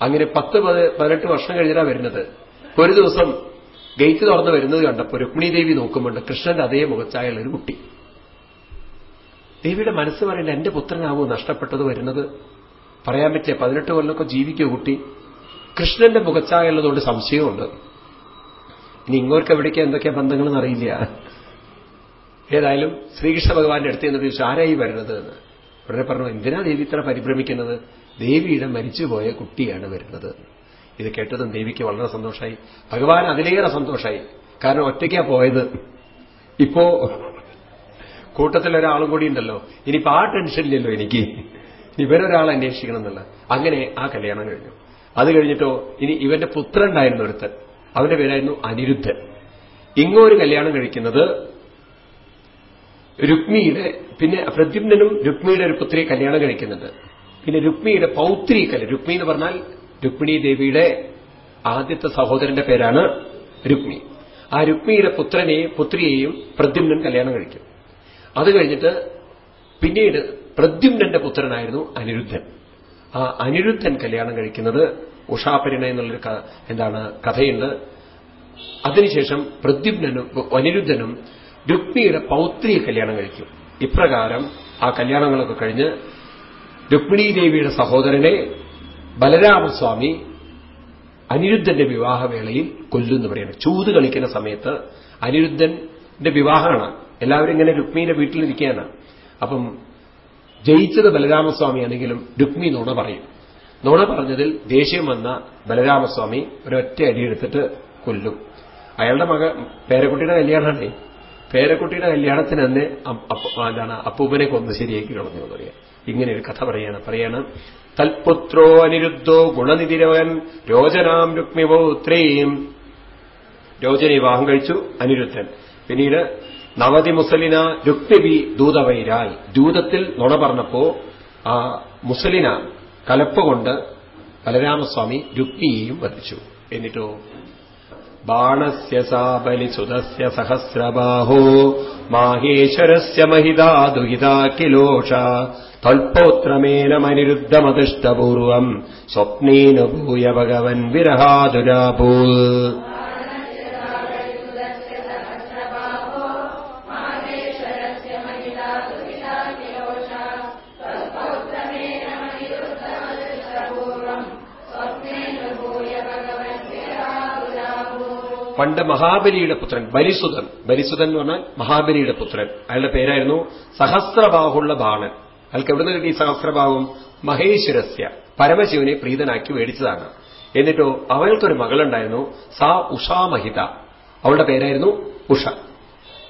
അങ്ങനെ പത്ത് പതിനെട്ട് വർഷം കഴിഞ്ഞാ വരുന്നത്. ഒരു ദിവസം ഗേറ്റ് തുറന്ന് വരുന്നത് കണ്ടപ്പോൾ രുക്മിണി ദേവി നോക്കുമ്പോണ്ട് കൃഷ്ണന്റെ അതേ മുഖച്ചായുള്ള ഒരു കുട്ടി. ദേവിയുടെ മനസ്സ് പറയുന്നത് എന്റെ പുത്രനാവോ നഷ്ടപ്പെട്ടത് വരുന്നത് പറയാൻ പറ്റിയ പതിനെട്ട് കൊല്ലമൊക്കെ ജീവിക്കൂ കുട്ടി. കൃഷ്ണന്റെ മുഖച്ചായുള്ളതുകൊണ്ട് സംശയമുണ്ട്. ഇനി ഇങ്ങോർക്ക് എവിടേക്ക് എന്തൊക്കെയാ ബന്ധങ്ങളെന്ന് അറിയില്ല. ഏതായാലും ശ്രീകൃഷ്ണ ഭഗവാന്റെ അടുത്ത് എന്ന് ചോദിച്ചു ആരായി വരുന്നത് എന്ന്? ഉടനെ പറഞ്ഞു എന്തിനാ ദേവി ഇത്ര പരിഭ്രമിക്കുന്നത്? ദേവിയുടെ മരിച്ചുപോയ കുട്ടിയാണ് വരുന്നത്. ഇത് കേട്ടതും ദേവിക്ക് വളരെ സന്തോഷമായി ഭഗവാൻ അതിലേറെ സന്തോഷമായി കാരണം ഒറ്റയ്ക്കാ പോയത്. ഇപ്പോ കൂട്ടത്തിൽ ഒരാളും കൂടി ഉണ്ടല്ലോ. ഇനിയിപ്പോ ആ ടെൻഷനില്ലല്ലോ എനിക്ക്. ഇവരൊരാൾ അന്വേഷിക്കണം എന്നുള്ള. അങ്ങനെ ആ കല്യാണം കഴിഞ്ഞു. അത് കഴിഞ്ഞിട്ടോ ഇനി ഇവന്റെ പുത്രൻ ഉണ്ടായിരുന്നു ഒരുത്തൻ. അവന്റെ പേരായിരുന്നു അനിരുദ്ധൻ. ഇങ്ങൊരു കല്യാണം കഴിക്കുന്നത് രുക്മിയുടെ പിന്നെ പ്രദ്യുമ്നും രുക്മിയുടെ ഒരു പുത്രിയെ കല്യാണം കഴിക്കുന്നുണ്ട്. പിന്നെ രുക്മിയുടെ പൗത്രി കല്യാണം രുക്മി എന്ന് പറഞ്ഞാൽ രുക്മിണി ദേവിയുടെ ആദ്യത്തെ സഹോദരന്റെ പേരാണ് രുക്മി. ആ രുക്മിയുടെ പുത്രനെയും പുത്രിയെയും പ്രദ്യുമ്നൻ കല്യാണം കഴിക്കും. അത് കഴിഞ്ഞിട്ട് പിന്നീട് പ്രദ്യുമ്നന്റെ പുത്രനായിരുന്നു അനിരുദ്ധൻ. ആ അനിരുദ്ധൻ കല്യാണം കഴിക്കുന്നത് ഉഷാപരിണ എന്നുള്ളൊരു എന്താണ് കഥയുണ്ട്. അതിനുശേഷം പ്രദ്യുമ്നും അനിരുദ്ധനും രുക്മിയുടെ പൗത്രിയെ കല്യാണം കഴിക്കും. ഇപ്രകാരം ആ കല്യാണങ്ങളൊക്കെ കഴിഞ്ഞ് രുക്മിണീ ദേവിയുടെ സഹോദരനെ ബലരാമസ്വാമി അനിരുദ്ധന്റെ വിവാഹവേളയിൽ കൊല്ലുന്നു പറയുന്നത് ചൂത് കളിക്കുന്ന സമയത്ത് അനിരുദ്ധന്റെ വിവാഹമാണ്. എല്ലാവരും ഇങ്ങനെ രുക്മിയുടെ വീട്ടിലിരിക്കുകയാണ്. അപ്പം ജയിച്ചത് ബലരാമസ്വാമിയാണെങ്കിലും രുക്മി നുണ പറയും. നുണ പറഞ്ഞതിൽ ദേഷ്യം വന്ന ബലരാമസ്വാമി ഒരൊറ്റ അടിയെടുത്തിട്ട് കൊല്ലും. അയാളുടെ മക പേരക്കുട്ടിയുടെ കല്യാണമാണേ പേരക്കുട്ടിയുടെ കല്യാണത്തിന് തന്നെ എന്താണ് അപ്പൂപ്പനെ കൊന്ന് ശരിയാക്കി കളഞ്ഞു എന്ന് പറയാം. ഇങ്ങനെ ഒരു കഥ പറയാണ്. പറയാണ് തൽപുത്രോ അനിരുദ്ധോ ഗുണനിധിരവൻ രോചനാം രുക്മിപൗത്രയും രോചന വിവാഹം കഴിച്ചു അനിരുദ്ധൻ. പിന്നീട് നവതി മുസലിന രുക്തിബി ദൂതവൈരായി. ദൂതത്തിൽ നുണ പറഞ്ഞപ്പോ ആ മുസലിന കലപ്പുകൊണ്ട് ബലരാമസ്വാമി രുക്മിയെയും വധിച്ചു. എന്നിട്ടോ? ബാണസ്യ സാബലിസുതസ്യ സഹസ്രബാഹോ മാഹേശ്വരസ്യ മഹിതാ ദുഹിതാ കിലോഷ. തൽപൗത്രമേനമനിരുദ്ധമതിഷ്ടപൂർവം സ്വപ്നേന ഭൂയ ഭഗവൻ വിരഹാതുരാഭൂ പണ്ട് മഹാബലിയുടെ പുത്രൻ ബലിസുതൻ ബലിസുതൻ എന്ന് പറഞ്ഞാൽ മഹാബലിയുടെ പുത്രൻ. അയാളുടെ പേരായിരുന്നു സഹസ്രബാഹുള്ള ബാണൻ. അയാൾക്ക് എവിടെ നിന്ന് കിട്ടി സഹസ്രബാഹും മഹേശ്വരസ്യ. പരമശിവനെ പ്രീതനാക്കി മേടിച്ചതാണ്. എന്നിട്ടോ അവൾക്കൊരു മകളുണ്ടായിരുന്നു സാ ഉഷാമഹിത അവളുടെ പേരായിരുന്നു ഉഷ.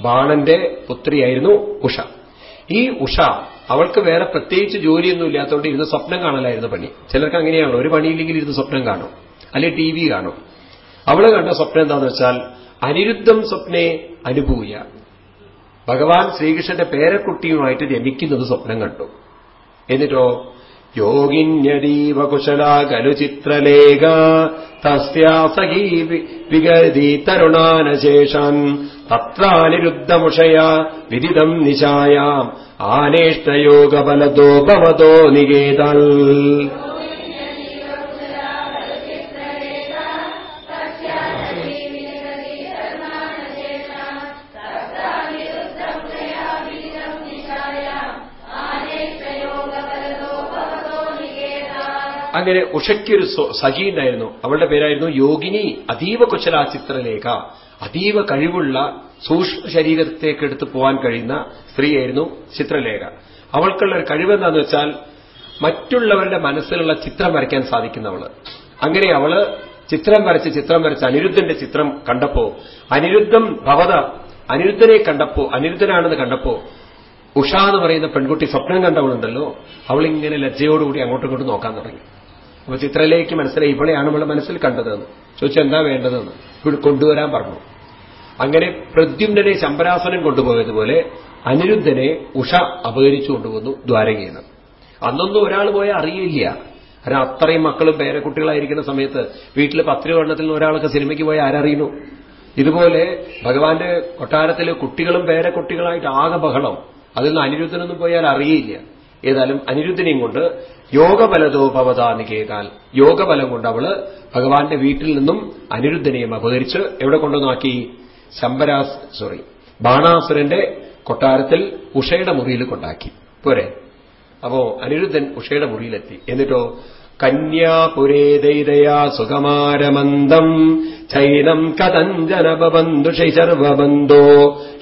ബാണന്റെ പുത്രിയായിരുന്നു ഉഷ. ഈ ഉഷ അവൾക്ക് വേറെ പ്രത്യേകിച്ച് ജോലിയൊന്നും ഇല്ലാത്തതുകൊണ്ട് ഇരുന്ന് സ്വപ്നം കാണലായിരുന്നു പണി. ചിലർക്ക് അങ്ങനെയാണല്ലോ ഒരു പണിയില്ലെങ്കിൽ ഇരുന്ന് സ്വപ്നം കാണും. അല്ലെങ്കിൽ ടി വി കാണും. അവൾ കണ്ട സ്വപ്നം എന്താണെന്ന് വെച്ചാൽ അനിരുദ്ധം സ്വപ്നെ അനുഭൂയ. ഭഗവാൻ ശ്രീകൃഷ്ണന്റെ പേരക്കുട്ടിയുമായിട്ട് രമിക്കുന്നത് സ്വപ്നം കണ്ടു. എന്നിട്ടോ? യോഗിന്യദീവ കുശലാ ഖലു ചിത്രലേഖ തസ്യാസഖീ വിഗതി തരുണാനശേഷാൻ തത്രാനിരുദ്ധമുഷയ വിദിതം നിശായാം ആനേഷ്ടയോഗബലതോ ഭവതോ നികേതൽ. അങ്ങനെ ഉഷയ്ക്കൊരു സഖി ഉണ്ടായിരുന്നു അവളുടെ പേരായിരുന്നു യോഗിനി അതീവ കുശല ചിത്രലേഖ. അതീവ കഴിവുള്ള സൂക്ഷ്മ ശരീരത്തേക്ക് എടുത്തു പോകാൻ കഴിയുന്ന സ്ത്രീയായിരുന്നു ചിത്രലേഖ. അവൾക്കുള്ള ഒരു കഴിവെന്താന്ന് വെച്ചാൽ മറ്റുള്ളവരുടെ മനസ്സിലുള്ള ചിത്രം വരയ്ക്കാൻ സാധിക്കുന്നവൾ. അങ്ങനെ അവൾ ചിത്രം വരച്ച് ചിത്രം വരച്ച് അനിരുദ്ധന്റെ ചിത്രം കണ്ടപ്പോ അനിരുദ്ധം ഭവത അനിരുദ്ധനെ കണ്ടപ്പോ അനിരുദ്ധനാണെന്ന് കണ്ടപ്പോ ഉഷ എന്ന് പറയുന്ന പെൺകുട്ടി സ്വപ്നം കണ്ടവളുണ്ടല്ലോ അവളിങ്ങനെ ലജ്ജയോടുകൂടി അങ്ങോട്ടും ഇങ്ങോട്ടും നോക്കാൻ തുടങ്ങി. അപ്പൊ ചിത്രയിലേക്ക് മനസ്സിലായി ഇവളെയാണ് ഇവളെ മനസ്സിൽ കണ്ടതെന്ന്. ചോദിച്ചാൽ എന്താ വേണ്ടതെന്ന്? ഇവിടെ കൊണ്ടുവരാൻ പറഞ്ഞു. അങ്ങനെ പ്രദ്യുമ്നെ ശമ്പരാസനം കൊണ്ടുപോയതുപോലെ അനിരുദ്ധനെ ഉഷ അപകരിച്ചു കൊണ്ടുവന്നു ദ്വാരകയിൽ. നിന്ന് അന്നൊന്നും ഒരാൾ പോയാൽ അറിയില്ല. കാരണം അത്രയും മക്കളും പേരക്കുട്ടികളായിരിക്കുന്ന സമയത്ത് വീട്ടിൽ പത്ത് വണ്ണത്തിൽ നിന്ന് ഒരാളൊക്കെ സിനിമയ്ക്ക് പോയാൽ ആരറിയുന്നു? ഇതുപോലെ ഭഗവാന്റെ കൊട്ടാരത്തിലെ കുട്ടികളും പേരക്കുട്ടികളായിട്ട് ആകെ ബഹളം. അതിൽ നിന്ന് അനിരുദ്ധനൊന്നും പോയാൽ അറിയില്ല. ഏതായാലും അനിരുദ്ധനെയും കൊണ്ട് യോഗബലതോ ഭവതാ നികേകാൽ യോഗബലം കൊണ്ട് അവൾ ഭഗവാന്റെ വീട്ടിൽ നിന്നും അനിരുദ്ധനെയും അപഹരിച്ച് എവിടെ കൊണ്ടുവന്നാക്കി? ശമ്പരാസ് സോറി ബാണാസുരന്റെ കൊട്ടാരത്തിൽ ഉഷയുടെ മുറിയിൽ കൊണ്ടാക്കി. പോരെ? അപ്പോ അനിരുദ്ധൻ ഉഷയുടെ മുറിയിലെത്തി. എന്നിട്ടോ കന്യാപുരേ ദൈതയാ സുഖമാരമന്ദം ചൈനം കഥഞ്ജനബന്ധു ശൈശർവബന്ധോ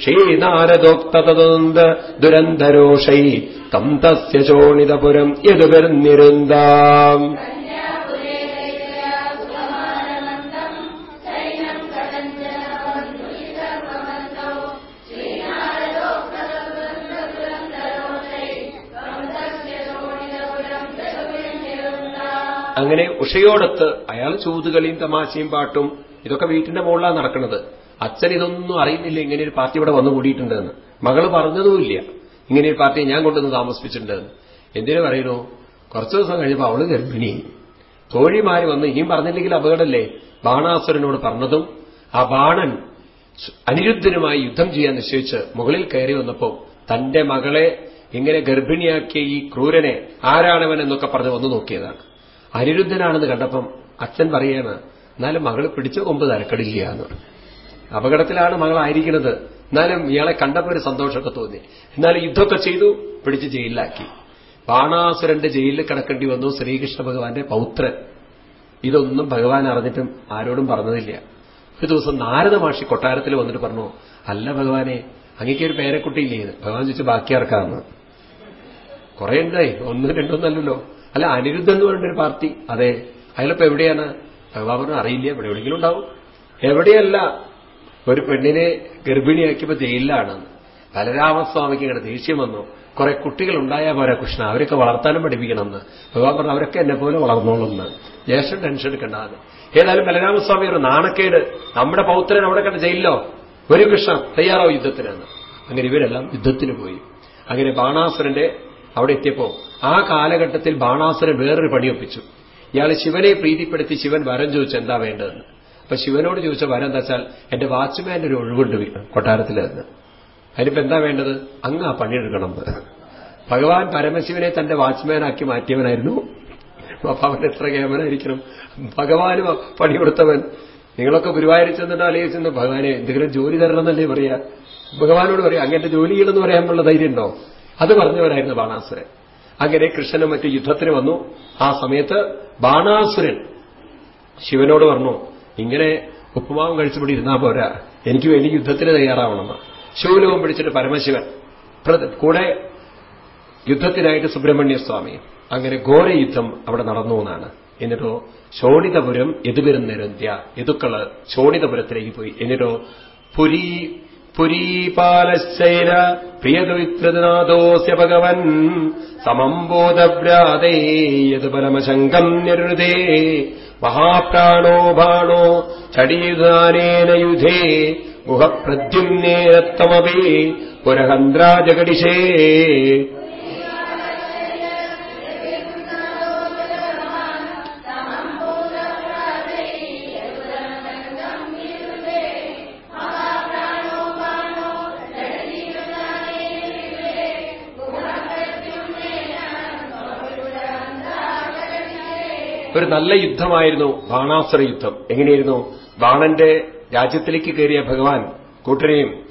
ശ്രീനാരദോക്തതന്ത ദുരന്തരോഷൈ. തം തസ്യ ശോണിതപുരം യതുപെരുന്നിരുന്താം അങ്ങനെ ഉഷയോടൊത്ത് അയാൾ ചൂതുകളിയും തമാശയും പാട്ടും ഇതൊക്കെ വീട്ടിന്റെ മുകളിലാണ് നടക്കുന്നത്. അച്ഛൻ ഇതൊന്നും അറിയുന്നില്ല ഇങ്ങനെ ഒരു പാർട്ടി ഇവിടെ വന്നു കൂടിയിട്ടുണ്ടെന്ന്. മകൾ പറഞ്ഞതുമില്ല ഇങ്ങനെ ഒരു പാർട്ടിയെ ഞാൻ കൊണ്ടുവന്ന് താമസിപ്പിച്ചിട്ടുണ്ടെന്ന്. എന്തിനു പറയുന്നു? കുറച്ചു ദിവസം കഴിഞ്ഞപ്പോൾ അവൾ ഗർഭിണി. തോഴിമാര് വന്ന് ഇനിയും പറഞ്ഞില്ലെങ്കിൽ അപകടമല്ലേ ബാണാസുരനോട് പറഞ്ഞതും ആ ബാണൻ അനിരുദ്ധനുമായി യുദ്ധം ചെയ്യാൻ നിശ്ചയിച്ച് മുകളിൽ കയറി വന്നപ്പോൾ തന്റെ മകളെ ഇങ്ങനെ ഗർഭിണിയാക്കിയ ഈ ക്രൂരനെ ആരാണവൻ എന്നൊക്കെ പറഞ്ഞ് വന്നു നോക്കിയതാണ്. അനിരുദ്ധനാണെന്ന് കണ്ടപ്പം അച്ഛൻ പറയാണ് എന്നാലും മകൾ പിടിച്ച കൊമ്പ് തരക്കടില്ല എന്ന് അപകടത്തിലാണ് മകളായിരിക്കുന്നത്. എന്നാലും ഇയാളെ കണ്ടപ്പോൾ ഒരു സന്തോഷമൊക്കെ തോന്നി. എന്നാലും യുദ്ധമൊക്കെ ചെയ്തു പിടിച്ച് ജയിലിലാക്കി. ബാണാസുരന്റെ ജയിലിൽ കിടക്കേണ്ടി വന്നു ശ്രീകൃഷ്ണ ഭഗവാന്റെ പൗത്രൻ. ഇതൊന്നും ഭഗവാൻ അറിഞ്ഞിട്ടും ആരോടും പറഞ്ഞതില്ല. ഒരു ദിവസം നാരദ മാഷി കൊട്ടാരത്തിൽ വന്നിട്ട് പറഞ്ഞു അല്ല ഭഗവാനെ അങ്ങേക്ക് ഒരു പേരക്കുട്ടിയില്ലേ? ഭഗവാൻ ചോദിച്ചു ബാക്കി ആർക്കാന്ന്? കുറെ ഉണ്ടായി ഒന്നും രണ്ടൊന്നല്ലല്ലോ അല്ല അനിരുദ്ധ എന്ന് പറഞ്ഞൊരു പാർട്ടി അതെ. അയാളിപ്പോ എവിടെയാണ്? ഭഗവാൻ പറഞ്ഞു അറിയില്ല ഇവിടെ എവിടെയെങ്കിലും ഉണ്ടാവും. എവിടെയല്ല ഒരു പെണ്ണിനെ ഗർഭിണിയാക്കിയപ്പോ ജയിലിലാണ്. ബലരാമസ്വാമിക്ക് ഇങ്ങനെ ദേഷ്യം വന്നു. കുറെ കുട്ടികൾ ഉണ്ടായാൽ പോരാ കൃഷ്ണ അവരൊക്കെ വളർത്താനും പഠിപ്പിക്കണമെന്ന്. ഭഗവാൻ പറഞ്ഞു അവരൊക്കെ എന്നെ പോലെ വളർന്നോളുന്ന് ജ്യേഷ്ഠൻ ടെൻഷൻ എടുക്കണ്ടാന്ന്. ഏതായാലും ബലരാമസ്വാമി ഒരു നാണക്കേട്. നമ്മുടെ പൗത്രൻ അവിടെ കണ്ട ജയിലിലോ? ഒരു കൃഷ്ണ തയ്യാറാവും യുദ്ധത്തിനാണ്. അങ്ങനെ ഇവരെല്ലാം യുദ്ധത്തിന് പോയി. അങ്ങനെ ബാണാസുരന്റെ അവിടെ എത്തിയപ്പോ ആ കാലഘട്ടത്തിൽ ബാണാസുരൻ വേറൊരു പണിയൊപ്പിച്ചു. ഇയാൾ ശിവനെ പ്രീതിപ്പെടുത്തി ശിവൻ വരം ചോദിച്ചു എന്താ വേണ്ടതെന്ന്? അപ്പൊ ശിവനോട് ചോദിച്ച വരം എന്താ വെച്ചാൽ എന്റെ വാച്ച്മാന്റെ ഒരു ഒഴിവുണ്ട് കൊട്ടാരത്തിൽ നിന്ന് അതിനിപ്പോ എന്താ വേണ്ടത്? അങ്ങ് ആ പണിയെടുക്കണം. ഭഗവാൻ പരമശിവനെ തന്റെ വാച്ച്മാനാക്കി മാറ്റിയവനായിരുന്നു. അപ്പൊ അവൻ എത്ര കേമനായിരിക്കണം? ഭഗവാനും പണി കൊടുത്തവൻ നിങ്ങളൊക്കെ ഗുരുവായൂർ ചെന്നിട്ട് അല്ലെങ്കിൽ ചെന്ന് ഭഗവാനെ എന്തെങ്കിലും ജോലി തരണം എന്നല്ലേ പറയാ? ഭഗവാനോട് പറയാം അങ്ങനത്തെ ജോലി ചെയ്യണമെന്ന് പറയാനുള്ള ധൈര്യം ഉണ്ടോ അത് പറഞ്ഞവനായിരുന്നു ബാണാസുരൻ. അങ്ങനെ കൃഷ്ണനും മറ്റു യുദ്ധത്തിന് വന്നു. ആ സമയത്ത് ബാണാസുരൻ ശിവനോട് പറഞ്ഞു ഇങ്ങനെ ഉപ്പുമാവും കഴിച്ചുപിടി ഇരുന്നാ പോരാ. എനിക്ക് വേണ്ടി യുദ്ധത്തിന് തയ്യാറാവണമെന്ന് ശൂലവും പിടിച്ചിട്ട് പരമശിവൻ കൂടെ യുദ്ധത്തിനായിട്ട് സുബ്രഹ്മണ്യ സ്വാമി അങ്ങനെ ഘോര യുദ്ധം അവിടെ നടന്നു എന്നാണ്. എന്നിട്ടോ ശോണിതപുരം എതുവരും യതുക്കൾ ശോണിതപുരത്തിലേക്ക് പോയി. എന്നിട്ടോ പുരീ പുരീപാലശ്ചൈര പ്രിയതുവിത്രനാഥോസ്യ ഭഗവൻ. സമംബോധവ്രാതേ യത് പരമശങ്കം നിരുതേ മഹാപ്രാണോ ബാണോ ചടീദാനേന യുധേ. ഗുഹപ്രദ്യുമ്നേരത്തമപി പുരഹന്ത്രാജഗടിഷേ ഒരു നല്ല യുദ്ധമായിരുന്നു ബാണാസുര യുദ്ധം. എങ്ങനെയായിരുന്നു? ബാണന്റെ രാജ്യത്തിലേക്ക് കയറിയ ഭഗവാൻ കൂട്ടരെയും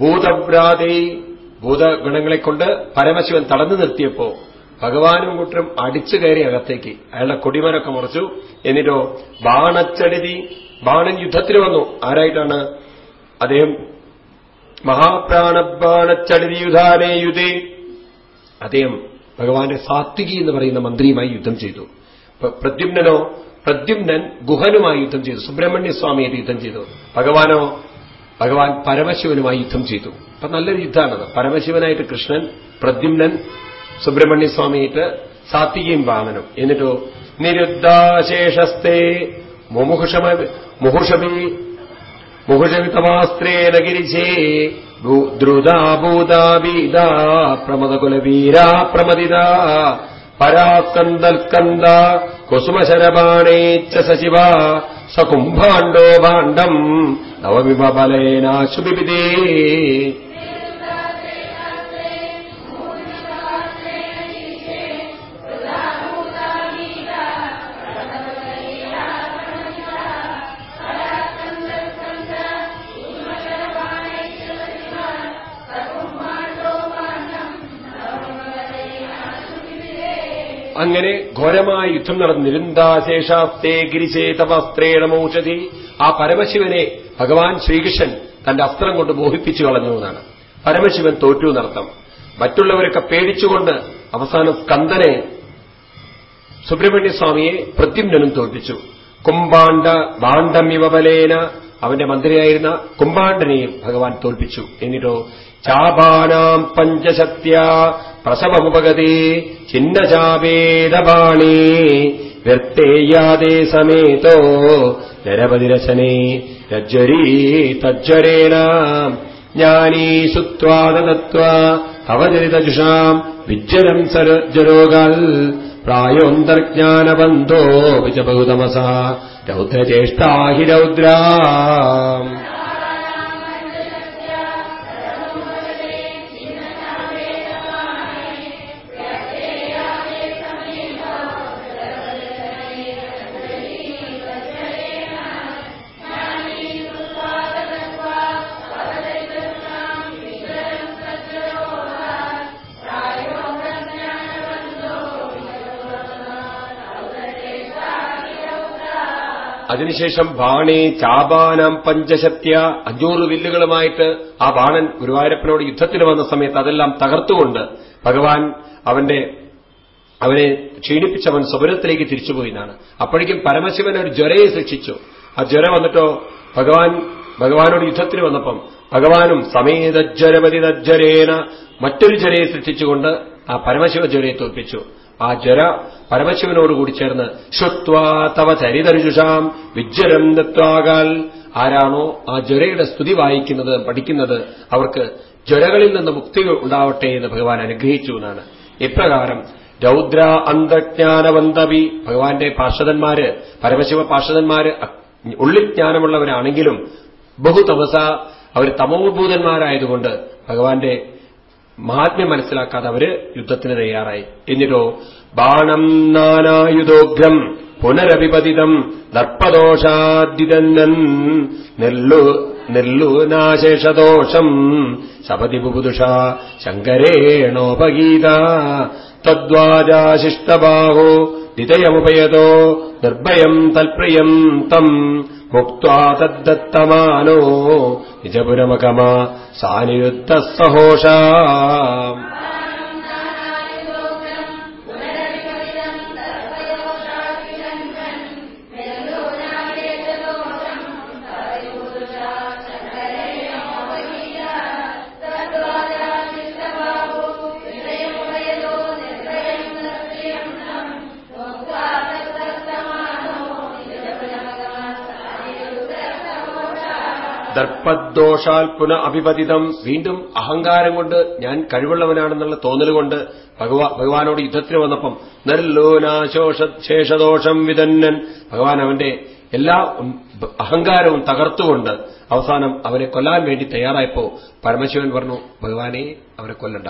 ഭൂതവ്രാതേ ഭൂതഗണങ്ങളെ കൊണ്ട് പരമശിവൻ തടഞ്ഞു നിർത്തിയപ്പോ ഭഗവാനും കൂട്ടരും അടിച്ചു കയറി അകത്തേക്ക്. അയാളുടെ കൊടിമരൊക്കെ മുറിച്ചു. എന്നിട്ടോ ബാണച്ചടിതി ബാണൻ യുദ്ധത്തിൽ വന്നു. ആരായിട്ടാണ്? അദ്ദേഹം മഹാപ്രാണബാണച്ചടിതി യുധാനേ യുധേ അദ്ദേഹം ഭഗവാന്റെ സാത്വികി എന്ന് പറയുന്ന മന്ത്രിയുമായി യുദ്ധം ചെയ്തു. പ്രദ്യുമ്നനോ പ്രദ്യുമ്നൻ ഗുഹനുമായി യുദ്ധം ചെയ്തു. സുബ്രഹ്മണ്യസ്വാമിയെ യുദ്ധം ചെയ്തു. ഭഗവാനോ ഭഗവാൻ പരമശിവനുമായി യുദ്ധം ചെയ്തു. അപ്പൊ നല്ലൊരു യുദ്ധമാണത്. പരമശിവനായിട്ട് കൃഷ്ണൻ പ്രദ്യുമ്നൻ സുബ്രഹ്മണ്യസ്വാമിയായിട്ട് സാത്വികയും വാമനും. എന്നിട്ടോ നിരുദ്ധാശേഷസ്തേ മുഹുഷമി മുഹുഷമിതമാസ്ത്രേണ ഗിരിജേ ദ്രുതാഭൂതാബീതാ പ്രമദകുലവീരാ പ്രമദിതാ പരാസ്കന്ദൽക്കന്ദ കുസുമശരബാണേ ച സശിവ സകുംഭാണ്ഡോ ഭാണ്ഡം ബലേനാശുപിതേ അങ്ങനെ ഘോരമായ യുദ്ധം നടന്നു നിരുന്ദാശേഷാസ്തേ ഗിരിശേതവസ്ത്രേണമൌഷധി ആ പരമശിവനെ ഭഗവാൻ ശ്രീകൃഷ്ണൻ തന്റെ അസ്ത്രം കൊണ്ട് മോഹിപ്പിച്ചു കളഞ്ഞു എന്നാണ്. പരമശിവൻ തോറ്റു നടത്തം മറ്റുള്ളവരൊക്കെ പേടിച്ചുകൊണ്ട് അവസാന സ്കന്ദനെ സുബ്രഹ്മണ്യസ്വാമിയെ പ്രദ്യുമ്നും തോൽപ്പിച്ചു. കുംഭാണ്ഡ ബാണ്ഡമിവ ബലേന അവന്റെ മന്ത്രിയായിരുന്ന കുംഭാണ്ഡനെയും ഭഗവാൻ തോൽപ്പിച്ചു. എന്നിട്ടോ ചാപാനാം പഞ്ചശക്യ പ്രസവമുപഗതേ ചിന്നചാപേദബാണേ വ്യർത്തേയാദേ സമേതോ നരപതിരശനേ രജ്വരീ തജ്വരേണ ജ്ഞാനീ അവചരിതജുഷാം വിജ്വരം സരജരോഗാൽ പ്രായോന്തർജ്ഞാനബന്ധോ വിജബഹുതമസ രൗദ്രചേഷ്ടാ ഹി രൗദ്രാ അതിനുശേഷം ബാണേ ചാബാനം പഞ്ചശത്യ അഞ്ഞൂറ് വില്ലുകളുമായിട്ട് ആ ബാണൻ ഗുരുവായൂരപ്പനോട് യുദ്ധത്തിന് വന്ന സമയത്ത് അതെല്ലാം തകർത്തുകൊണ്ട് ഭഗവാൻ അവന്റെ അവനെ ക്ഷീണിപ്പിച്ചവൻ സ്വപനത്തിലേക്ക് തിരിച്ചുപോയി എന്നാണ്. അപ്പോഴേക്കും പരമശിവൻ ഒരു ജ്വരയെ ശിക്ഷിച്ചു ആ ജ്വര വന്നിട്ടോ ഭഗവാൻ ഭഗവാനോട് യുദ്ധത്തിന് വന്നപ്പം ഭഗവാനും സമേതജ്വരപതി തജ്വരേന മറ്റൊരു ജ്വരയെ സൃഷ്ടിച്ചുകൊണ്ട് ആ പരമശിവ ജ്വരയെ തോൽപ്പിച്ചു. ആ ജ്വര പരമശിവനോടുകൂടി ചേർന്ന് ശ്രുത്വാ തവ ചരിതരുഷാം വിജ്വരം ദത്വാകാൽ ആരാണോ ആ ജ്വരയുടെ സ്തുതി വായിക്കുന്നത് പഠിക്കുന്നത് അവർക്ക് ജ്വരകളിൽ നിന്ന് മുക്തി ഉണ്ടാവട്ടെ എന്ന് ഭഗവാൻ അനുഗ്രഹിച്ചു എന്നാണ്. ഇപ്രകാരം രൗദ്ര അന്തജ്ഞാനവന്തവി ഭഗവാന്റെ പാർഷദന്മാര് പരമശിവ പാർഷദന്മാര് ഉള്ളിൽ ജ്ഞാനമുള്ളവരാണെങ്കിലും ബഹുതമസ അവർ തമോഭൂതന്മാരായതുകൊണ്ട് ഭഗവാന്റെ മഹാത്മ്യം മനസ്സിലാക്കാതെ അവർ യുദ്ധത്തിന് തയ്യാറായി. എന്നിട്ടോ ബാണം നാനായുധോഗ്രം പുനരഭിപതിതം ദർപ്പദോഷാദിതന്നൻ നെല്ലു നെല്ലു നാശേഷദോഷം ശപതി ബുബുദുഷ ശങ്കരേണോപഗീത തദ്വാജാശിഷ്ടബാഹോ ദിതയമുപയതോ നിർഭയം തൽപ്രിയം തം മുക്വാ തദ്ദത്തമാനോ നിജപുരമകമാ സാനിരുദ്ധ സഹോഷ ദർപ്പദോഷാൽ പുന അഭിപതിതം വീണ്ടും അഹങ്കാരം കൊണ്ട് ഞാൻ കഴിവുള്ളവനാണെന്നുള്ള തോന്നലുകൊണ്ട് ഭഗവാനോട് യുദ്ധത്തിന് വന്നപ്പം നിർലോനാശോഷേഷദോഷം വിതന്നൻ ഭഗവാൻ അവന്റെ എല്ലാ അഹങ്കാരവും തകർത്തുകൊണ്ട് അവസാനം അവരെ കൊല്ലാൻ വേണ്ടി തയ്യാറായപ്പോ പരമശിവൻ പറഞ്ഞു ഭഗവാനെ അവരെ കൊല്ലണ്ട.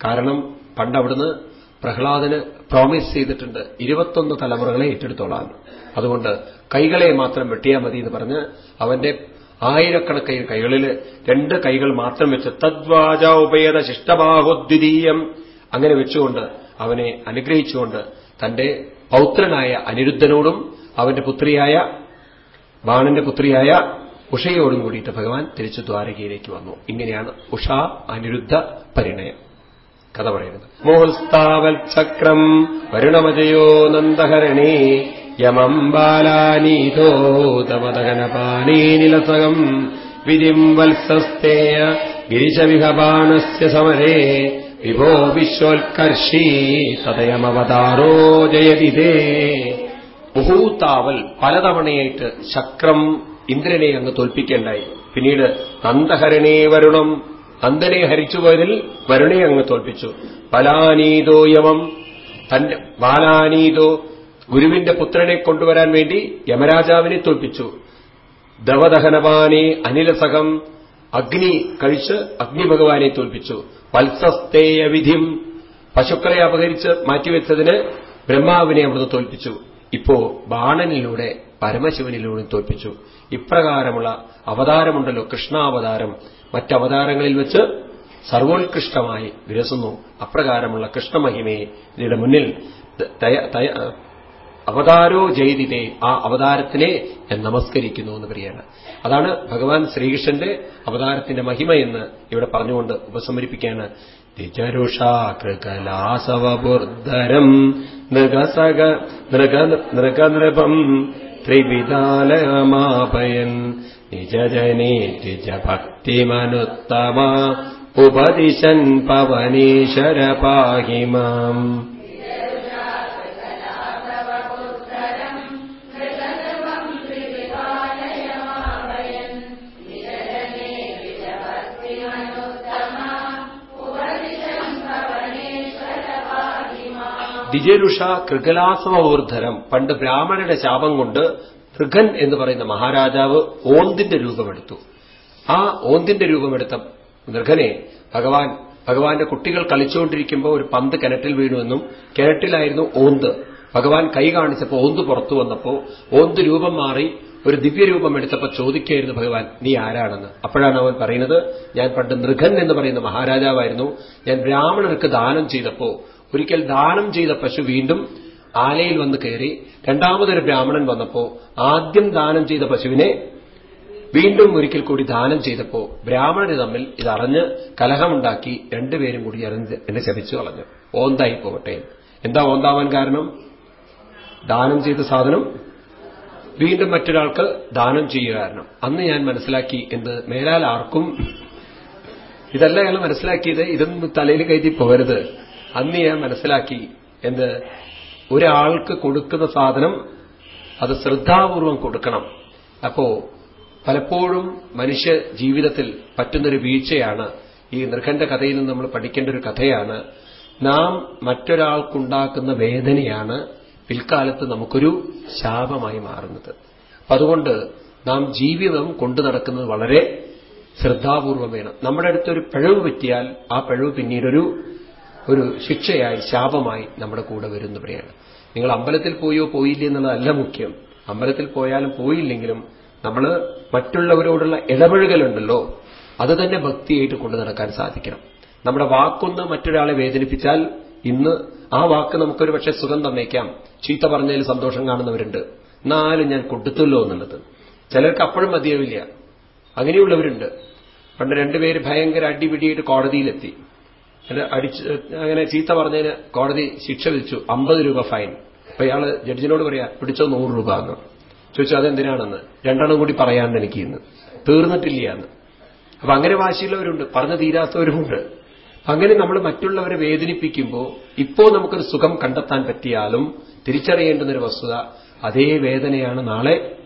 കാരണം പണ്ട് അവിടുന്ന് പ്രഹ്ലാദന് പ്രോമിസ് ചെയ്തിട്ടുണ്ട് ഇരുപത്തൊന്ന് തലമുറകളെ ഏറ്റെടുത്തോളാൻ. അതുകൊണ്ട് കൈകളെ മാത്രം വെട്ടിയാൽ മതി എന്ന് പറഞ്ഞ് അവന്റെ ആയിരക്കണക്കിന് കൈകളിൽ രണ്ട് കൈകൾ മാത്രം വെച്ച് തദ്വാജ ഉപേത ശിഷ്ടബാഹോദ്വിതീയം അങ്ങനെ വെച്ചുകൊണ്ട് അവനെ അനുഗ്രഹിച്ചുകൊണ്ട് തന്റെ പൗത്രനായ അനിരുദ്ധനോടും അവന്റെ പുത്രിയായ ബാണന്റെ പുത്രിയായ ഉഷയോടും കൂടിയിട്ട് ഭഗവാൻ തിരിച്ചു ദ്വാരകയിലേക്ക് വന്നു. ഇങ്ങനെയാണ് ഉഷ അനിരുദ്ധ പരിണയം. കഥ പറയുന്നത്. മോഹസ്താവൽ ചക്രം വരുണമജയോ നന്ദഹരണി യമം ബാലാനീതോ തവതകനപാനീനിലസകം വിധിം വത്സസ്തേയ ഗിരിശവിഹബാണസ്യ സമരേ വിഭോ വിശ്വോത്കർഷീ തദയമവതാരോ ജയതിതേ ബഹൂത്താവൽ പലതവണയായിട്ട് ചക്രം ഇന്ദ്രനെ അങ്ങ് തോൽപ്പിക്കേണ്ടായി. പിന്നീട് നന്ദഹരണേ വരുണം നന്ദനെ ഹരിച്ചുപോയതിൽ വരുണയെ അങ്ങ് തോൽപ്പിച്ചു. ബാലാനീതോ യമം. തന്റെ ബാലാനീതോ ഗുരുവിന്റെ പുത്രനെ കൊണ്ടുവരാൻ വേണ്ടി യമരാജാവിനെ തോൽപ്പിച്ചു. ദവദഹനപാനെ അനിലസകം അഗ്നി കഴിച്ച് അഗ്നിഭഗവാനെ തോൽപ്പിച്ചു. വത്സസ്തേയ വിധിം. പശുക്കളെ അപഹരിച്ച് മാറ്റിവെച്ചതിന് ബ്രഹ്മാവിനെ അവിടുന്ന് തോൽപ്പിച്ചു. ഇപ്പോ ബാണനിലൂടെ പരമശിവനിലൂടെ തോൽപ്പിച്ചു. ഇപ്രകാരമുള്ള അവതാരമുണ്ടല്ലോ കൃഷ്ണാവതാരം. മറ്റവതാരങ്ങളിൽ വെച്ച് സർവോത്കൃഷ്ടമായി വിരസുന്നു. അപ്രകാരമുള്ള കൃഷ്ണമഹിമയെ ഇതിയുടെ മുന്നിൽ അവതാരോ ജയിതിതേ ആ അവതാരത്തിനെ ഞാൻ നമസ്കരിക്കുന്നു എന്ന് പറയാണ് അതാണ് ഭഗവാൻ ശ്രീകൃഷ്ണന്റെ അവതാരത്തിന്റെ മഹിമ എന്ന് ഇവിടെ പറഞ്ഞുകൊണ്ട് ഉപസമരിപ്പിക്കുകയാണ്. തിജരുഷാകൃകലാസവബുർധരം നൃഗസക നൃഗനൃപം ത്രിവിധാലമാപയൻ നിജജനേ ദ്വിജഭക്തിമനുത്തമ ഉപദിശൻ പവനീശ്വര പാഹി മാം. ദിജരുഷ കൃകലാസവൂർധരം പണ്ട് ബ്രാഹ്മണരുടെ ശാപം കൊണ്ട് ഋഖൻ എന്ന് പറയുന്ന മഹാരാജാവ് ഓന്തിന്റെ രൂപമെടുത്തു. ആ ഓന്തിന്റെ രൂപമെടുത്ത നൃഗനെ ഭഗവാൻ ഭഗവാന്റെ കുട്ടികൾ കളിച്ചുകൊണ്ടിരിക്കുമ്പോൾ ഒരു പന്ത് കിണറ്റിൽ വീണുവെന്നും കിണറ്റിലായിരുന്നു ഓന്ത്. ഭഗവാൻ കൈ കാണിച്ചപ്പോൾ ഓന്ത് പുറത്തു വന്നപ്പോ ഓന്ത് രൂപം മാറി ഒരു ദിവ്യരൂപം എടുത്തപ്പോൾ ചോദിക്കുകയായിരുന്നു ഭഗവാൻ നീ ആരാണെന്ന്? അപ്പോഴാണ് അവൻ പറയുന്നത് ഞാൻ പണ്ട് നൃഗൻ എന്ന് പറയുന്ന മഹാരാജാവായിരുന്നു. ഞാൻ ബ്രാഹ്മണർക്ക് ദാനം ചെയ്തപ്പോ ഒരിക്കൽ ദാനം ചെയ്ത പശു വീണ്ടും ആലയിൽ വന്ന് കയറി രണ്ടാമതൊരു ബ്രാഹ്മണൻ വന്നപ്പോ ആദ്യം ദാനം ചെയ്ത പശുവിനെ വീണ്ടും ഒരിക്കൽ കൂടി ദാനം ചെയ്തപ്പോ ബ്രാഹ്മണര് തമ്മിൽ ഇതറിഞ്ഞ് കലഹമുണ്ടാക്കി രണ്ടുപേരും കൂടി അറിഞ്ഞ് എന്നെ ശപിച്ചു കളഞ്ഞു. ഓന്തായി പോകട്ടെ എന്താ ഓന്താവാൻ കാരണം? ദാനം ചെയ്ത സാധനം? വീണ്ടും മറ്റൊരാൾക്ക് ദാനം ചെയ്യുക കാരണം. അന്ന് ഞാൻ മനസ്സിലാക്കി എന്ത്? മേലാൽ ആർക്കും ഇതല്ല അയാൾ മനസ്സിലാക്കിയത് ഇതൊന്നും തലയിൽ കയറ്റി പോകരുത്. അന്ന് ഞാൻ മനസ്സിലാക്കി എന്ത്? ഒരാൾക്ക് കൊടുക്കുന്ന സാധനം അത് ശ്രദ്ധാപൂർവം കൊടുക്കണം. അപ്പോ പലപ്പോഴും മനുഷ്യ ജീവിതത്തിൽ പറ്റുന്നൊരു വീഴ്ചയാണ് ഈ നിർഖണ്ഡ കഥയിൽ നിന്ന് നമ്മൾ പഠിക്കേണ്ട ഒരു കഥയാണ്. നാം മറ്റൊരാൾക്കുണ്ടാക്കുന്ന വേദനയാണ് പിൽക്കാലത്ത് നമുക്കൊരു ശാപമായി മാറുന്നത്. അപ്പൊ അതുകൊണ്ട് നാം ജീവിതം കൊണ്ടു നടക്കുന്നത് വളരെ ശ്രദ്ധാപൂർവം വേണം. നമ്മുടെ അടുത്തൊരു പിഴവ് പറ്റിയാൽ ആ പിഴവ് പിന്നീടൊരു ഒരു ശിക്ഷയായി ശാപമായി നമ്മുടെ കൂടെ വരുന്നവരെയാണ്. നിങ്ങൾ അമ്പലത്തിൽ പോയോ പോയില്ലേ എന്നുള്ളതല്ല മുഖ്യം. അമ്പലത്തിൽ പോയാലും പോയില്ലെങ്കിലും നമ്മൾ മറ്റുള്ളവരോടുള്ള ഇടപഴകലുണ്ടല്ലോ അത് തന്നെ ഭക്തിയായിട്ട് കൊണ്ടു നടക്കാൻ സാധിക്കണം. നമ്മുടെ വാക്കൊന്ന് മറ്റൊരാളെ വേദനിപ്പിച്ചാൽ ഇന്ന് ആ വാക്ക് നമുക്കൊരു പക്ഷേ സുഖം തന്നേക്കാം. ചീത്ത പറഞ്ഞതിൽ സന്തോഷം കാണുന്നവരുണ്ട്. എന്നാലും ഞാൻ കൊടുത്തല്ലോ എന്നുള്ളത്. ചിലർക്ക് അപ്പോഴും മതിയാവില്ല. അങ്ങനെയുള്ളവരുണ്ട്. പണ്ട് രണ്ടുപേര് ഭയങ്കര അടിപിടിയായിട്ട് കോടതിയിലെത്തി. അടിച്ച് അങ്ങനെ ചീത്ത പറഞ്ഞതിന് കോടതി ശിക്ഷ വിധിച്ചു. അമ്പത് രൂപ ഫൈൻ. അപ്പൊ ഇയാൾ ജഡ്ജിനോട് പറയാ പിടിച്ചോ നൂറ് രൂപ എന്ന്. ചോദിച്ചു അതെന്തിനാണെന്ന്? രണ്ടെണ്ണം കൂടി പറയാണ്ട് എനിക്ക് ഇന്ന്. തീർന്നിട്ടില്ല എന്ന് അപ്പൊ അങ്ങനെ വാശിയുള്ളവരുണ്ട് പറഞ്ഞു തീരാത്തവരുമുണ്ട്. അങ്ങനെ നമ്മൾ മറ്റുള്ളവരെ വേദനിപ്പിക്കുമ്പോൾ ഇപ്പോ നമുക്കൊരു സുഖം കണ്ടെത്താൻ പറ്റിയാലും തിരിച്ചറിയേണ്ടുന്നൊരു വസ്തുത അതേ വേദനയാണ് നാളെ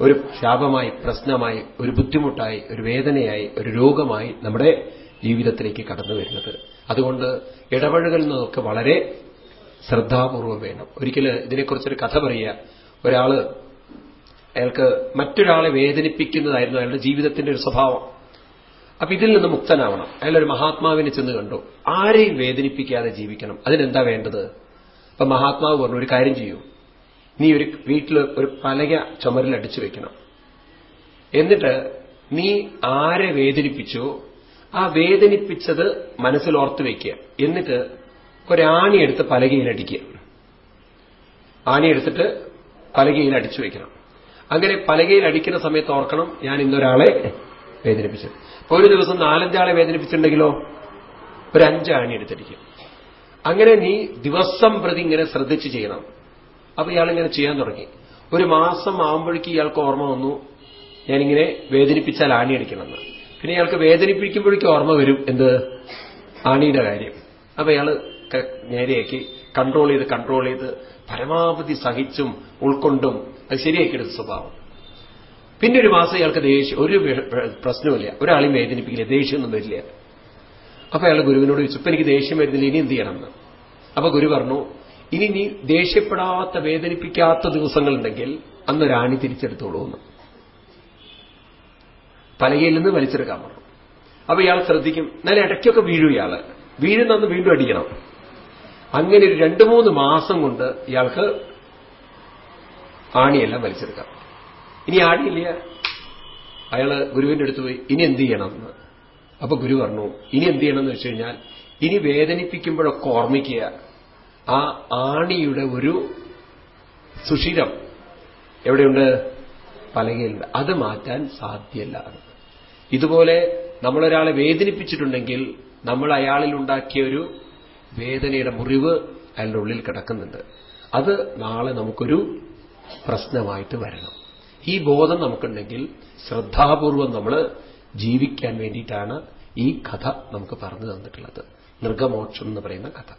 ഒരു ശാപമായി പ്രശ്നമായി ഒരു ബുദ്ധിമുട്ടായി ഒരു വേദനയായി ഒരു രോഗമായി നമ്മുടെ ജീവിതത്തിലേക്ക് കടന്നു വരുന്നത്. അതുകൊണ്ട് ഇടപഴകൽ എന്നതൊക്കെ വളരെ ശ്രദ്ധാപൂർവം വേണം. ഒരിക്കൽ ഇതിനെക്കുറിച്ചൊരു കഥ പറയുക. ഒരാൾ അയാൾക്ക് മറ്റൊരാളെ വേദനിപ്പിക്കുന്നതായിരുന്നു അയാളുടെ ജീവിതത്തിന്റെ ഒരു സ്വഭാവം. അപ്പൊ ഇതിൽ നിന്ന് മുക്തനാവണം. അയാളൊരു മഹാത്മാവിനെ ചെന്ന് കണ്ടു. ആരെയും വേദനിപ്പിക്കാതെ ജീവിക്കണം. അതിനെന്താ വേണ്ടത്? അപ്പൊ മഹാത്മാവ് പറഞ്ഞു ഒരു കാര്യം ചെയ്യൂ. നീ ഒരു വീട്ടിൽ ഒരു പലക ചുമരിൽ അടിച്ചു വെക്കണം. എന്നിട്ട് നീ ആരെ വേദനിപ്പിച്ചോ ആ വേദനിപ്പിച്ചത് മനസ്സിൽ ഓർത്തു വെക്കുക. എന്നിട്ട് ഒരാണി എടുത്ത് പലകയിൽ അടിക്കുക ആണി എടുത്തിട്ട് പലകയിൽ അടിച്ചു വെക്കണം. അങ്ങനെ പലകയിൽ അടിക്കുന്ന സമയത്ത് ഓർക്കണം ഞാൻ ഇന്നൊരാളെ വേദനിപ്പിച്ചത്. അപ്പൊ ഒരു ദിവസം നാലഞ്ചാളെ വേദനിപ്പിച്ചിട്ടുണ്ടെങ്കിലോ? ഒരു ആണി എടുത്തടിക്കും അങ്ങനെ നീ ദിവസം പ്രതി ഇങ്ങനെ ശ്രദ്ധിച്ച് ചെയ്യണം. അപ്പൊ ഇയാളിങ്ങനെ ചെയ്യാൻ തുടങ്ങി. ഒരു മാസം ആകുമ്പോഴേക്ക് ഇയാൾക്ക് ഓർമ്മ വന്നു ഞാനിങ്ങനെ വേദനിപ്പിച്ചാൽ ആണി അടിക്കണമെന്ന്. പിന്നെ ഇയാൾക്ക് വേദനിപ്പിക്കുമ്പോഴേക്കും ഓർമ്മ വരും എന്ത്? ആണിയുടെ കാര്യം. അപ്പൊ ഇയാൾ നേരെയാക്കി കൺട്രോൾ ചെയ്ത് കൺട്രോൾ ചെയ്ത് പരമാവധി സഹിച്ചും ഉൾക്കൊണ്ടും അത് ശരിയാക്കിയെടുത്ത സ്വഭാവം. പിന്നെ ഒരു മാസം ഇയാൾക്ക് ദേഷ്യം ഒരു പ്രശ്നമില്ല ഒരാളെയും വേദനിപ്പിക്കില്ല ദേഷ്യമൊന്നും വരില്ല. അപ്പൊ അയാൾ ഗുരുവിനോട് ചോദിച്ചു ഇപ്പൊ എനിക്ക് ദേഷ്യം വരുന്നില്ല ഇനി എന്ത് ചെയ്യണമെന്ന് അപ്പൊ ഗുരു പറഞ്ഞു ഇനി നീ ദേഷ്യപ്പെടാത്ത വേദനിപ്പിക്കാത്ത ദിവസങ്ങളുണ്ടെങ്കിൽ റാണി തിരിച്ചെടുത്തോളൂ എന്ന്. പലകയിൽ നിന്ന് വലിച്ചെടുക്കാൻ പറഞ്ഞു. അപ്പൊ ഇയാൾ ശ്രദ്ധിക്കും എന്നാലും ഇടയ്ക്കൊക്കെ വീഴും ഇയാൾ. വീഴുന്നന്ന് വീണ്ടും അടിക്കണം. അങ്ങനെ ഒരു രണ്ടു മൂന്ന് മാസം കൊണ്ട് ഇയാൾക്ക് ആണിയെല്ലാം വലിച്ചെടുക്കാം. ഇനി ആണിയില്ല. അയാൾ ഗുരുവിന്റെ അടുത്ത് പോയി ഇനി എന്ത് ചെയ്യണം? എന്ന്. അപ്പൊ ഗുരു പറഞ്ഞു ഇനി എന്ത് ചെയ്യണം? എന്ന് വെച്ച് കഴിഞ്ഞാൽ ഇനി വേദനിപ്പിക്കുമ്പോഴൊക്കെ ഓർമ്മിക്കുക ആ ആണിയുടെ ഒരു സുഷിരം എവിടെയുണ്ട്? പലകയിലുണ്ട് അത് മാറ്റാൻ സാധ്യല്ല. ഇതുപോലെ നമ്മളൊരാളെ വേദനിപ്പിച്ചിട്ടുണ്ടെങ്കിൽ നമ്മൾ അയാളിൽ ഉണ്ടാക്കിയ ഒരു വേദനയുടെ മുറിവ് അയാളുടെ ഉള്ളിൽ കിടക്കുന്നുണ്ട്. അത് നാളെ നമുക്കൊരു പ്രശ്നമായിട്ട് വരണം. ഈ ബോധം നമുക്കുണ്ടെങ്കിൽ ശ്രദ്ധാപൂർവം നമ്മൾ ജീവിക്കാൻ വേണ്ടിയിട്ടാണ് ഈ കഥ നമുക്ക് പറഞ്ഞു തന്നിട്ടുള്ളത്. മൃഗമോക്ഷം എന്ന് പറയുന്ന കഥ.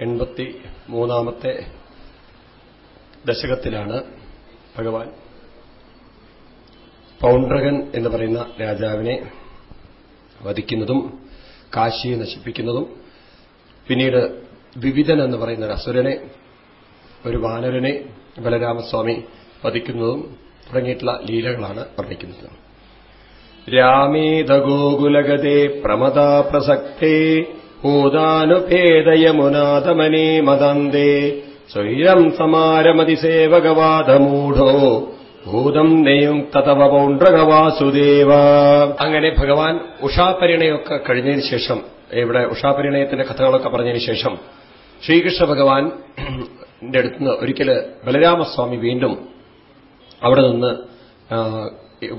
എൺപത്തി മൂന്നാമത്തെ ദശകത്തിലാണ് ഭഗവാൻ പൗണ്ഡ്രകൻ എന്ന് പറയുന്ന രാജാവിനെ വധിക്കുന്നതും കാശിയെ നശിപ്പിക്കുന്നതും പിന്നീട് വിവിധൻ എന്ന് പറയുന്ന ഒരു അസുരനെ ഒരു വാനരനെ ബലരാമസ്വാമി വധിക്കുന്നതും തുടങ്ങിയിട്ടുള്ള ലീലകളാണ് വർണിക്കുന്നത്. രാമേതഗോകുലഗതേ പ്രമദാ പ്രസക്തേ ഊദാനുഭേദയമുനാഥമനേ മദന്തേ സ്വൈരം സമാരമതിസേവകവാദമൂഢോ ഭൂതം നെയ്യും തവ പൗണ്ഡ്രകവാസുദേവ അങ്ങനെ ഭഗവാൻ ഉഷാപരിണയൊക്കെ കഴിഞ്ഞതിന് ശേഷം ഇവിടെ ഉഷാപരിണയത്തിന്റെ കഥകളൊക്കെ പറഞ്ഞതിന് ശേഷം ശ്രീകൃഷ്ണ ഭഗവാൻ അടുത്തുനിന്ന് ഒരിക്കൽ ബലരാമസ്വാമി വീണ്ടും അവിടെ നിന്ന്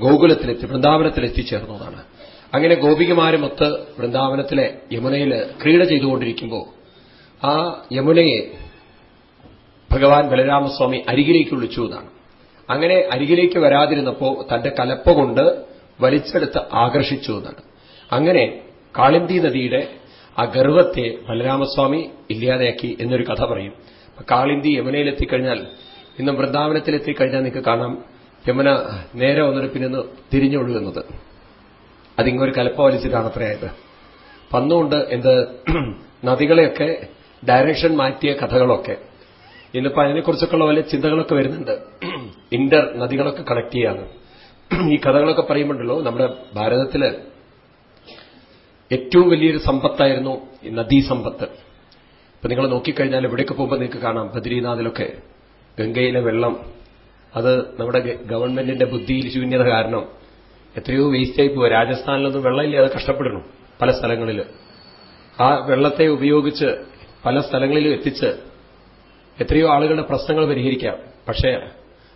ഗോകുലത്തിലെത്തി വൃന്ദാവനത്തിൽ എത്തിച്ചേർന്നതാണ് അങ്ങനെ ഗോപികമാരുമൊത്ത് വൃന്ദാവനത്തിലെ യമുനയിൽ ക്രീഡ ചെയ്തുകൊണ്ടിരിക്കുമ്പോൾ ആ യമുനയെ ഭഗവാൻ ബലരാമസ്വാമി അരികിലേക്ക് വിളിച്ചു എന്നാണ്. അങ്ങനെ അരികിലേക്ക് വരാതിരുന്നപ്പോ തന്റെ കലപ്പ കൊണ്ട് വലിച്ചെടുത്ത് ആകർഷിച്ചു എന്നാണ്. അങ്ങനെ കാളിന്തി നദിയുടെ ആ ഗർവത്തെ ബലരാമസ്വാമി ഇല്ലാതെയാക്കി എന്നൊരു കഥ പറയും. കാളിന്തി യമുനയിലെത്തിക്കഴിഞ്ഞാൽ ഇന്ന് വൃന്ദാവനത്തിലെത്തിക്കഴിഞ്ഞാൽ നിങ്ങൾക്ക് കാണാം യമുന നേരെ വന്നിട്ട് പിന്നെ തിരിഞ്ഞൊഴുകുന്നത് അതിങ്ങൊരു കലപ്പ വലിച്ചിട്ടാണ് അത്രയായത് പന്നുകൊണ്ട് എന്ത് നദികളെയൊക്കെ ഡയറക്ഷൻ മാറ്റിയ കഥകളൊക്കെ ഇന്നിപ്പോ അതിനെക്കുറിച്ചൊക്കെയുള്ള വലിയ ചിന്തകളൊക്കെ വരുന്നുണ്ട്. ഇന്റർ നദികളൊക്കെ കണക്ട് ചെയ്യാന്ന് ഈ കഥകളൊക്കെ പറയുമ്പോണ്ടല്ലോ നമ്മുടെ ഭാരതത്തിൽ ഏറ്റവും വലിയൊരു സമ്പത്തായിരുന്നു ഈ നദീസമ്പത്ത് ഇപ്പൊ നിങ്ങൾ നോക്കിക്കഴിഞ്ഞാൽ എവിടേക്ക് പോകുമ്പോൾ നിങ്ങൾക്ക് കാണാം ബദ്രീനാഥിലൊക്കെ ഗംഗയിലെ വെള്ളം. അത് നമ്മുടെ ഗവൺമെന്റിന്റെ ബുദ്ധിയിൽ ശൂന്യത കാരണം എത്രയോ വേസ്റ്റായി പോവുക രാജസ്ഥാനിലൊന്നും വെള്ളമില്ലാതെ കഷ്ടപ്പെടുന്നു പല സ്ഥലങ്ങളിൽ ആ വെള്ളത്തെ ഉപയോഗിച്ച് പല സ്ഥലങ്ങളിലും എത്തിച്ച് എത്രയോ ആളുകളുടെ പ്രശ്നങ്ങൾ പരിഹരിക്കാം. പക്ഷേ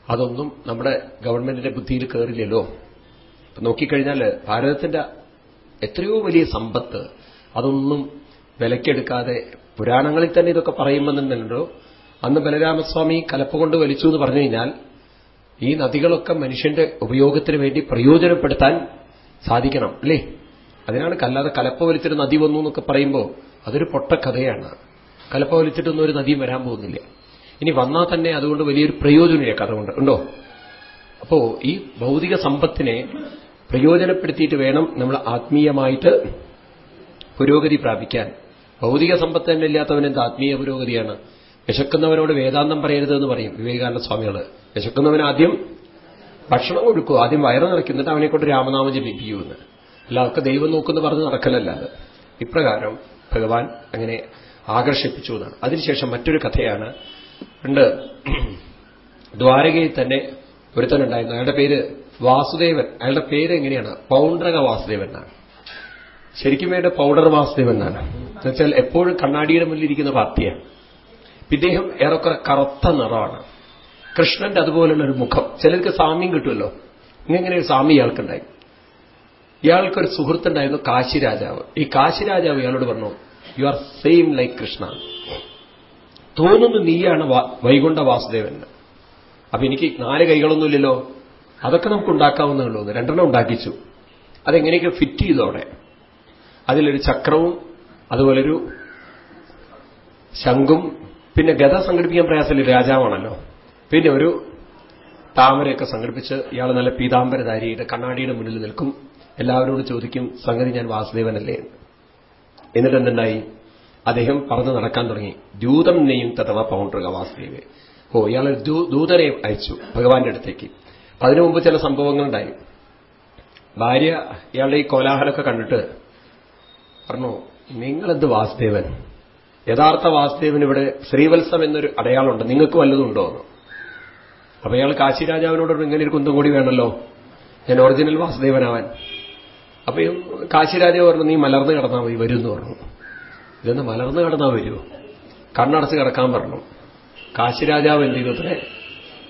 അതൊന്നും നമ്മുടെ ഗവൺമെന്റിന്റെ ബുദ്ധിയിൽ കയറില്ലല്ലോ നോക്കിക്കഴിഞ്ഞാൽ ഭാരതത്തിന്റെ എത്രയോ വലിയ സമ്പത്ത് അതൊന്നും വിലക്കെടുക്കാതെ പുരാണങ്ങളിൽ തന്നെ ഇതൊക്കെ പറയുമെന്നുണ്ടല്ലോ. അന്ന് ബലരാമസ്വാമി കലപ്പ കൊണ്ട് വലിച്ചു എന്ന് പറഞ്ഞു കഴിഞ്ഞാൽ ഈ നദികളൊക്കെ മനുഷ്യന്റെ ഉപയോഗത്തിന് വേണ്ടി പ്രയോജനപ്പെടുത്താൻ സാധിക്കണം അല്ലേ? അതിനാണ് കല്ലാതെ കലപ്പ വലിച്ചൊരു നദി വന്നു എന്നൊക്കെ പറയുമ്പോൾ അതൊരു പൊട്ടക്കഥയാണ്. കലപ്പ വലിച്ചിട്ടൊന്നും ഒരു നദിയും വരാൻ പോകുന്നില്ല. ഇനി വന്നാൽ തന്നെ അതുകൊണ്ട് വലിയൊരു പ്രയോജനമില്ല കഥ കൊണ്ട്. ഉണ്ടോ? അപ്പോ ഈ ഭൗതിക സമ്പത്തിനെ പ്രയോജനപ്പെടുത്തിയിട്ട് വേണം നമ്മൾ ആത്മീയമായിട്ട് പുരോഗതി പ്രാപിക്കാൻ. ഭൗതിക സമ്പത്ത് തന്നെ ഇല്ലാത്തവൻ എന്ത് ആത്മീയ പുരോഗതിയാണ്? വിശക്കുന്നവനോട് വേദാന്തം പറയരുത് എന്ന് പറയും വിവേകാനന്ദ സ്വാമികൾ വിശക്കുന്നവൻ ആദ്യം ഭക്ഷണം കൊടുക്കൂ. ആദ്യം വയറ് നിറയ്ക്കുന്നിട്ട് അവനെ കൊണ്ട് രാമനാമം ജപിപ്പിക്കുമെന്ന് എല്ലാവർക്കും ദൈവം നോക്കുന്നു പറഞ്ഞ് നടക്കലല്ലാതെ ഇപ്രകാരം ഭഗവാൻ അങ്ങനെ ആകർഷിപ്പിച്ചു എന്നാണ്. അതിനുശേഷം മറ്റൊരു കഥയാണ്. ഉണ്ട് ദ്വാരകയിൽ തന്നെ ഒരുത്തനുണ്ടായിരുന്നു. അയാളുടെ പേര് വാസുദേവൻ. അയാളുടെ പേര് എങ്ങനെയാണ്? പൗണ്ഡ്രക വാസുദേവൻ എന്നാണ്. ശരിക്കും വേണ്ട പൗഡർ വാസുദേവൻ എന്നാണ്. എന്നുവെച്ചാൽ എപ്പോഴും കണ്ണാടിയുടെ മുന്നിലിരിക്കുന്ന പാർട്ടിയാണ് ഇദ്ദേഹം ഏറെക്കുറെ കറുത്ത നിറമാണ്. കൃഷ്ണന്റെ അതുപോലുള്ള ഒരു മുഖം. ചിലർക്ക് സാമ്യം കിട്ടുമല്ലോ. ഇങ്ങനെ ഒരു സാമി ഇയാൾക്കുണ്ടായി. ഇയാൾക്കൊരു സുഹൃത്തുണ്ടായിരുന്നു കാശി രാജാവ് ഈ കാശി രാജാവ് ഇയാളോട് പറഞ്ഞു you are same like Krishna തോന്നുന്നു നീയാണ് വൈകുണ്ഠ വാസുദേവൻ. അപ്പൊ എനിക്ക് നാല് കൈകളൊന്നുമില്ലല്ലോ. അതൊക്കെ നമുക്ക് ഉണ്ടാക്കാവുന്നേ രണ്ടെണ്ണം ഉണ്ടാക്കിച്ചു. അതെങ്ങനെയൊക്കെ ഫിറ്റ് ചെയ്തോടെ അതിലൊരു ചക്രവും അതുപോലൊരു ശംഖും പിന്നെ ഗത സംഘടിപ്പിക്കാൻ പ്രയാസമില്ല. രാജാവാണല്ലോ. പിന്നെ ഒരു താമരയൊക്കെ സംഘടിപ്പിച്ച് ഇയാൾ നല്ല പീതാംബരധാരിയുടെ കണ്ണാടിയുടെ മുന്നിൽ നിൽക്കും. എല്ലാവരോടും ചോദിക്കും സംഗതി ഞാൻ വാസുദേവനല്ലേ? എന്നിട്ട് അദ്ദേഹം പറഞ്ഞു നടക്കാൻ തുടങ്ങി. ദൂതം നെയ്യും തഥവ പൗണ്ഡ്രക വാസുദേവേ ഓ ഇയാൾ ദൂതരെ അയച്ചു ഭഗവാന്റെ അടുത്തേക്ക്. അതിനു മുമ്പ് ചില സംഭവങ്ങളുണ്ടായി. ഭാര്യ ഇയാളുടെ ഈ കോലാഹലമൊക്കെ കണ്ടിട്ട് പറഞ്ഞു നിങ്ങളെന്ത് വാസുദേവൻ? യഥാർത്ഥ വാസുദേവൻ ഇവിടെ ശ്രീവത്സം എന്നൊരു അടയാളമുണ്ട്. നിങ്ങൾക്ക് വല്ലതുണ്ടോ അപ്പൊ ഇയാൾ കാശി രാജാവിനോട് ഇങ്ങനെ ഒരു കുന്തം കൂടി വേണമല്ലോ. ഞാൻ ഒറിജിനൽ വാസുദേവനാവാൻ. അപ്പൊ കാശി രാജാവ് പറഞ്ഞു നീ മലർന്ന് കിടന്നാൽ മതി വരും എന്ന് പറഞ്ഞു. ഇതെന്ന് മലർന്ന് കിടന്നാൽ വരുമോ കണ്ണടച്ച് കിടക്കാൻ പറഞ്ഞു. കാശിരാജാവ് എന്ത് ചെയ്തത്രേ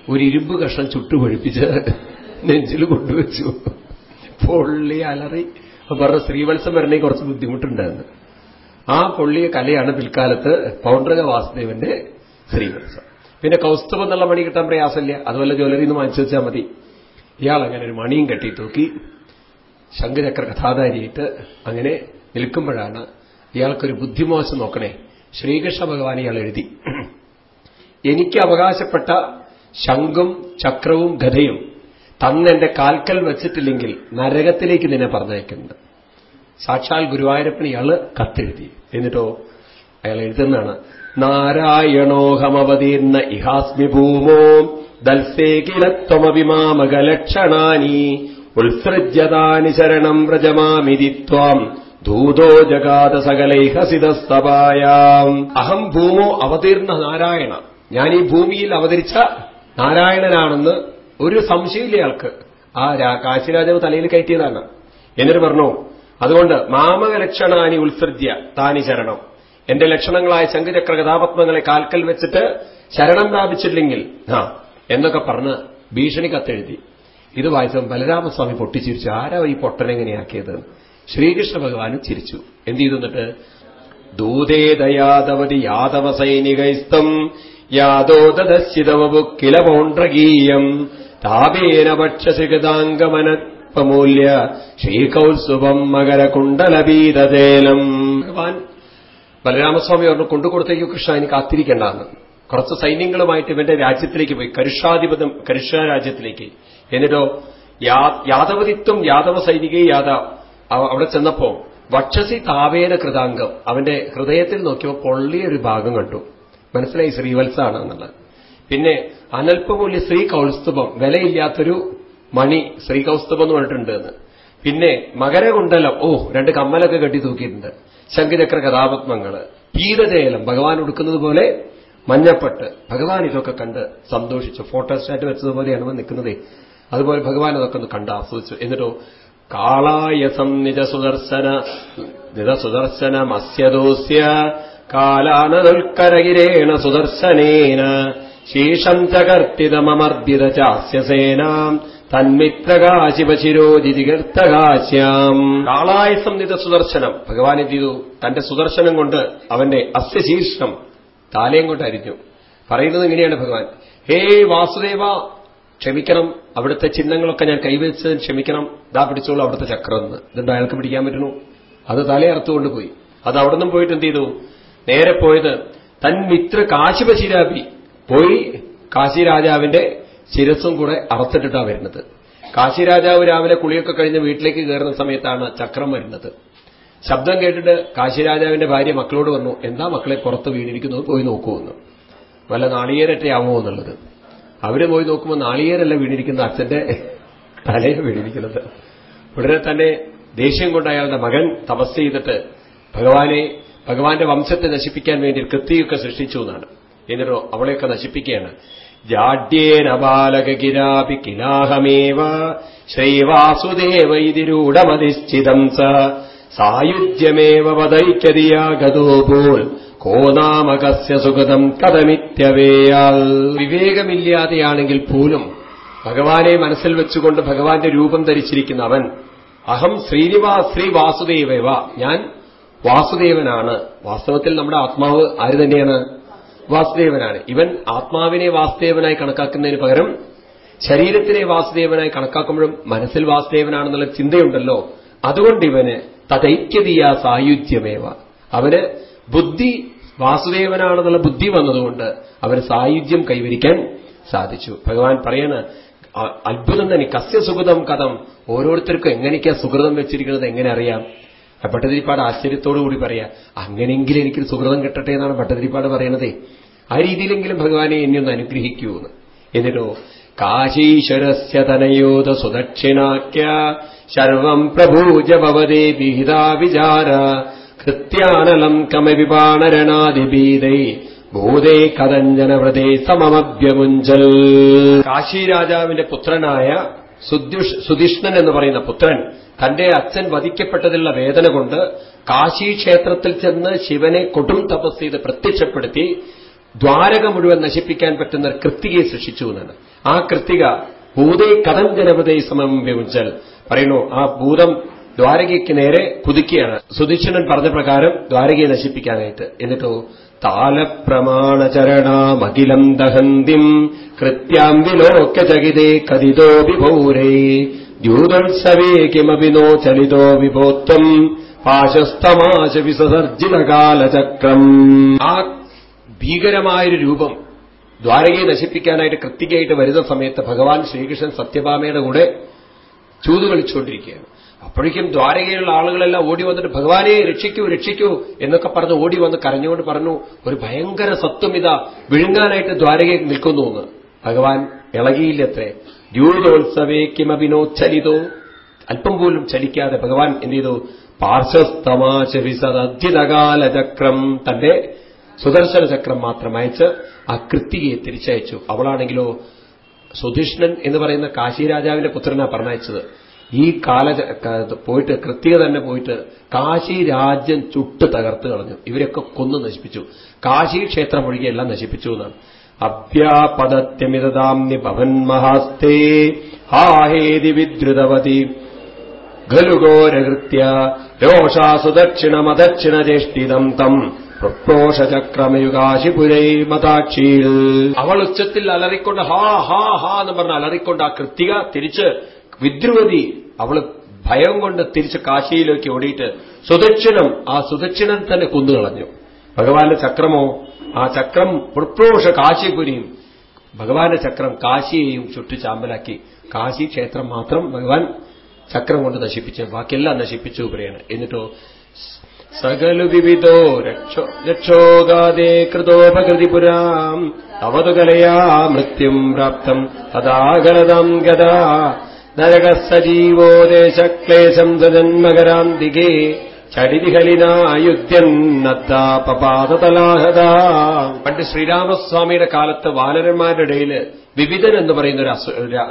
ഒരു ഇരുമ്പ് കഷ്ണം ചുട്ടുപൊഴിപ്പിച്ച് നെഞ്ചിൽ കൊണ്ടുവച്ചു. പൊള്ളി അലറി. പറഞ്ഞ ശ്രീവത്സം വരണേ കുറച്ച് ബുദ്ധിമുട്ടുണ്ടായിരുന്നു. ആ പൊള്ളിയ കലയാണ് പിൽക്കാലത്ത് പൗണ്ഡ്രക വാസുദേവന്റെ ശ്രീവത്സം. പിന്നെ കൗസ്തുഭം എന്നുള്ള മണി കിട്ടാൻ പ്രയാസമില്ല. അതുപോലെ ജ്വല്ലറിന്ന് വാങ്ങിച്ചു വെച്ചാൽ മതി. ഇയാൾ അങ്ങനെ ഒരു മണിയും കെട്ടി തൂക്കി ശംഖചക്ര കഥാധാരിയിട്ട് അങ്ങനെ നിൽക്കുമ്പോഴാണ് ഇയാൾക്കൊരു ബുദ്ധിമോശം നോക്കണേ. ശ്രീകൃഷ്ണ ഭഗവാൻ ഇയാൾ എഴുതി. എനിക്ക് അവകാശപ്പെട്ട ശംഖും ചക്രവും ഗതയും തന്നെന്റെ കാൽക്കൽ വെച്ചിട്ടില്ലെങ്കിൽ നരകത്തിലേക്ക് നിന്നെ പറഞ്ഞയക്കുന്നുണ്ട്. സാക്ഷാൽ ഗുരുവായൂരപ്പൻ ഇയാൾ കത്തെഴുതി. എന്നിട്ടോ അയാൾ എഴുതുന്നതാണ്. നാരായണോഹമവതീർണ ഇഹാസ്മി ഭൂമോ ദൽസേ ദൽസേകിലത്വമഭിമാമകലക്ഷണാനി ഉത്സൃജ്യതാനി ശരണം വ്രജമാമിതി ത്വാം. ധൂതോ ജഗാത സകലൈഹസിതസ്തപായാം അഹം ഭൂമോ അവതീർണ നാരായണ. ഞാൻ ഈ ഭൂമിയിൽ അവതരിച്ച നാരായണനാണെന്ന് ഒരു സംശയമില്ല ആൾക്ക് ആ കാശിരാജാവ് തലയിൽ കയറ്റിയതാണ്. എന്നിട്ട് പറഞ്ഞു അതുകൊണ്ട് മാമകലക്ഷണാനി ഉത്സൃജ്യ താനി ശരണം. എന്റെ ലക്ഷണങ്ങളായ ശംഖുചക്ര കഥാപത്മങ്ങളെ കാൽക്കൽ വെച്ചിട്ട് ശരണം പ്രാപിച്ചില്ലെങ്കിൽ ആ എന്നൊക്കെ പറഞ്ഞ് ഭീഷണി കത്തെഴുതി. ഇത് വായിച്ചപ്പോൾ ബലരാമസ്വാമി പൊട്ടിച്ചിരിച്ചു. ആരാ ഈ പൊട്ടനെങ്ങനെയാക്കിയത് ശ്രീകൃഷ്ണ ഭഗവാനും ചിരിച്ചു. എന്ത് ചെയ്തു എന്നിട്ട്? ദൂതേതയാദവതി യാദവ സൈനികൈസ്തം യാദോദശിതവു കില പൗണ്ഡ്രഗീയം താപേന ഭക്ഷസികൃതാംഗമനപ്പമൂല്യ ശ്രീകൗത്സുഭം മകരകുണ്ടലബീതേലം ഭഗവാൻ ബലരാമസ്വാമി പറഞ്ഞു കൊണ്ടുകൊടുത്തേക്കു കൃഷ്ണ എനിക്ക് കാത്തിരിക്കേണ്ടെന്ന് കുറച്ച് സൈന്യങ്ങളുമായിട്ട് ഇവന്റെ രാജ്യത്തിലേക്ക് പോയി. കരുഷാധിപതം കരുഷ രാജ്യത്തിലേക്ക്. എന്നിട്ടോ യാദവതിത്വം യാദവ സൈനികേ യാദവ അവിടെ ചെന്നപ്പോ വക്ഷസി താവേന കൃതാംഗം അവന്റെ ഹൃദയത്തിൽ നോക്കിയപ്പോൾ പൊള്ളിയൊരു ഭാഗം കണ്ടു. മനസ്സിലായി ശ്രീവത്സാണ് എന്നുള്ളത്. പിന്നെ അനൽപമൂല്യ ശ്രീ കൗസ്തുഭം വിലയില്ലാത്തൊരു മണി ശ്രീ കൗസ്തുഭം എന്ന് പറഞ്ഞിട്ടുണ്ട് പിന്നെ മകരകുണ്ടലം ഓ രണ്ട് കമ്മലൊക്കെ കെട്ടി തൂക്കിയിട്ടുണ്ട്. ശംഖചക്ര കഥാപത്മങ്ങൾ പീതജേലം ഭഗവാൻ ഉടുക്കുന്നത് പോലെ മഞ്ഞപ്പെട്ട്. ഭഗവാൻ ഇതൊക്കെ കണ്ട് സന്തോഷിച്ചു. ഫോട്ടോസ്റ്റാറ്റ് വെച്ചതുപോലെയാണ് നിൽക്കുന്നതേ അതുപോലെ ഭഗവാൻ അതൊക്കെ ഒന്ന് കണ്ട് ആസ്വദിച്ചു. എന്നിട്ടോ കാളായസം നിജ സുദർശന നിജ സുദർശന മസ്യദോസ്യ കാലാനതുൽക്കരകിരേണ സുദർശനേന ശീഷം ചകർത്തിതമർദ്ദിത ചാസ്യസേനാം തന്മിത്രകാശിപശിരോജിതികർത്തകാശ്യാം കാളായസം നിത സുദർശനം ഭഗവാൻ എന്ത് ചെയ്തു? തന്റെ സുദർശനം കൊണ്ട് അവന്റെ അസ്യശീർഷം താലയും കൊണ്ട് അരിഞ്ഞു പറയുന്നത് ഇങ്ങനെയാണ് ഭഗവാൻ. ഹേ വാസുദേവ ക്ഷമിക്കണം. അവിടുത്തെ ചിഹ്നങ്ങളൊക്കെ ഞാൻ കൈവച്ചതിന് ക്ഷമിക്കണം. ഇതാ പിടിച്ചോളൂ അവിടുത്തെ ചക്രം എന്ന്. ഇതുണ്ട് അയാൾക്ക് പിടിക്കാൻ പറ്റുന്നു. അത് തലയർത്തുകൊണ്ട് പോയി അത് അവിടെ നിന്നും പോയിട്ട് എന്ത് ചെയ്തു? നേരെ പോയത് തൻ മിത്ര കാശിപശിരാപി പോയി കാശി രാജാവിന്റെ ശിരസും കൂടെ അറത്തിട്ടിട്ടാണ് വരുന്നത്. കാശി രാജാവ് രാവിലെ കുളിയൊക്കെ കഴിഞ്ഞ് വീട്ടിലേക്ക് കയറുന്ന സമയത്താണ് ചക്രം വരുന്നത്. ശബ്ദം കേട്ടിട്ട് കാശി രാജാവിന്റെ ഭാര്യ മക്കളോട് പറഞ്ഞു എന്താ മക്കളെ പുറത്ത് വീണിരിക്കുന്നത്? പോയി നോക്കുമെന്ന് വല്ല നാളികേരട്ടയാവുമോ എന്നുള്ളത്. അവർ പോയി നോക്കുമ്പോൾ നാളികേരല്ല വീണിരിക്കുന്ന അച്ഛന്റെ തലയെ വീണിരിക്കുന്നത്. ഉടനെ തന്നെ ദേഷ്യം കൊണ്ട് അയാളുടെ മകൻ തപസ് ചെയ്തിട്ട് ഭഗവാനെ ഭഗവാന്റെ വംശത്തെ നശിപ്പിക്കാൻ വേണ്ടി കൃത്യയൊക്കെ സൃഷ്ടിച്ചു എന്നാണ്. എന്നിട്ടോ അവളെയൊക്കെ നശിപ്പിക്കുകയാണ്. ജാഡ്യേന ബാലകിരാപി കിലാഹമേവ ശ്രീവാസുദേവ സായുജ്യമേവ വദൈക്യതിയാഗതോ പോൽ കോനാമകസ്യ സുഗതം കഥമിത്യവേയാൽ. വിവേകമില്ലാതെയാണെങ്കിൽ പോലും ഭഗവാനെ മനസ്സിൽ വെച്ചുകൊണ്ട് ഭഗവാന്റെ രൂപം ധരിച്ചിരിക്കുന്ന അവൻ അഹം ശ്രീനിവാസ് ശ്രീ വാസുദേവ ഞാൻ വാസുദേവനാണ്. വാസ്തവത്തിൽ നമ്മുടെ ആത്മാവ് ആര് തന്നെയാണ്? വാസുദേവനാണ്. ഇവൻ ആത്മാവിനെ വാസുദേവനായി കണക്കാക്കുന്നതിന് പകരം ശരീരത്തിനെ വാസുദേവനായി കണക്കാക്കുമ്പോഴും മനസ്സിൽ വാസുദേവനാണെന്നുള്ള ചിന്തയുണ്ടല്ലോ. അതുകൊണ്ട് ഇവന് തഥൈക്യതീയ സായുജ്യമേവ. അവന് ബുദ്ധി വാസുദേവനാണെന്നുള്ള ബുദ്ധി വന്നതുകൊണ്ട് അവർ സായുജ്യം കൈവരിക്കാൻ സാധിച്ചു. ഭഗവാൻ പറയണ അത്ഭുതം തന്നെ. കസ്യ കഥം. ഓരോരുത്തർക്കും എങ്ങനെയൊക്കെയാ സുഹൃതം വെച്ചിരിക്കുന്നത് എങ്ങനെ അറിയാം? ഭട്ടതിരിപ്പാട് ആശ്ചര്യത്തോടു കൂടി പറയാ അങ്ങനെയെങ്കിലും എനിക്കൊരു സുഹൃതം കിട്ടട്ടെ എന്നാണ് ഭട്ടതിരിപ്പാട് പറയണതേ. ആ രീതിയിലെങ്കിലും ഭഗവാനെ എന്നെ ഒന്ന് അനുഗ്രഹിക്കൂ എന്ന് എന്നിട്ടോ കാശീശ്വരസ്യ തനയോധ സുദക്ഷിണാക്യ ശർവം പ്രഭൂജ ഭവതേ വിഹിതാ വിചാര കൃത്യാനലം കമവിപാണരണാതിപീതൈ ഭൂതേ കഥഞ്ജനവ്രതേ സമമഭ്യമുഞ്ചൽ. കാശി രാജാവിന്റെ പുത്രനായ സുധിഷ്ണൻ എന്ന് പറയുന്ന പുത്രൻ തന്റെ അച്ഛൻ വധിക്കപ്പെട്ടതിലുള്ള വേദന കൊണ്ട് കാശി ക്ഷേത്രത്തിൽ ചെന്ന് ശിവനെ കൊടും തപസ് ചെയ്ത് പ്രത്യക്ഷപ്പെടുത്തി ദ്വാരക മുഴുവൻ നശിപ്പിക്കാൻ പറ്റുന്ന കൃത്തികയെ സൃഷ്ടിച്ചു എന്നാണ്. ആ കൃത്തിക ഭൂതേ കഥം ജനപതേ സമം വ്യമുച്ചൽ പറയുന്നു ആ ഭൂതം ദ്വാരകയ്ക്ക് നേരെ കുതിക്കുകയാണ് സുദീക്ഷണൻ പറഞ്ഞ പ്രകാരം ദ്വാരകയെ നശിപ്പിക്കാനായിട്ട് എന്നിട്ടോ താലപ്രമാണചരണാമഖിലം ദഹന്തിം കൃത്യാം വിലോക്യ ചകിതേ കഥിതോ വിഭൂരേ. ദ്യൂതോത്സവേ കിമപി നോ ചലിതോ വിഭോത്വം പാശസ്തമാശ വിസർജിതകാലചക്രം ആ ഭീകരമായൊരു രൂപം ദ്വാരകയെ നശിപ്പിക്കാനായിട്ട് കൃത്യകയായിട്ട് വരുന്ന സമയത്ത് ഭഗവാൻ ശ്രീകൃഷ്ണൻ സത്യഭാമയുടെ കൂടെ ചൂതു കളിച്ചുകൊണ്ടിരിക്കുകയാണ് അപ്പോഴേക്കും ദ്വാരകയിലുള്ള ആളുകളെല്ലാം ഓടി വന്നിട്ട് ഭഗവാനെ രക്ഷിക്കൂ രക്ഷിക്കൂ എന്നൊക്കെ പറഞ്ഞ് ഓടി വന്ന് കരഞ്ഞുകൊണ്ട് പറഞ്ഞു ഒരു ഭയങ്കര സത്വം ഇതാ വിഴുങ്ങാനായിട്ട് ദ്വാരകയിൽ നിൽക്കുന്നു എന്ന്. ഭഗവാൻ ഇളകിയില്ലത്രേ ദ്യൂതോത്സവേ കിമഭിനോച്ചലിതോ അല്പം പോലും ചലിക്കാതെ ഭഗവാൻ എന്ത് ചെയ്തു? പാർശ്വസ്തമാശ വിസദധ്യതകാല ചക്രം തന്റെ സുദർശന ചക്രം മാത്രം അയച്ച് ആ കൃത്തികയെ തിരിച്ചയച്ചു. അവളാണെങ്കിലോ സുധിഷ്ണൻ എന്ന് പറയുന്ന കാശി രാജാവിന്റെ പുത്രനാ പറഞ്ഞയച്ചത്. ഈ കാല പോയിട്ട് കൃത്യ തന്നെ പോയിട്ട് കാശി രാജ്യം ചുട്ട് തകർത്ത് കളഞ്ഞു. ഇവരൊക്കെ കൊന്നു നശിപ്പിച്ചു. കാശി ക്ഷേത്രം ഒഴികെ എല്ലാം നശിപ്പിച്ചു എന്നാണ്. അഭ്യാപദത്യമിതാംനി ഭവൻ മഹാസ്തേ ഹാഹേതി വിദ്രുതവതി. ഖലുഘോരകൃത്യ രോഷാസുദക്ഷിണമദക്ഷിണചേഷ്ടിതം തം പ്രപ്രോഷചക്രമയുകാശിപുരൈ മതാക്ഷിയിൽ അവൾ ഉച്ചത്തിൽ അലറിക്കൊണ്ട് ഹാ ഹാ ഹാ എന്ന് പറഞ്ഞ അലറിക്കൊണ്ട് ആ കൃത്തിക തിരിച്ച് വിദ്രുവതി അവൾ ഭയം കൊണ്ട് തിരിച്ച് കാശിയിലേക്ക് ഓടിയിട്ട് സുദക്ഷിണം ആ സുദക്ഷിണൻ തന്നെ കുന്നുകളഞ്ഞു ഭഗവാന്റെ ചക്രമോ ആ ചക്രം പ്രപ്രോഷ കാശിപുരിയും. ഭഗവാന്റെ ചക്രം കാശിയെയും ചുട്ടു ചാമ്പലാക്കി. കാശി ക്ഷേത്രം മാത്രം ഭഗവാൻ ചക്രം കൊണ്ട് നശിപ്പിച്ച് ബാക്കിയെല്ലാം നശിപ്പിച്ചു പറയാണ് എന്നിട്ടോ സകലു വിവിധോ രക്ഷോ രക്ഷോഗാദേ കൃതോപകൃതി പുരാം. കലയാ മൃത്യും പ്രാപ്തം. തഥാഗലതാം ഗതാ നരക സജീവോ ദേശക്ലേശം സജന്മകരാന്തികേ ചടിതിഹലിനായുദ്ധ്യന്നത്താപപാതലാഹത പണ്ട് ശ്രീരാമസ്വാമിയുടെ കാലത്ത് വാനരന്മാരുടെ ഇടയിൽ വിവിധൻ എന്ന് പറയുന്ന ഒരു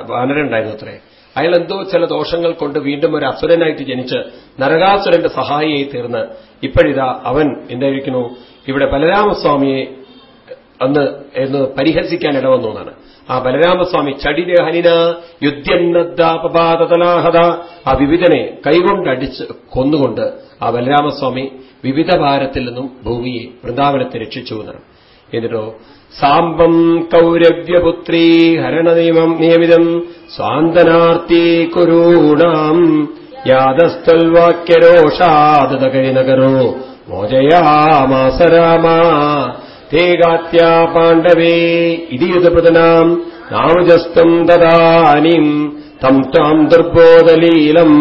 വാനരുണ്ടായിരുന്നു അത്രേ. അയാൾ എന്തോ ചില ദോഷങ്ങൾ കൊണ്ട് വീണ്ടും ഒരു അസുരനായിട്ട് ജനിച്ച് നരകാസുരന്റെ സഹായിയായി തീർന്ന് ഇപ്പോഴിതാ അവൻ എന്തായിരിക്കുന്നു? ഇവിടെ ബലരാമസ്വാമിയെ അന്ന് എന്ന് പരിഹസിക്കാൻ ഇടവന്നു എന്നാണ്. ആ ബലരാമസ്വാമി ചടിരഹനിന യുദ്ധ്യന്നദ്ദാപപാതലാഹത ആ വിവിധനെ കൈകൊണ്ടടിച്ച് കൊന്നുകൊണ്ട് ആ ബലരാമസ്വാമി വിവിധ ഭാരത്തിൽ നിന്നും ഭൂമിയെ വൃന്ദാവനത്തെ രക്ഷിച്ചു എന്നാണ്. എന്നിട്ടോ സാമ്പം കൗരവ്യപുത്രീ ഹരണനിയമം നിയമിതം സ്വാന്തനാർത്തി കുരൂണാം യാതസ്ഥൽവാക്യരോഷാദകരിനകരോ മോചയാമാസ രാമ തേകാത്യാ പാണ്ഡവേ ഇതിയുതപൃതനാം നാമുജസ്തം തദാനിം തം താം ദുർബോധലീലം.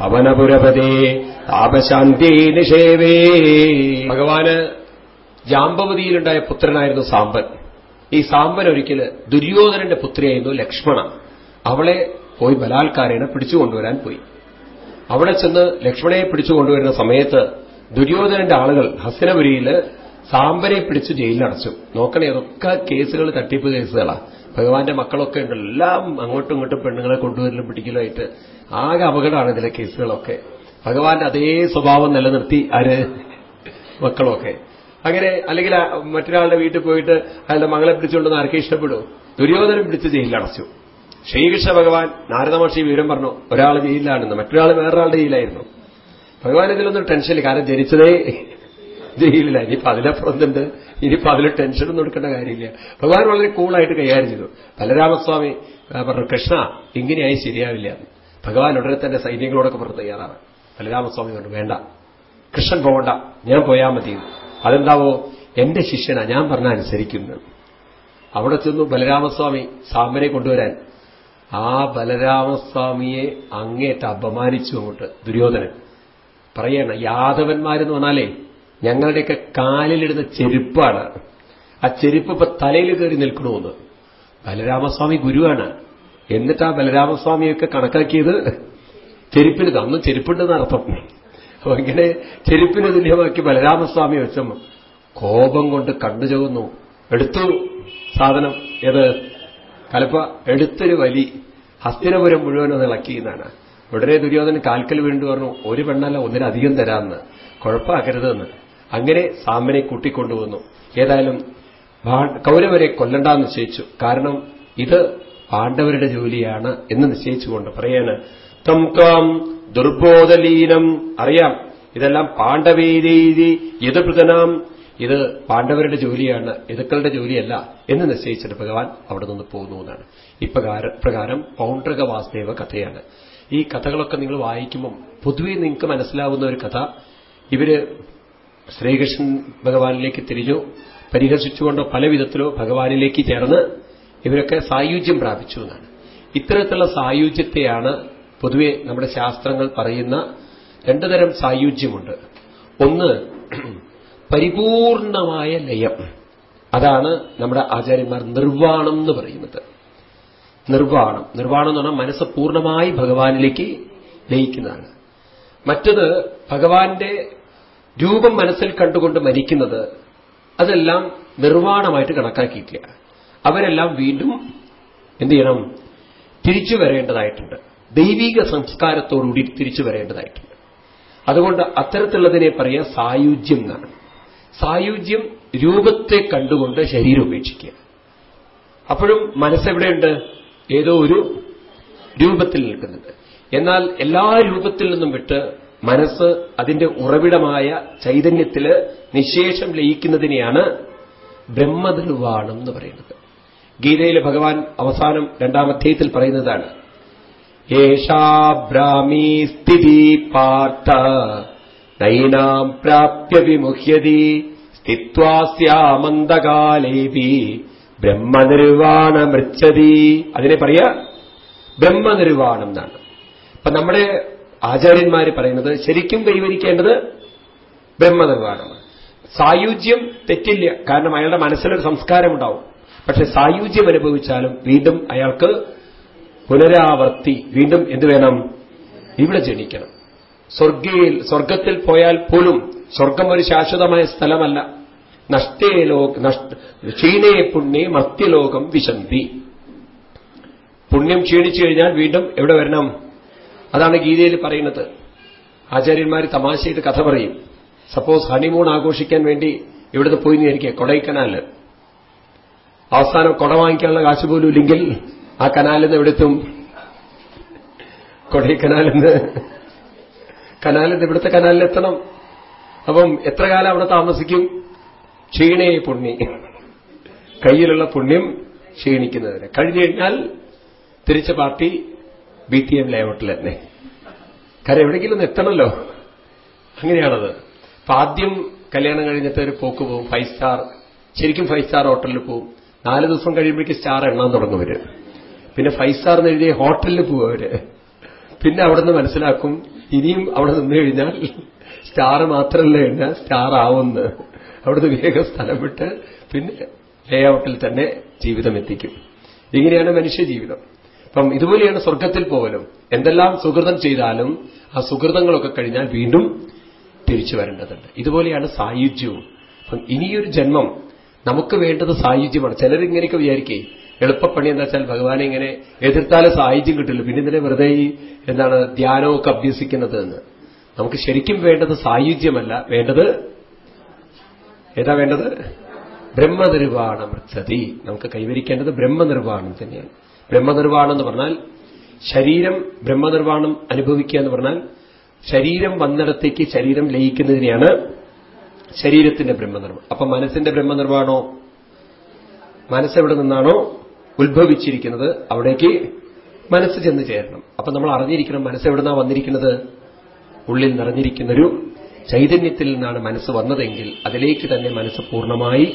പവനപുരപതേ. താപശാന്തി നിഷേവേ. ഭഗവാന് ജാമ്പവതിയിലുണ്ടായ പുത്രനായിരുന്നു സാമ്പൻ. ഈ സാമ്പൻ ഒരിക്കൽ ദുര്യോധനന്റെ പുത്രിയായിരുന്നു ലക്ഷ്മണ. അവളെ പോയി ബലാത്കാരേണ പിടിച്ചുകൊണ്ടുവരാൻ പോയി. അവിടെ ചെന്ന് ലക്ഷ്മണയെ പിടിച്ചുകൊണ്ടുവരുന്ന സമയത്ത് ദുര്യോധനന്റെ ആളുകൾ ഹസ്തനപുരിയിൽ സാമ്പനെ പിടിച്ച് ജയിലിലടച്ചു. നോക്കണേ അതൊക്കെ കേസുകൾ തട്ടിപ്പ് കേസുകളാ. ഭഗവാന്റെ മക്കളൊക്കെ ഉണ്ടല്ലോ. എല്ലാം അങ്ങോട്ടും ഇങ്ങോട്ടും പെണ്ണുങ്ങളെ കൊണ്ടുവരലും പിടിക്കലുമായിട്ട് ആകെ അപകടമാണ് ഇതിലെ കേസുകളൊക്കെ. ഭഗവാന്റെ അതേ സ്വഭാവം നിലനിർത്തി ആര്? മക്കളൊക്കെ. അങ്ങനെ അല്ലെങ്കിൽ മറ്റൊരാളുടെ വീട്ടിൽ പോയിട്ട് അയാളുടെ മകളെ പിടിച്ചുകൊണ്ടെന്ന് ആർക്കെ ഇഷ്ടപ്പെടൂ? ദുര്യോധനം പിടിച്ച് ജയിലിലടച്ചു. ശ്രീകൃഷ്ണ ഭഗവാൻ നാരദ മഹർഷി വിവരം പറഞ്ഞു ഒരാൾ ജയിലിലാണെന്ന്. മറ്റൊരാൾ വേറൊരാളുടെ ജയിലായിരുന്നു. ഭഗവാൻ ഇതിലൊന്നും ടെൻഷനില്ല. കാരണം ജനിച്ചതേ ജയിലില്ല ഇനിയിപ്പോ അതിലപ്പുറത്തുണ്ട് ഇനിയിപ്പോ അതിൽ ടെൻഷനൊന്നും എടുക്കേണ്ട കാര്യമില്ല. ഭഗവാൻ വളരെ കൂളായിട്ട് കൈകാര്യം ചെയ്തു. ബലരാമസ്വാമി പറഞ്ഞു കൃഷ്ണ ഇങ്ങനെയായി ശരിയാവില്ല. ഭഗവാൻ ഉടനെ തന്നെ സൈന്യങ്ങളോടൊക്കെ പറഞ്ഞു തയ്യാറാണ് ബലരാമസ്വാമി പറഞ്ഞു വേണ്ട. കൃഷ്ണൻ പോകണ്ട ഞാൻ പോയാൽ മതി. അതെന്താവോ? എന്റെ ശിഷ്യനാ ഞാൻ പറഞ്ഞ അനുസരിക്കുന്നു. അവിടെ ചെന്നു ബലരാമസ്വാമി സാമ്പനെ കൊണ്ടുവരാൻ. ആ ബലരാമസ്വാമിയെ അങ്ങേറ്റ് അപമാനിച്ചു അങ്ങോട്ട് ദുര്യോധനൻ. പറയണ യാദവന്മാരെന്ന് പറഞ്ഞാലേ ഞങ്ങളുടെയൊക്കെ കാലിലിടുന്ന ചെരുപ്പാണ്. ആ ചെരുപ്പ് ഇപ്പൊ തലയിൽ കയറി നിൽക്കണമെന്ന് ബലരാമസ്വാമി ഗുരുവാണ്. എന്നിട്ട് ആ ബലരാമസ്വാമിയൊക്കെ കണക്കാക്കിയത് ചെരുപ്പിന് തന്നു ചെരുപ്പുണ്ടെന്ന് അർത്ഥം. അപ്പൊ ഇങ്ങനെ ചെരുപ്പിന് തുല്യമാക്കി ബലരാമസ്വാമി വെച്ചമ്മ കോപം കൊണ്ട് കണ്ണു ചുവന്നു എടുത്തു സാധനം. ഏത്? കലപ്പ. എടുത്തൊരു വലി. ഹസ്തിനപുരം മുഴുവൻ അത് ഇളക്കിയെന്നാണ് ഉടനെ ദുര്യോധനൻ കാൽക്കൽ വീണ്ടു പറഞ്ഞു ഒരു പെണ്ണല്ല ഒന്നിനധികം തരാമെന്ന്. കുഴപ്പമാക്കരുതെന്ന്. അങ്ങനെ സാമ്പനെ കൂട്ടിക്കൊണ്ടുവന്നു. ഏതായാലും കൗരവരെ കൊല്ലണ്ടെന്ന് നിശ്ചയിച്ചു. കാരണം ഇത് പാണ്ഡവരുടെ ജോലിയാണ് എന്ന് നിശ്ചയിച്ചുകൊണ്ട് പറയാണ്. തം ത്വാം ദുർബോധലീനം അറിയാം. ഇതെല്ലാം പാണ്ഡവേരീതി യതുപൃതനാം ഇത് പാണ്ഡവരുടെ ജോലിയാണ് യതുക്കളുടെ ജോലിയല്ല എന്ന് നിശ്ചയിച്ചിട്ട് ഭഗവാൻ അവിടെ നിന്ന് പോകുന്നു എന്നാണ്. ഇപ്രകാരം പ്രകാരം പൗണ്ഡ്രക വാസുദേവ കഥയാണ്. ഈ കഥകളൊക്കെ നിങ്ങൾ വായിക്കുമ്പം പൊതുവെ നിങ്ങൾക്ക് മനസ്സിലാവുന്ന ഒരു കഥ. ഇവർ ശ്രീകൃഷ്ണൻ ഭഗവാനിലേക്ക് തിരിഞ്ഞു പരിഹസിച്ചുകൊണ്ടോ പല വിധത്തിലോ ഭഗവാനിലേക്ക് ചേർന്ന് ഇവരൊക്കെ സായുജ്യം പ്രാപിച്ചു എന്നാണ്. ഇത്തരത്തിലുള്ള സായുജ്യത്തെയാണ് പൊതുവെ നമ്മുടെ ശാസ്ത്രങ്ങൾ പറയുന്ന രണ്ടു തരം സായുജ്യമുണ്ട്. ഒന്ന് പരിപൂർണമായ ലയം. അതാണ് നമ്മുടെ ആചാര്യന്മാർ നിർവാണം എന്ന് പറയുന്നത്. നിർവാണം. നിർവാണം എന്ന് പറഞ്ഞാൽ മനസ്സ് പൂർണമായി ഭഗവാനിലേക്ക് ലയിക്കുന്നതാണ്. മറ്റത് ഭഗവാന്റെ രൂപം മനസ്സിൽ കണ്ടുകൊണ്ട് മരിക്കുന്നത് അതെല്ലാം നിർവാണമായിട്ട് കണക്കാക്കിയിട്ടില്ല. അവരെല്ലാം വീണ്ടും എന്ത് ചെയ്യണം? തിരിച്ചു വരേണ്ടതായിട്ടുണ്ട്. ദൈവീക സംസ്കാരത്തോടുകൂടി തിരിച്ചു വരേണ്ടതായിട്ടുണ്ട്. അതുകൊണ്ട് അത്തരത്തിലുള്ളതിനെ പറയുക സായുജ്യം എന്നാണ്. സായുജ്യം രൂപത്തെ കണ്ടുകൊണ്ട് ശരീരം ഉപേക്ഷിക്കുക. അപ്പോഴും മനസ്സെവിടെയുണ്ട്? ഏതോ ഒരു രൂപത്തിൽ നിൽക്കുന്നുണ്ട്. എന്നാൽ എല്ലാ രൂപത്തിൽ നിന്നും വിട്ട് മനസ്സ് അതിന്റെ ഉറവിടമായ ചൈതന്യത്തിൽ നിശേഷം ലയിക്കുന്നതിനെയാണ് ബ്രഹ്മധനുവാണം എന്ന് പറയുന്നത്. ഗീതയിലെ ഭഗവാൻ അവസാനം രണ്ടാം അധ്യായത്തിൽ പറയുന്നതാണ് ഏഷാബ്രാമീ സ്ഥിതി പാർത്ഥ നൈനാം പ്രാപ്യ വിമുഹ്യതി സ്ഥിത്വാസ്യാമന്ദകാലേപി ബ്രഹ്മനിർവാണമൃച്ഛതി അതിനെ പറയാ ബ്രഹ്മനിർവാണം എന്നാണ്. അപ്പൊ നമ്മുടെ ആചാര്യന്മാർ പറയുന്നത് ശരിക്കും കൈവരിക്കേണ്ടത് ബ്രഹ്മനിർവാണമാണ് സായുജ്യം തെറ്റില്ല. കാരണം അയാളുടെ മനസ്സിലൊരു സംസ്കാരമുണ്ടാവും. പക്ഷെ സായുജ്യം അനുഭവിച്ചാലും വീണ്ടും അയാൾക്ക് പുനരാവർത്തി വീണ്ടും എന്ത് വേണം? ഇവിടെ ജനിക്കണം. സ്വർഗയിൽ സ്വർഗത്തിൽ പോയാൽ പോലും സ്വർഗം ഒരു ശാശ്വതമായ സ്ഥലമല്ല. നഷ്ടേ ലോക ക്ഷീണേ പുണ്യേ മർത്യലോകം വിശന്തി. പുണ്യം ക്ഷീണിച്ചു കഴിഞ്ഞാൽ വീണ്ടും എവിടെ വരണം? അതാണ് ഗീതയിൽ പറയുന്നത്. ആചാര്യന്മാർ തമാശയിട്ട് കഥ പറയും. സപ്പോസ് ഹണിമൂൺ ആഘോഷിക്കാൻ വേണ്ടി ഇവിടുന്ന് പോയി എനിക്ക് കൊടൈക്കനാല്. അവസാനം കൊട വാങ്ങിക്കാനുള്ള കാശ് പോലും ഇല്ലെങ്കിൽ ആ കനാലിൽ നിന്ന് എവിടെത്തും? കൊടൈക്കനാലിൽ നിന്ന്. കനാലിൽ നിന്ന് ഇവിടുത്തെ കനാലിലെത്തണം അപ്പം എത്ര കാലം അവിടെ താമസിക്കും? ക്ഷീണേ പുണ്യ കയ്യിലുള്ള പുണ്യം ക്ഷീണിക്കുന്നതിന് കഴിഞ്ഞു കഴിഞ്ഞാൽ തിരിച്ച പാർട്ടി ബി ടി എം ലേഔട്ടിൽ തന്നെ കാരണം എവിടെയെങ്കിലും ഒന്ന് എത്തണമല്ലോ അങ്ങനെയാണത്. അപ്പൊ ആദ്യം കല്യാണം കഴിഞ്ഞിട്ട് ഒരു പോക്ക് പോവും ഫൈവ് സ്റ്റാർ ശരിക്കും ഫൈവ് സ്റ്റാർ ഹോട്ടലിൽ പോവും. നാല് ദിവസം കഴിയുമ്പോഴേക്ക് സ്റ്റാർ എണ്ണാൻ തുടങ്ങും അവർ പിന്നെ ഫൈവ് സ്റ്റാർ എന്ന് എഴുതിയ ഹോട്ടലിൽ പോവും അവർ. പിന്നെ അവിടെ നിന്ന് മനസ്സിലാക്കും ഇനിയും അവിടെ നിന്ന് കഴിഞ്ഞാൽ സ്റ്റാർ മാത്രമല്ല എണ്ണ സ്റ്റാർ ആവുമെന്ന് അവിടുന്ന് വേഗം സ്ഥലം വിട്ട് പിന്നെ ലേഔട്ടിൽ തന്നെ ജീവിതം എത്തിക്കും. ഇങ്ങനെയാണ് മനുഷ്യ ജീവിതം. അപ്പം ഇതുപോലെയാണ് സ്വർഗത്തിൽ പോകലും എന്തെല്ലാം സുഹൃതം ചെയ്താലും ആ സുഹൃതങ്ങളൊക്കെ കഴിഞ്ഞാൽ വീണ്ടും തിരിച്ചു വരേണ്ടതുണ്ട്. ഇതുപോലെയാണ് സായുജ്യവും. അപ്പം ഇനിയൊരു ജന്മം നമുക്ക് വേണ്ടത് സായുജ്യമാണ്. ചിലരിങ്ങനെയൊക്കെ വിചാരിക്കേ എളുപ്പപ്പണി എന്താ വെച്ചാൽ ഭഗവാനെ ഇങ്ങനെ എതിർത്താലും സായുജ്യം കിട്ടില്ല. പിന്നെ ഇതിനെ വെറുതെ എന്താണ് ധ്യാനമൊക്കെ അഭ്യസിക്കുന്നത് എന്ന്. നമുക്ക് ശരിക്കും വേണ്ടത് സായുജ്യമല്ല. വേണ്ടത് ഏതാ വേണ്ടത്? ബ്രഹ്മനിർവാണ മൃത്സതി നമുക്ക് കൈവരിക്കേണ്ടത് ബ്രഹ്മനിർവാണം തന്നെയാണ്. ബ്രഹ്മനിർവാണം എന്ന് പറഞ്ഞാൽ ശരീരം ബ്രഹ്മനിർവാണം അനുഭവിക്കുക എന്ന് പറഞ്ഞാൽ ശരീരം വന്നിടത്തേക്ക് ശരീരം ലയിക്കുന്നതിനെയാണ് ശരീരത്തിന്റെ ബ്രഹ്മനിർവാണം അപ്പൊ മനസ്സിന്റെ ബ്രഹ്മനിർവാണോ? മനസ്സെവിടെ നിന്നാണോ ഉത്ഭവിച്ചിരിക്കുന്നത്? അവിടേക്ക് മനസ്സ് ചെന്ന് ചേരണം. അപ്പൊ നമ്മൾ അറിഞ്ഞിരിക്കണം മനസ്സെവിടുന്നാ വന്നിരിക്കുന്നത്? ഉള്ളിൽ നിറഞ്ഞിരിക്കുന്നൊരു ചൈതന്യത്തിൽ നിന്നാണ് മനസ്സ് വന്നതെങ്കിൽ അതിലേക്ക് തന്നെ മനസ്സ് പൂർണമായി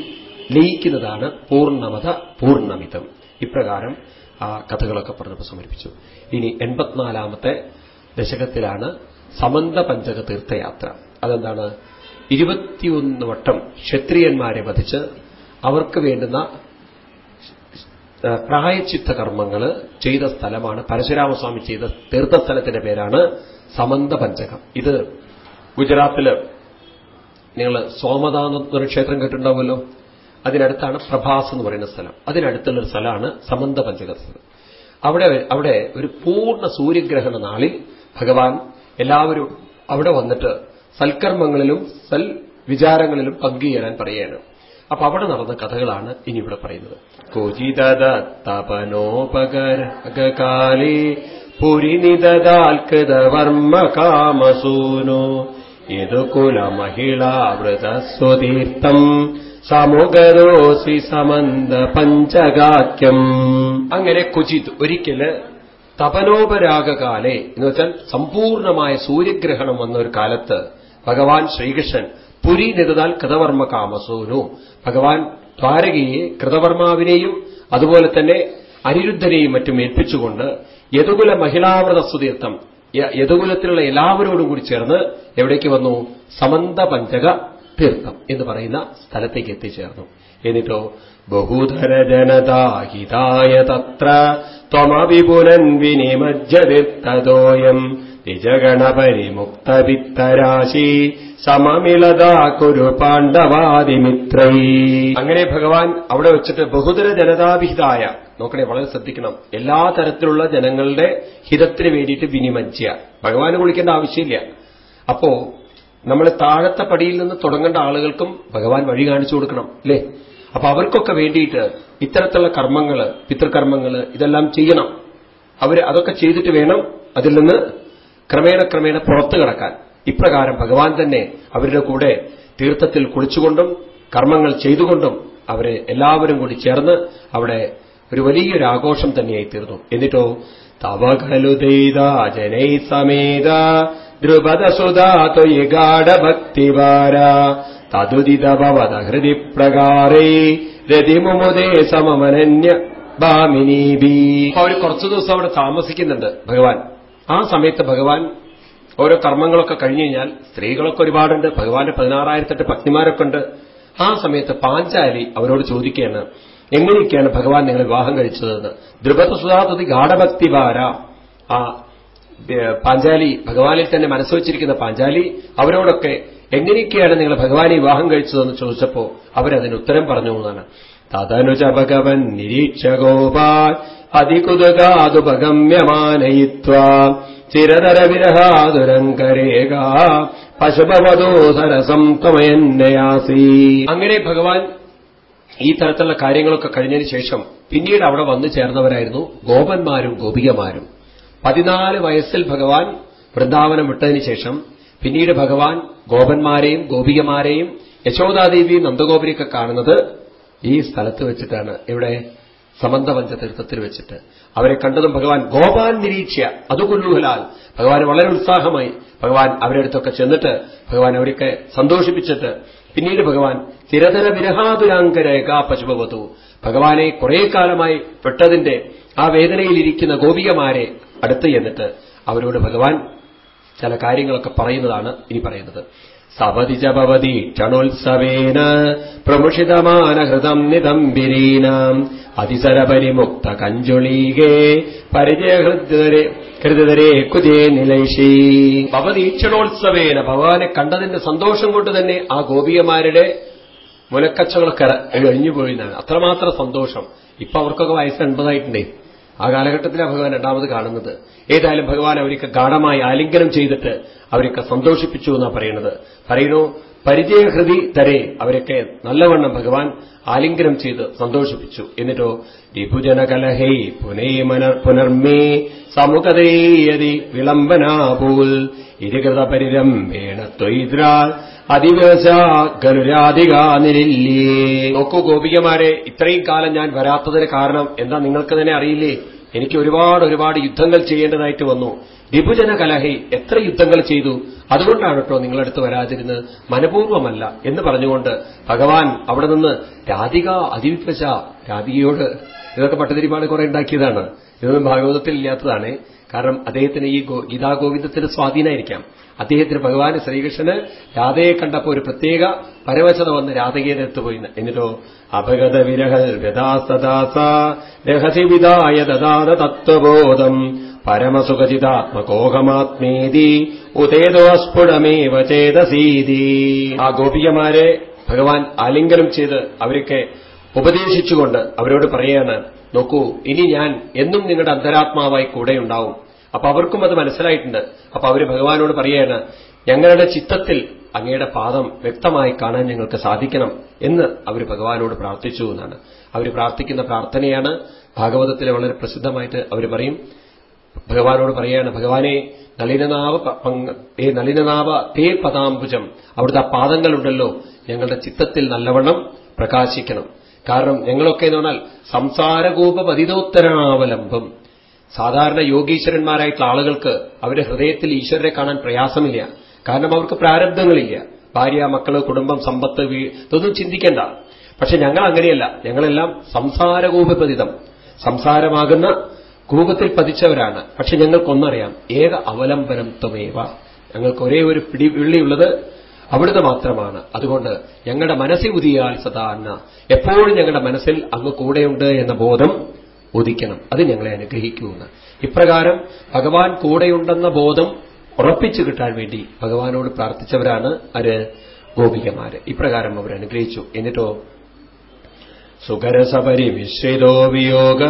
ലയിക്കുന്നതാണ് പൂർണമത പൂർണമിതം. ഇപ്രകാരം ആ കഥകളൊക്കെ പറഞ്ഞപ്പോൾ സമർപ്പിച്ചു. ഇനി എൺപത്തിനാലാമത്തെ ദശകത്തിലാണ് സമന്ത പഞ്ചക തീർത്ഥയാത്ര അതെന്താണ്? ഇരുപത്തിയൊന്ന് വട്ടം ക്ഷത്രിയന്മാരെ വധിച്ച് അവർക്ക് വേണ്ടുന്ന പ്രായച്ചിത്ത കർമ്മങ്ങൾ ചെയ്ത സ്ഥലമാണ് പരശുരാമസ്വാമി ചെയ്ത തീർത്ഥസ്ഥലത്തിന്റെ പേരാണ് സമന്ത പഞ്ചകം ഇത് ഗുജറാത്തിൽ നിങ്ങൾ സോമദാന ക്ഷേത്രം കേട്ടിട്ടുണ്ടാവുമല്ലോ? അതിനടുത്താണ് പ്രഭാസ് എന്ന് പറയുന്ന സ്ഥലം. അതിനടുത്തുള്ള ഒരു സ്ഥലമാണ് സമന്ത പഞ്ചക സ്ഥലം അവിടെ അവിടെ ഒരു പൂർണ സൂര്യഗ്രഹണ നാളിൽ ഭഗവാൻ എല്ലാവരും അവിടെ വന്നിട്ട് സൽക്കർമ്മങ്ങളിലും സൽ വിചാരങ്ങളിലും പങ്കുചേരാൻ പറയുകയാണ്. അപ്പൊ അവിടെ നടന്ന കഥകളാണ് ഇനി ഇവിടെ പറയുന്നത്. കോചിതപനോപകരകാലേ പുരിനിതദാൽകൃതവർമ്മ കാമസൂനോ യദുകുല മഹിളാവൃതസ്വതീർത്ഥം സമുഗരോസി സമന്ത പഞ്ചകാക്യം അങ്ങനെ കുചിത് ഒരിക്കൽ തപനോപരാഗകാലേ എന്ന് വെച്ചാൽ സമ്പൂർണമായ സൂര്യഗ്രഹണം വന്ന ഒരു കാലത്ത് ഭഗവാൻ ശ്രീകൃഷ്ണൻ പുരി നിതാൽ കൃതവർമ്മ കാമസൂനു ഭഗവാൻ ദ്വാരകയെ കൃതവർമാവിനെയും അതുപോലെ തന്നെ അനിരുദ്ധനെയും മറ്റും ഏൽപ്പിച്ചുകൊണ്ട് യദുകുല മഹിളാവൃത സുതീർത്ഥം യദുകുലത്തിലുള്ള എല്ലാവരോടും കൂടി ചേർന്ന് എവിടേക്ക് വന്നു? സമന്ത പഞ്ചക തീർത്ഥം എന്ന് പറയുന്ന സ്ഥലത്തേക്ക് എത്തിച്ചേർന്നു. എന്നിട്ടോ ബഹുധര ജനതാഹിതായ തത്ര ത്വമവിപുനൻ വിനിമജ്ജതിർത്തതോയം നിജഗണപരിമുക്തവിത്തരാശി സമമിളതാ കുരു പാണ്ഡവാദിമിത്രൈ. അങ്ങനെ ഭഗവാൻ അവിടെ വെച്ചിട്ട് ബഹുതര ജനതാഭിഹിതായ നോക്കണേ വളരെ ശ്രദ്ധിക്കണം. എല്ലാ തരത്തിലുള്ള ജനങ്ങളുടെ ഹിതത്തിന് വേണ്ടിയിട്ട് വിനിമജ്യ ഭഗവാന് കുളിക്കേണ്ട ആവശ്യമില്ല. അപ്പോ നമ്മൾ താഴത്തെ പടിയിൽ നിന്ന് തുടങ്ങേണ്ട ആളുകൾക്കും ഭഗവാൻ വഴി കാണിച്ചു കൊടുക്കണം അല്ലേ? അപ്പൊ അവർക്കൊക്കെ വേണ്ടിയിട്ട് ഇത്തരത്തിലുള്ള കർമ്മങ്ങൾ പിതൃകർമ്മങ്ങൾ ഇതെല്ലാം ചെയ്യണം. അവർ അതൊക്കെ ചെയ്തിട്ട് വേണം അതിൽ നിന്ന് ക്രമേണ ക്രമേണ പുറത്തു കിടക്കാൻ. ഇപ്രകാരം ഭഗവാൻ തന്നെ അവരുടെ കൂടെ തീർത്ഥത്തിൽ കുളിച്ചുകൊണ്ടും കർമ്മങ്ങൾ ചെയ്തുകൊണ്ടും അവരെ എല്ലാവരും കൂടി ചേർന്ന് അവിടെ ഒരു വലിയൊരു ആഘോഷം തന്നെയായി തീർന്നു. എന്നിട്ടോ തവകലുദൈത ജനൈ സമേത ഗാഠഭക്തിവാര തതുദിതഭവത ഹൃദി പ്രകാരേ രതിമുമുദേ സമമനന്യ ഭാമിനീബി അവർ കുറച്ചു ദിവസം അവിടെ താമസിക്കുന്നുണ്ട് ഭഗവാൻ. ആ സമയത്ത് ഭഗവാൻ ഓരോ കർമ്മങ്ങളൊക്കെ കഴിഞ്ഞു കഴിഞ്ഞാൽ സ്ത്രീകളൊക്കെ ഒരുപാടുണ്ട്. ഭഗവാന്റെ പതിനാറായിരത്തെട്ട് പത്നിമാരൊക്കെ ഉണ്ട് ആ സമയത്ത് പാഞ്ചാലി അവരോട് ചോദിക്കുകയാണ് എങ്ങനെയൊക്കെയാണ് ഭഗവാൻ നിങ്ങൾ വിവാഹം കഴിച്ചതെന്ന്? ദ്രുപദസുധാതുതി ഗാഠഭക്തിവാര. ആ പാഞ്ചാലി ഭഗവാനിൽ തന്നെ മനസ്സ് വച്ചിരിക്കുന്ന പാഞ്ചാലി അവരോടൊക്കെ എങ്ങനെയൊക്കെയാണ് നിങ്ങൾ ഭഗവാനെ വിവാഹം കഴിച്ചതെന്ന് ചോദിച്ചപ്പോ അവരതിന് ഉത്തരം പറഞ്ഞു എന്നാണ്. തതനുജ ഭഗവൻ നിരീക്ഷകോപാൽ അതികുതകാതുപഗമ്യമാനയിത്വ ചിരതരവിരഹാതുരങ്കരേക പശുപവധോധരസം തമയന്നയാസി അങ്ങനെ ഭഗവാൻ ഈ തരത്തിലുള്ള കാര്യങ്ങളൊക്കെ കഴിഞ്ഞതിന് ശേഷം പിന്നീട് അവിടെ വന്നു ചേർന്നവരായിരുന്നു ഗോപന്മാരും ഗോപികമാരും. പതിനാല് വയസ്സിൽ ഭഗവാൻ വൃന്ദാവനം വിട്ടതിന് ശേഷം പിന്നീട് ഭഗവാൻ ഗോപന്മാരെയും ഗോപികമാരെയും യശോദാദേവിയും നന്ദഗോപുരിയൊക്കെ കാണുന്നത് ഈ സ്ഥലത്ത് വെച്ചിട്ടാണ്. ഇവിടെ സമന്തപഞ്ച തീർത്ഥത്തിൽ വെച്ചിട്ട്. അവരെ കണ്ടതും ഭഗവാൻ ഗോപാൻ നിരീക്ഷ അതുകൊല്ലുഹലാൽ ഭഗവാൻ വളരെ ഉത്സാഹമായി ഭഗവാൻ അവരുടെ അടുത്തൊക്കെ ചെന്നിട്ട് ഭഗവാൻ അവരൊക്കെ സന്തോഷിപ്പിച്ചിട്ട് പിന്നീട് ഭഗവാൻ തിരതര വിരഹാതുരാങ്കരേഖ പശുപവതു. ഭഗവാനെ കുറെ കാലമായി പെട്ടതിന്റെ ആ വേദനയിലിരിക്കുന്ന ഗോപികമാരെ അടുത്ത് ചെന്നിട്ട് അവരോട് ഭഗവാൻ ചില കാര്യങ്ങളൊക്കെ പറയുന്നതാണ് ഇനി പറയുന്നത്. സപതി ചപവതി ക്ഷണോത്സവേന പ്രമുഷിതമാനഹൃതം നിതംബിരീനാം അതിസരപരിമുക്ത കഞ്ചുളീകേ പരിചയഹൃദരെ ഹൃദയരെ കുതേ നിലേശി ഭവതി ക്ഷണോത്സവേന ഭഗവാനെ കണ്ടതിന്റെ സന്തോഷം കൊണ്ട് തന്നെ ആ ഗോപികമാരുടെ മുലക്കച്ചകളൊക്കെ എഴിഞ്ഞുപോയി എന്നാണ്. അത്രമാത്രം സന്തോഷം. ഇപ്പൊ അവർക്കൊക്കെ വയസ്സ് എൺപതായിട്ടുണ്ടേ. ആ കാലഘട്ടത്തിലാണ് ഭഗവാൻ രണ്ടാമത് കാണുന്നത്. ഏതായാലും ഭഗവാൻ അവർക്ക് ഗാഠമായി ആലിംഗനം ചെയ്തിട്ട് അവരൊക്കെ സന്തോഷിപ്പിച്ചു എന്നാണ് പറയുന്നത്. പറയുന്നു പരിചയഹൃതി തരെ അവരൊക്കെ നല്ലവണ്ണം ഭഗവാൻ ആലിംഗനം ചെയ്ത് സന്തോഷിപ്പിച്ചു. എന്നിട്ടോ രിഭുജനകലഹൈ പുനൈമന പുനർമേ സമുഖതേയതി വിളംബനാപൂൽ ഇരുകൃത പരിരം വേണ ത്വൈദ്രാൽ അതിവശാഗനുരാധികാനിരില്ലേ നോക്കൂ ഗോപികമാരെ ഇത്രയും കാലം ഞാൻ വരാത്തതിന് കാരണം എന്താ നിങ്ങൾക്ക് തന്നെ അറിയില്ലേ? എനിക്ക് ഒരുപാട് ഒരുപാട് യുദ്ധങ്ങൾ ചെയ്യേണ്ടതായിട്ട് വന്നു. വിഭുജന കലഹി എത്ര യുദ്ധങ്ങൾ ചെയ്തു? അതുകൊണ്ടാണ് കേട്ടോ നിങ്ങളടുത്ത് വരാതിരുന്നത്. മനപൂർവമല്ല എന്ന് പറഞ്ഞുകൊണ്ട് ഭഗവാൻ അവിടെ നിന്ന് രാധിക അതിവിപ്രശ രാധികയോട് ഇതൊക്കെ പട്ടതിരിപ്പാട് കുറെ ഉണ്ടാക്കിയതാണ്. ഇതൊന്നും ഭാഗവതത്തിൽ ഇല്ലാത്തതാണ്. കാരണം അദ്ദേഹത്തിന് ഈ ഗീതാഗോവിന്ദത്തിന് സ്വാധീനമായിരിക്കാം. അദ്ദേഹത്തിന് ഭഗവാന് ശ്രീകൃഷ്ണന് രാധയെ കണ്ടപ്പോൾ ഒരു പ്രത്യേക പരവശത വന്ന് രാധകയെ അടുത്ത് പോയി എന്നിട്ടോ അപഗത വ്യഥാസദാസ രഹസി വിദായ തത്വബോധം പരമസുഖചിതാത്മകോഹമാത്മേതി ഉതേതോ സ്ഫുടമേവ ചേതസീതി. ആ ഗോപികമാരെ ഭഗവാൻ ആലിംഗനം ചെയ്ത് അവരൊക്കെ ഉപദേശിച്ചുകൊണ്ട് അവരോട് പറയാണ് നോക്കൂ ഇനി ഞാൻ എന്നും നിങ്ങളുടെ അന്തരാത്മാവായി കൂടെയുണ്ടാവും അപ്പൊ അവർക്കും അത് മനസ്സിലായിട്ടുണ്ട്. അപ്പൊ അവർ ഭഗവാനോട് പറയാണ് ഞങ്ങളുടെ ചിത്തത്തിൽ അങ്ങയുടെ പാദം വ്യക്തമായി കാണാൻ ഞങ്ങൾക്ക് സാധിക്കണം എന്ന് അവർ ഭഗവാനോട് പ്രാർത്ഥിച്ചു എന്നാണ്. അവർ പ്രാർത്ഥിക്കുന്ന പ്രാർത്ഥനയാണ് ഭാഗവതത്തിലെ വളരെ പ്രസിദ്ധമായിട്ട് അവർ പറയും. ഭഗവാനോട് പറയാണ് ഭഗവാനെ നളിനനാവ ഏ നളിനനാവ തേ പദാംബുജം. അവിടുത്തെ പാദങ്ങളുണ്ടല്ലോ. ഞങ്ങളുടെ ചിത്തത്തിൽ നല്ലവണ്ണം പ്രകാശിക്കണം. കാരണം ഞങ്ങളൊക്കെ എന്ന് പറഞ്ഞാൽ സംസാരകൂപപതിതോത്തരണാവലംബം സാധാരണ യോഗീശ്വരന്മാരായിട്ടുള്ള ആളുകൾക്ക് അവരുടെ ഹൃദയത്തിൽ ഈശ്വരനെ കാണാൻ പ്രയാസമില്ല. കാരണം അവർക്ക് പ്രാരബ്ധങ്ങളില്ല. ഭാര്യ മക്കൾ കുടുംബം സമ്പത്ത് ഇതൊന്നും ചിന്തിക്കേണ്ട. പക്ഷെ ഞങ്ങൾ അങ്ങനെയല്ല. ഞങ്ങളെല്ലാം സംസാരകൂപപതിതം. സംസാരമാകുന്ന കൂപത്തിൽ പതിച്ചവരാണ്. പക്ഷെ ഞങ്ങൾക്കൊന്നറിയാം. ഏക അവലംബനം ത്വമേവ. ഞങ്ങൾക്ക് ഒരേ ഒരു പിടി വിള്ളിയുള്ളത് അവിടുന്ന് മാത്രമാണ്. അതുകൊണ്ട് ഞങ്ങളുടെ മനസ്സിൽ ഉദിയാൽ സദാ എപ്പോഴും ഞങ്ങളുടെ മനസ്സിൽ അങ്ങ് കൂടെയുണ്ട് എന്ന ബോധം ഉദിക്കണം. അത് ഞങ്ങളെ അനുഗ്രഹിക്കുമെന്ന്. ഇപ്രകാരം ഭഗവാൻ കൂടെയുണ്ടെന്ന ബോധം ഉറപ്പിച്ചു കിട്ടാൻ വേണ്ടി ഭഗവാനോട് പ്രാർത്ഥിച്ചവരാണ് ആര്? ഗോപികമാര്. ഇപ്രകാരം അവർ അനുഗ്രഹിച്ചു. എന്നിട്ടോ? സുഖരസപരിമിശ്രിതോ വിയോഗ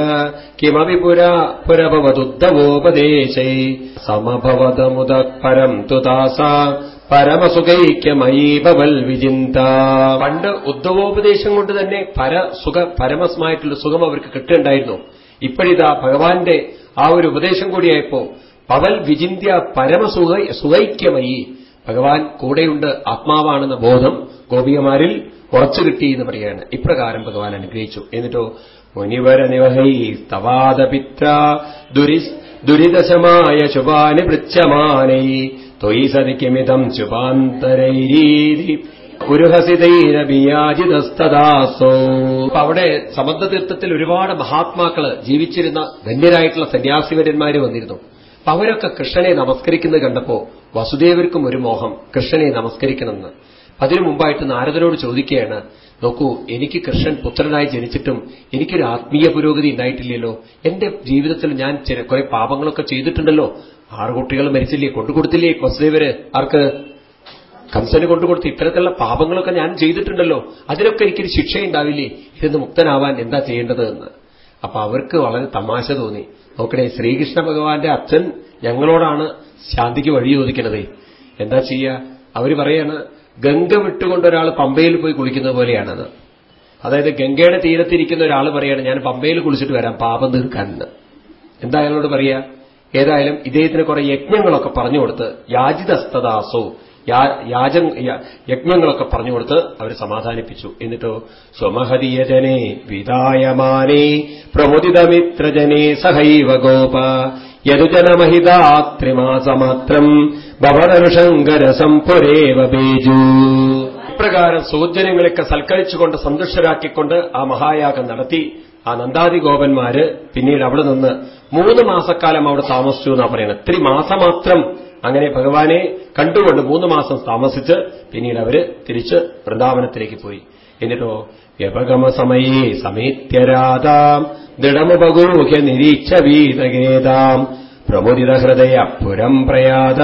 കിമപി പുരാ പുരഭവതുദ്ധവോപദേശൈ സമഭവതമുദ പരം പരമസുഖൈക്യമയീ ഭവൽ വിചിന്ത പണ്ട് ഉദ്ധവോപദേശം കൊണ്ട് തന്നെ പരസുഖ പരമസമായിട്ടുള്ള സുഖം അവർക്ക് കിട്ടുകയുണ്ടായിരുന്നു. ഇപ്പോഴിതാ ഭഗവാന്റെ ആ ഒരു ഉപദേശം കൂടിയായപ്പോ പവൽ വിചിന്ത്യ പരമസുഖ സുഖൈക്യമയി. ഭഗവാൻ കൂടെയുണ്ട് ആത്മാവാണെന്ന ബോധം ഗോപികമാരിൽ ഉറച്ചു കിട്ടി എന്ന് പറയാണ് ഇപ്രകാരം ഭഗവാൻ അനുഗ്രഹിച്ചു. എന്നിട്ടോ മുനിവര നിവഹൈ തവാദപിത്ര ദുരിതശമായ ശുഭാനി പൃച്ഛമാനൈ ത്വയി സതിക്കിമിതം ചുപാന്തരൈരീതി ഉരുഹസിതൈരബിയാജിതസ്തദാസോ അവിടെ സമുദ്രതീർത്ഥത്തിൽ ഒരുപാട് മഹാത്മാക്കൾ ജീവിച്ചിരുന്ന ധന്യരായിട്ടുള്ള സന്യാസിവര്യന്മാര് വന്നിരുന്നു. അപ്പൊ അവരൊക്കെ കൃഷ്ണനെ നമസ്കരിക്കുന്നത് കണ്ടപ്പോ വസുദേവർക്കും ഒരു മോഹം കൃഷ്ണനെ നമസ്കരിക്കണമെന്ന്. അതിനു മുമ്പായിട്ട് നാരദനോട് ചോദിക്കുകയാണ് നോക്കൂ എനിക്ക് കൃഷ്ണൻ പുത്രനായി ജനിച്ചിട്ടും എനിക്കൊരു ആത്മീയ പുരോഗതി ഉണ്ടായിട്ടില്ലല്ലോ. എന്റെ ജീവിതത്തിൽ ഞാൻ കുറെ പാപങ്ങളൊക്കെ ചെയ്തിട്ടുണ്ടല്ലോ. ആറ് കുട്ടികൾ മരിച്ചില്ലേ കൊണ്ടുകൊടുത്തില്ലേ വസുദേവര് ആർക്ക്? കംസന് കൊണ്ടുകൊടുത്ത് ഇത്തരത്തിലുള്ള പാപങ്ങളൊക്കെ ഞാൻ ചെയ്തിട്ടുണ്ടല്ലോ. അതിനൊക്കെ എനിക്കൊരു ശിക്ഷയുണ്ടാവില്ലേ? ഇതൊന്ന് മുക്തനാവാൻ എന്താ ചെയ്യേണ്ടത് എന്ന് അപ്പൊ അവർക്ക് വളരെ തമാശ തോന്നി. നോക്കണേ ശ്രീകൃഷ്ണ ഭഗവാന്റെ അച്ഛൻ ഞങ്ങളോടാണ് ശാന്തിക്ക് വഴി ചോദിക്കണതേ. എന്താ ചെയ്യുക അവർ പറയാണ് ഗംഗ വിട്ടുകൊണ്ട് ഒരാൾ പമ്പയിൽ പോയി കുളിക്കുന്നത് പോലെയാണത്. അതായത് ഗംഗയുടെ തീരത്തിരിക്കുന്ന ഒരാൾ പറയാണ് ഞാൻ പമ്പയിൽ കുളിച്ചിട്ട് വരാം പാപം തീർക്കാനെന്ന്. എന്താ അയാളോട് പറയാ? ഏതായാലും ഇദ്ദേഹത്തിന് കുറെ യജ്ഞങ്ങളൊക്കെ പറഞ്ഞു കൊടുത്ത് യാജിതസ്തദാസോ യാജ യജ്ഞങ്ങളൊക്കെ പറഞ്ഞു കൊടുത്ത് അവർ സമാധാനിപ്പിച്ചു. എന്നിട്ടോ സ്വമഹദീയജനെ വിദായമാനേ പ്രമുദിതമിത്രജനെ സഹൈവ ഗോപ യതുജനമഹിതാത്രിമാസമാത്രം ഭവനനുഷങ്കരസം പുരേവ ബേജു. ഇപ്രകാരം സൂചനങ്ങളൊക്കെ സൽക്കരിച്ചുകൊണ്ട് സന്തുഷ്ടരാക്കിക്കൊണ്ട് ആ മഹായാഗം നടത്തി ആ നന്ദാദി ഗോപന്മാര് പിന്നീട് അവിടെ നിന്ന് മൂന്ന് മാസക്കാലം അവിടെ താമസിച്ചു എന്നാ പറയുന്നത്. ഇത്തിരി മാസം മാത്രം അങ്ങനെ ഭഗവാനെ കണ്ടുകൊണ്ട് മൂന്ന് മാസം താമസിച്ച് പിന്നീട് അവർ തിരിച്ച് വൃന്ദാവനത്തിലേക്ക് പോയി. എന്നിട്ടോ വ്യപഗമ സമയേ സമേത്യരാതാം ദൃഢമുപഗൂഹ്യ നിരീക്ഷ വീതഗേതാം പ്രമുദിത ഹൃദയ പുരം പ്രയാത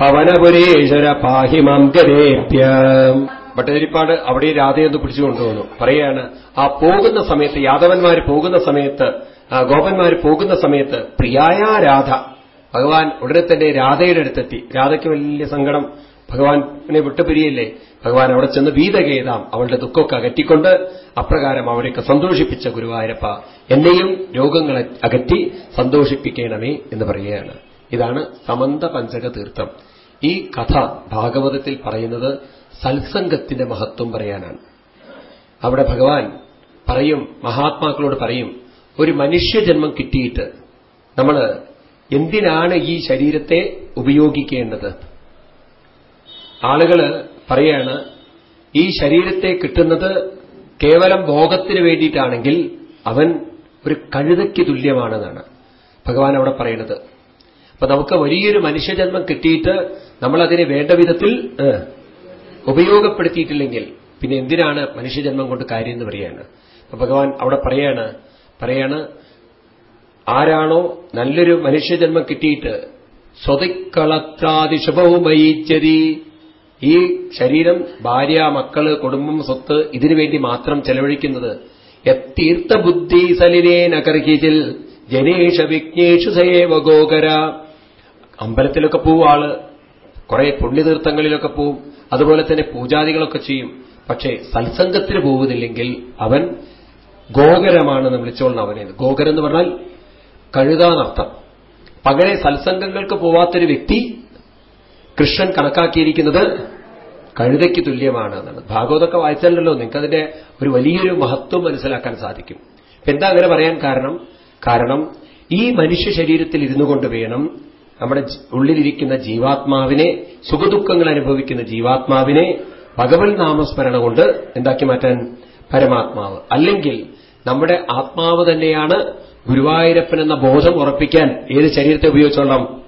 പവനപുരേശ്വര പാഹിമം ഗതേഭ്യ ഭട്ടതിരിപ്പാട് അവിടെ രാധയെന്ന് പിടിച്ചു കൊണ്ടുപോകുന്നു പറയാണ് ആ പോകുന്ന സമയത്ത് യാദവന്മാർ പോകുന്ന സമയത്ത് ഗോപന്മാർ പോകുന്ന സമയത്ത് പ്രിയായ രാധ ഭഗവാൻ ഉടനെ തന്നെ രാധയുടെ അടുത്തെത്തി. രാധയ്ക്ക് വലിയ സങ്കടം. ഭഗവാനെ വിട്ടുപിരിയല്ലേ? ഭഗവാൻ അവിടെ ചെന്ന് ഭീതകേതാം അവളുടെ ദുഃഖമൊക്കെ അകറ്റിക്കൊണ്ട് അപ്രകാരം അവരെയൊക്കെ സന്തോഷിപ്പിച്ച ഗുരുവായൂരപ്പ എന്നെയും രോഗങ്ങളെ അകറ്റി സന്തോഷിപ്പിക്കണമേ എന്ന് പറയുകയാണ്. ഇതാണ് സമന്ത പഞ്ചക തീർത്ഥം ഈ കഥ ഭാഗവതത്തിൽ പറയുന്നത് സത്സംഗത്തിന്റെ മഹത്വം പറയാനാണ്. അവിടെ ഭഗവാൻ പറയും മഹാത്മാക്കളോട് പറയും ഒരു മനുഷ്യജന്മം കിട്ടിയിട്ട് നമ്മൾ എന്തിനാണ് ഈ ശരീരത്തെ ഉപയോഗിക്കേണ്ടത്? ആളുകൾ പറയാണ് ഈ ശരീരത്തെ കിട്ടുന്നത് കേവലം ഭോഗത്തിന് വേണ്ടിയിട്ടാണെങ്കിൽ അവൻ ഒരു കഴുതയ്ക്ക് തുല്യമാണെന്നാണ് ഭഗവാൻ അവിടെ പറയുന്നത്. അപ്പൊ നമുക്ക് വലിയൊരു മനുഷ്യജന്മം കിട്ടിയിട്ട് നമ്മളതിനെ വേണ്ട വിധത്തിൽ ഉപയോഗപ്പെടുത്തിയിട്ടില്ലെങ്കിൽ പിന്നെ എന്തിനാണ് മനുഷ്യജന്മം കൊണ്ട് കാര്യം എന്ന് പറയാണ്. അപ്പൊ ഭഗവാൻ അവിടെ പറയാണ് പറയാണ് ആരാണോ നല്ലൊരു മനുഷ്യജന്മം കിട്ടിയിട്ട് സ്വതിക്കളത്രാതി ശുഭവുമയിച്ചതി ഈ ശരീരം ഭാര്യ മക്കൾ കുടുംബം സ്വത്ത് ഇതിനു വേണ്ടി മാത്രം ചെലവഴിക്കുന്നത് എത്തീർത്ത ബുദ്ധി സലിനെ നഗർഹിജിൽ ജനേഷ വിഘ്നേഷു സേവ ഗോകര. അമ്പലത്തിലൊക്കെ പോവാൾ കുറെ പുണ്യതീർത്ഥങ്ങളിലൊക്കെ പോവും. അതുപോലെ തന്നെ പൂജാദികളൊക്കെ ചെയ്യും. പക്ഷേ സത്സംഗത്തിന് പോകുന്നില്ലെങ്കിൽ അവൻ ഗോകരമാണെന്ന് വിളിച്ചോളണം അവനെ. ഗോകരം എന്ന് പറഞ്ഞാൽ കഴുതാനർത്ഥം പകരെ സത്സംഗങ്ങൾക്ക് പോവാത്തൊരു വ്യക്തി കൃഷ്ണൻ കണക്കാക്കിയിരിക്കുന്നത് കഴുതയ്ക്ക് തുല്യമാണ് എന്നാണ് ഭാഗവതൊക്കെ വായിച്ചാലല്ലോ നിങ്ങൾക്കതിന്റെ ഒരു വലിയൊരു മഹത്വം മനസ്സിലാക്കാൻ സാധിക്കും. എന്താ അങ്ങനെ പറയാൻ കാരണം? കാരണം ഈ മനുഷ്യ ശരീരത്തിൽ ഇരുന്നു കൊണ്ട് വേണം നമ്മുടെ ഉള്ളിലിരിക്കുന്ന ജീവാത്മാവിനെ സുഖദുഃഖങ്ങൾ അനുഭവിക്കുന്ന ജീവാത്മാവിനെ ഭഗവൽ നാമസ്മരണ കൊണ്ട് എന്താക്കി മാറ്റാൻ? പരമാത്മാവ്. അല്ലെങ്കിൽ നമ്മുടെ ആത്മാവ് തന്നെയാണ് ഗുരുവായൂരപ്പൻ എന്ന ബോധം ഉറപ്പിക്കാൻ ഏത് ശരീരത്തെ ഉപയോഗിച്ചോളാം?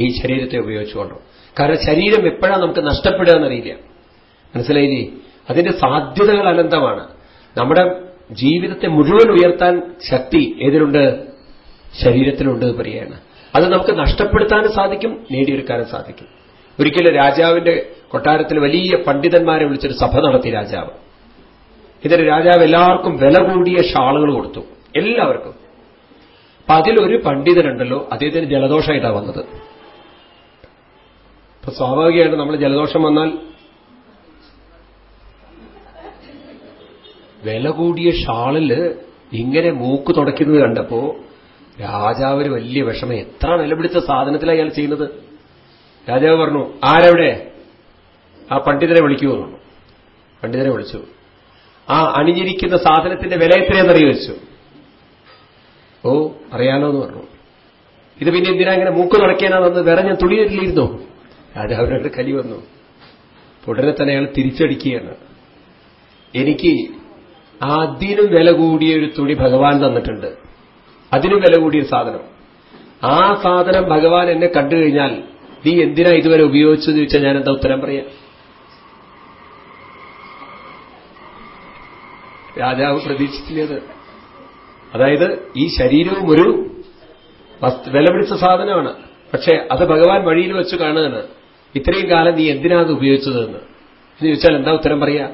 ഈ ശരീരത്തെ ഉപയോഗിച്ചുകൊണ്ടോ? കാരണം ശരീരം എപ്പോഴാണ് നമുക്ക് നഷ്ടപ്പെടുക എന്നറിയില്ല. മനസ്സിലായില്ലേ അതിന്റെ സാധ്യതകൾ അനന്തമാണ്. നമ്മുടെ ജീവിതത്തെ മുഴുവൻ ഉയർത്താൻ ശക്തി ഏതിലുണ്ട്? ശരീരത്തിലുണ്ട് പറയാണ് അത് നമുക്ക് നഷ്ടപ്പെടുത്താനും സാധിക്കും നേടിയെടുക്കാനും സാധിക്കും. ഒരിക്കലും രാജാവിന്റെ കൊട്ടാരത്തിൽ വലിയ പണ്ഡിതന്മാരെ വിളിച്ചൊരു സഭ നടത്തി രാജാവ്. ഇതിന് രാജാവ് എല്ലാവർക്കും വില കൂടിയ ഷാളുകൾ കൊടുത്തു. എല്ലാവർക്കും. അപ്പൊ അതിലൊരു പണ്ഡിതനുണ്ടല്ലോ അദ്ദേഹത്തിന് ജലദോഷമായിട്ടാണ് വന്നത്. അപ്പൊ സ്വാഭാവികമായിട്ട് നമ്മൾ ജലദോഷം വന്നാൽ വില കൂടിയ ഷാളിൽ ഇങ്ങനെ മൂക്ക് തുടയ്ക്കുന്നത് കണ്ടപ്പോ രാജാവിന് വലിയ വിഷമം. എത്ര വിലപിടിച്ച സാധനത്തിലാണ് അയാൾ ചെയ്യുന്നത്? രാജാവ് പറഞ്ഞു ആരവിടെ? ആ പണ്ഡിതനെ വിളിക്കൂ പണ്ഡിതനെ വിളിച്ചു. ആ അണിഞ്ഞിരിക്കുന്ന സാധനത്തിന്റെ വില എത്രയെന്നറിയ വെച്ചു ഓ അറിയാലോ എന്ന് പറഞ്ഞു. ഇത് പിന്നെ എന്തിനാ ഇങ്ങനെ മൂക്ക് തുടയ്ക്കാനാണെന്ന് വേറെ ഞാൻ രാജാവിനോട് കലി വന്നു. ഉടനെ തന്നെ അയാൾ തിരിച്ചടിക്കുകയാണ്. എനിക്ക് അതിനും വില കൂടിയ ഒരു തുണി ഭഗവാൻ തന്നിട്ടുണ്ട്. അതിനും വില കൂടിയ സാധനം. ആ സാധനം ഭഗവാൻ എന്നെ കണ്ടു കഴിഞ്ഞാൽ നീ എന്തിനാ ഇതുവരെ ഉപയോഗിച്ചെന്ന് ചോദിച്ചാൽ ഞാൻ എന്താ ഉത്തരം പറയാം? രാജാവ് പ്രതീക്ഷിച്ചത് അതായത് ഈ ശരീരവും ഒരു വിലപിടിച്ച സാധനമാണ്. പക്ഷേ അത് ഭഗവാൻ വഴിയിൽ വെച്ച് കാണുകയാണ്. ഇത്രയും കാലം നീ എന്തിനാ അത് ഉപയോഗിച്ചതെന്ന്? എന്ന് ചോദിച്ചാൽ എന്താ ഉത്തരം പറയാ?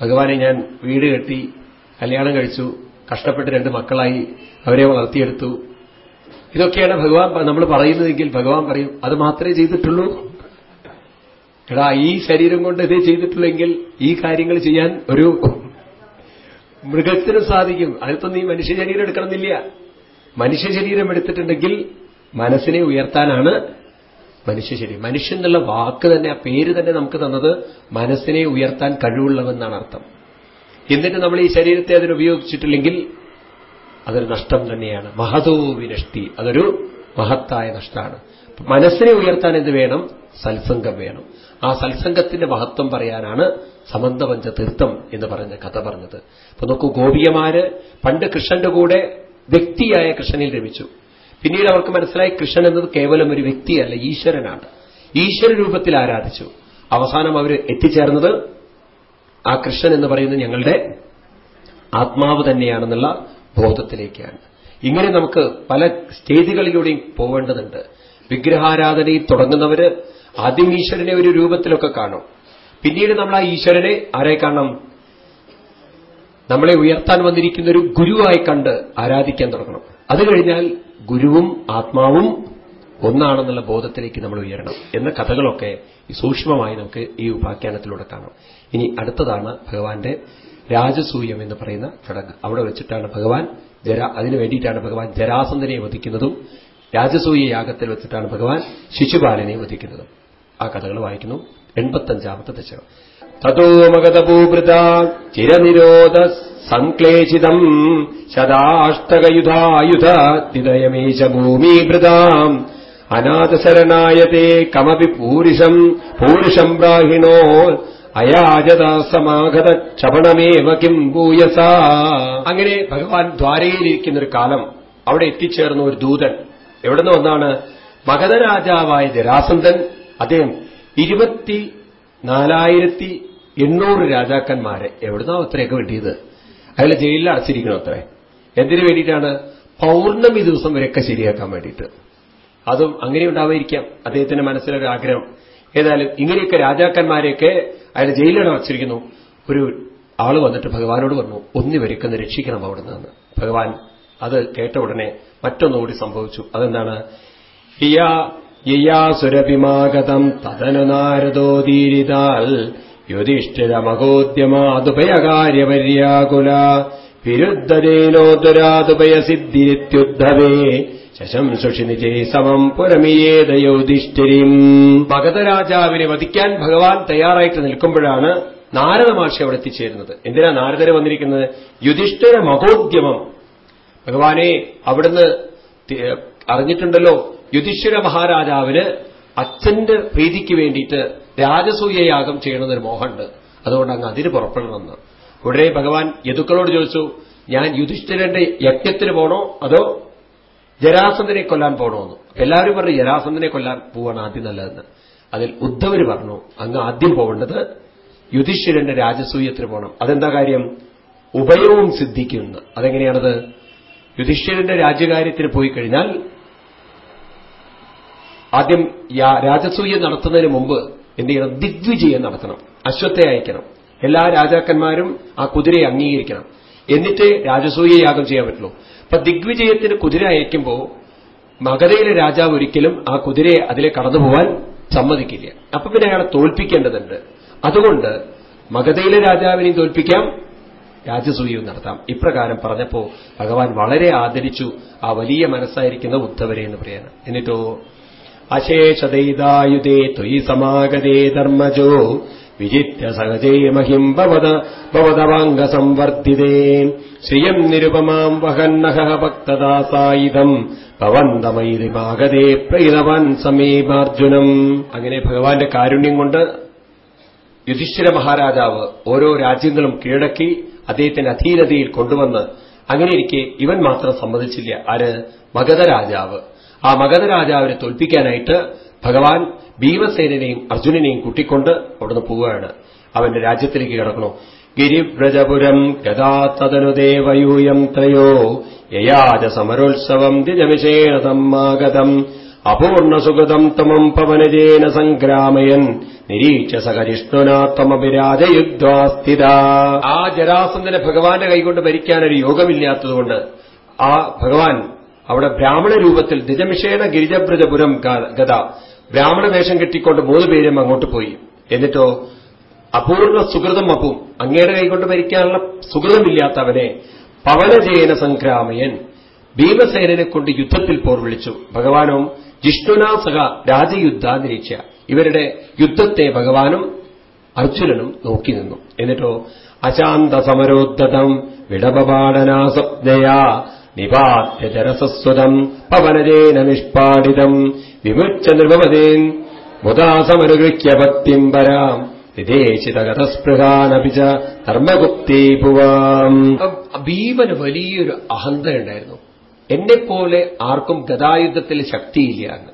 ഭഗവാനെ ഞാൻ വീട് കെട്ടി കല്യാണം കഴിച്ചു കഷ്ടപ്പെട്ട് രണ്ട് മക്കളായി അവരെ വളർത്തിയെടുത്തു. ഇതൊക്കെയാണ് ഭഗവാൻ നമ്മൾ പറയുന്നതെങ്കിൽ ഭഗവാൻ പറയും അത് മാത്രമേ ചെയ്തിട്ടുള്ളൂ. എടാ ഈ ശരീരം കൊണ്ട് ഇതേ ചെയ്തിട്ടുള്ളെങ്കിൽ ഈ കാര്യങ്ങൾ ചെയ്യാൻ ഒരു മൃഗത്തിന് സാധിക്കും. അതിപ്പോ നീ മനുഷ്യ ശരീരം എടുക്കണമെന്നില്ല. മനുഷ്യ ശരീരം എടുത്തിട്ടുണ്ടെങ്കിൽ മനസ്സിനെ ഉയർത്താനാണ് മനുഷ്യ ശരീരം. മനുഷ്യൻ എന്നുള്ള വാക്ക് തന്നെ ആ പേര് തന്നെ നമുക്ക് തന്നത് മനസ്സിനെ ഉയർത്താൻ കഴിവുള്ളവെന്നാണ് അർത്ഥം. എന്നിട്ട് നമ്മൾ ഈ ശരീരത്തെ അതിനുപയോഗിച്ചിട്ടില്ലെങ്കിൽ അതൊരു നഷ്ടം തന്നെയാണ്. മഹതോ വിനഷ്ടി. അതൊരു മഹത്തായ നഷ്ടമാണ്. മനസ്സിനെ ഉയർത്താൻ എന്ത് വേണം? സത്സംഗം വേണം. ആ സത്സംഗത്തിന്റെ മഹത്വം പറയാനാണ് സമന്തപഞ്ച തീർത്ഥം എന്ന് പറഞ്ഞ കഥ പറഞ്ഞത്. അപ്പൊ നോക്കൂ ഗോപിയമാര് പണ്ട് കൃഷ്ണന്റെ കൂടെ വ്യക്തിയായ കൃഷ്ണനിൽ രമിച്ചു പിന്നീട് അവർക്ക് മനസ്സിലായി കൃഷ്ണൻ എന്നത് കേവലം ഒരു വ്യക്തിയല്ല ഈശ്വരനാണ്. ഈശ്വര രൂപത്തിൽ ആരാധിച്ചു. അവസാനം അവർ എത്തിച്ചേർന്നത് ആ കൃഷ്ണൻ എന്ന് പറയുന്നത് ഞങ്ങളുടെ ആത്മാവ് തന്നെയാണെന്നുള്ള ബോധത്തിലേക്കാണ്. ഇങ്ങനെ നമുക്ക് പല സ്റ്റേജുകളിലൂടെയും പോവേണ്ടതുണ്ട്. വിഗ്രഹാരാധനയിൽ തുടങ്ങുന്നവര് ആദ്യം ഈശ്വരനെ ഒരു രൂപത്തിലൊക്കെ കാണും. പിന്നീട് നമ്മൾ ആ ഈശ്വരനെ ആരെ കാണണം? നമ്മളെ ഉയർത്താൻ വന്നിരിക്കുന്ന ഒരു ഗുരുവായി കണ്ട് ആരാധിക്കാൻ തുടങ്ങണം. അത് കഴിഞ്ഞാൽ ഗുരുവും ആത്മാവും ഒന്നാണെന്നുള്ള ബോധത്തിലേക്ക് നമ്മൾ ഉയരണം എന്ന കഥകളൊക്കെ സൂക്ഷ്മമായി നമുക്ക് ഈ ഉപാഖ്യാനത്തിലൂടെ കാണാം. ഇനി അടുത്തതാണ് ഭഗവാന്റെ രാജസൂയം എന്ന് പറയുന്ന ചടങ്ങ്. അവിടെ വെച്ചിട്ടാണ് ഭഗവാൻ ജരാ അതിനു വേണ്ടിയിട്ടാണ് ഭഗവാൻ ജരാസന്ധനെ വധിക്കുന്നതും രാജസൂയ യാഗത്തിൽ വെച്ചിട്ടാണ് ഭഗവാൻ ശിശുപാലനെ വധിക്കുന്നതും. ആ കഥകൾ വായിക്കുന്നു. എൺപത്തഞ്ചാമത്തെ ദശകം. തതോ മഗതഭൂഭൃത ചിരനിരോധ സംക്ലേശിതം ശതാഷ്ടകയുധായുധ തിദയമേശ ഭൂമീഭൃതാം അനാഥശരണായത്തെ കമപി പൂരുഷം. പൂരുഷം ബ്രാഹിണോ. അയാജത സമാഗത ക്ഷപണമേവ കിം ഭൂയസ. അങ്ങനെ ഭഗവാൻ ദ്വാരയിലിരിക്കുന്നൊരു കാലം അവിടെ എത്തിച്ചേർന്ന ഒരു ദൂതൻ. എവിടുന്ന് വന്നാണ്? മഗധരാജാവായ ജരാസന്ധൻ. അദ്ദേഹം ഇരുപത്തി നാലായിരത്തി എണ്ണൂറ് രാജാക്കന്മാരെ എവിടുന്നാ അത്രയൊക്കെ വെട്ടിയത് അയാൾ ജയിലിൽ അടച്ചിരിക്കണം അത്രേ. എന്തിനു വേണ്ടിയിട്ടാണ്? പൗർണമി ദിവസം വരെയൊക്കെ ശരിയാക്കാൻ വേണ്ടിയിട്ട്. അതും അങ്ങനെ ഉണ്ടാവാതിരിക്കാം. അദ്ദേഹത്തിന്റെ മനസ്സിലൊരു ആഗ്രഹം. ഏതായാലും ഇങ്ങനെയൊക്കെ രാജാക്കന്മാരെയൊക്കെ അയാൾ ജയിലിൽ അടച്ചിരിക്കുന്നു. ഒരു ആൾ വന്നിട്ട് ഭഗവാനോട് പറഞ്ഞു ഒന്നിവരെക്കൊന്ന് രക്ഷിക്കണം അവിടെ നിന്ന് ഭഗവാൻ അത് കേട്ട ഉടനെ മറ്റൊന്നുകൂടി സംഭവിച്ചു. അതെന്താണ്? യയാസുരഭിമാഗതം തദനു നാരദോദീരിതാൽ യുധിഷ്ഠിരമഹോദ്യമാതുപയകാര്യപര്യാകുല വിരുദ്ധതേനോദരാതുപയസിദ്ധിരിത്യുദ്ധവേ ശശംസുഷിനിജേ സമം പുരമിയേത യുധിഷ്ഠിരിം. മഗധരാജാവിനെ വധിക്കാൻ ഭഗവാൻ തയ്യാറായിട്ട് നിൽക്കുമ്പോഴാണ് നാരദ മഹർഷി അവിടെ എത്തിച്ചേരുന്നത്. എന്തിനാ നാരദരെ വന്നിരിക്കുന്നത്? യുധിഷ്ഠിര മഹോദ്യമം ഭഗവാനെ അവിടുന്ന് അറിഞ്ഞിട്ടുണ്ടല്ലോ. യുധിഷ്ഠിര മഹാരാജാവിന് അച്ഛന്റെ പ്രീതിക്ക് വേണ്ടിയിട്ട് രാജസൂയയാഗം ചെയ്യണമെന്നൊരു മോഹമുണ്ട്. അതുകൊണ്ട് അങ്ങ് അതിന് പുറപ്പെടണമെന്ന്. ഉടനെ ഭഗവാൻ യതുക്കളോട് ചോദിച്ചു ഞാൻ യുധിഷ്ഠിരന്റെ യജ്ഞത്തിന് പോണോ അതോ ജരാസന്ധനെ കൊല്ലാൻ പോണോന്ന് എല്ലാവരും പറഞ്ഞു ജരാസന്ധനെ കൊല്ലാൻ പോവാണ് ആദ്യം നല്ലതെന്ന്. അതിൽ ഉദ്ധവര് പറഞ്ഞു അങ്ങ് ആദ്യം പോകേണ്ടത് യുധിഷ്ഠിരന്റെ രാജസൂയത്തിന് പോകണം അതെന്താ കാര്യം? ഉഭയവും സിദ്ധിക്കുന്നു അതെങ്ങനെയാണത്? യുധിഷ്ഠിരന്റെ രാജ്യകാര്യത്തിന് പോയി കഴിഞ്ഞാൽ ആദ്യം രാജസൂയം നടത്തുന്നതിന് മുമ്പ് എന്ത് ചെയ്യണം? ദിഗ്വിജയം നടത്തണം. അശ്വത്തെ അയക്കണം. എല്ലാ രാജാക്കന്മാരും ആ കുതിരയെ അംഗീകരിക്കണം. എന്നിട്ട് രാജസൂയ യാഗം ചെയ്യാൻ പറ്റുള്ളൂ. അപ്പൊ ദിഗ്വിജയത്തിന് കുതിര അയക്കുമ്പോൾ മഗധയിലെ രാജാവ് ഒരിക്കലും ആ കുതിരയെ അതിലെ കടന്നുപോവാൻ സമ്മതിക്കില്ല. അപ്പൊ പിന്നെ അയാളെ തോൽപ്പിക്കേണ്ടതുണ്ട്. അതുകൊണ്ട് മഗധയിലെ രാജാവിനെയും തോൽപ്പിക്കാം രാജസൂയവും നടത്താം. ഇപ്രകാരം പറഞ്ഞപ്പോ ഭഗവാൻ വളരെ ആദരിച്ചു ആ വലിയ മനസ്സായിരിക്കുന്ന ഉദ്ധവരെ എന്ന് പറയാണ് എന്നിട്ടോ അശേഷദൈതായുധേ ത്വയി സമാഗതേ ധർമ്മജോ. വിജിത്യ സഹജേ മഹിം ഭവത ഭവതവാംഗസംവർദ്ധിതേ. ശ്രിയം നിരുപമാം വഹന്നഹ ഭക്തദാസായുധം. ഭവന്തമൈതിമാഗതേ പ്രൈതവാൻ സമീപാർജുനം. അങ്ങനെ ഭഗവാന്റെ കാരുണ്യം കൊണ്ട് യുധിഷ്ഠിര മഹാരാജാവ് ഓരോ രാജ്യങ്ങളും കീഴടക്കി അദ്ദേഹത്തിന്റെ അധീനതയിൽ കൊണ്ടുവന്ന് അങ്ങനെയിരിക്കെ ഇവൻ മാത്രം സമ്മതിച്ചില്ല. ആര്? മഗധ രാജാവ് ആ മഗധ രാജാവിനെ തോൽപ്പിക്കാനായിട്ട് ഭഗവാൻ ഭീമസേനെയും അർജുനനെയും കൂട്ടിക്കൊണ്ട് അവിടുന്ന് പോവുകയാണ്. അവന്റെ രാജ്യത്തിലേക്ക് കിടക്കണോ ഗിരിവ്രജപുരം ഗതാത്തതനുദേവയൂയം ത്രയോ യയാജ സമരോത്സവം ദ്വിജമിഷേണ തമ്മാഗതം അപൂർണസുഗതം തമം പവനജേന സംഗ്രാമയൻ നിരീക്ഷ സകരിഷ്ണുനാത്തമഭിരാജയുദ്ധാസ്ഥിത ആ ജരാസന്ധനെ ഭഗവാന്റെ കൈകൊണ്ട് ഭരിക്കാൻ ഒരു യോഗമില്ലാത്തതുകൊണ്ട് ആ ഭഗവാൻ അവിടെ ബ്രാഹ്മണ രൂപത്തിൽ ദ്വിജമിഷേണ ഗിരിജബ്രജപുരം ഗത ബ്രാഹ്മണ വേഷം കെട്ടിക്കൊണ്ട് മൂന്ന് പേരും അങ്ങോട്ട് പോയി. എന്നിട്ടോ അപൂർവ സുഹൃതം അപ്പും അങ്ങയുടെ കൈകൊണ്ട് ഭരിക്കാനുള്ള സുഹൃതമില്ലാത്തവനെ പവനജയന സംക്രാമയൻ ഭീമസേനനെ കൊണ്ട് യുദ്ധത്തിൽ പോർ വിളിച്ചു. ഭഗവാനും ജിഷ്ണുനാ സഹ രാജയുദ്ധ നിരീക്ഷ. ഇവരുടെ യുദ്ധത്തെ ഭഗവാനും അർജുനനും നോക്കി നിന്നു. എന്നിട്ടോ അശാന്ത സമരോദ്ധതം വിടപപാടനാസ്വപ്നയാ നിപാത്യ ജരസസ്വതം പവനജേന നിഷ്പാടിതം വിമുച്ച നൃപതേൻ മുദാസമനുഗൃഹ്യ ഭക്തിം പരാം വിദേശിതഗതസ്പൃഹാനപിച്ച ധർമ്മഗുപ്തീപുവാം ഭീമന് വലിയൊരു അഹന്തയുണ്ടായിരുന്നു. എന്നെപ്പോലെ ആർക്കും ഗതായുദ്ധത്തിൽ ശക്തിയില്ല എന്ന്.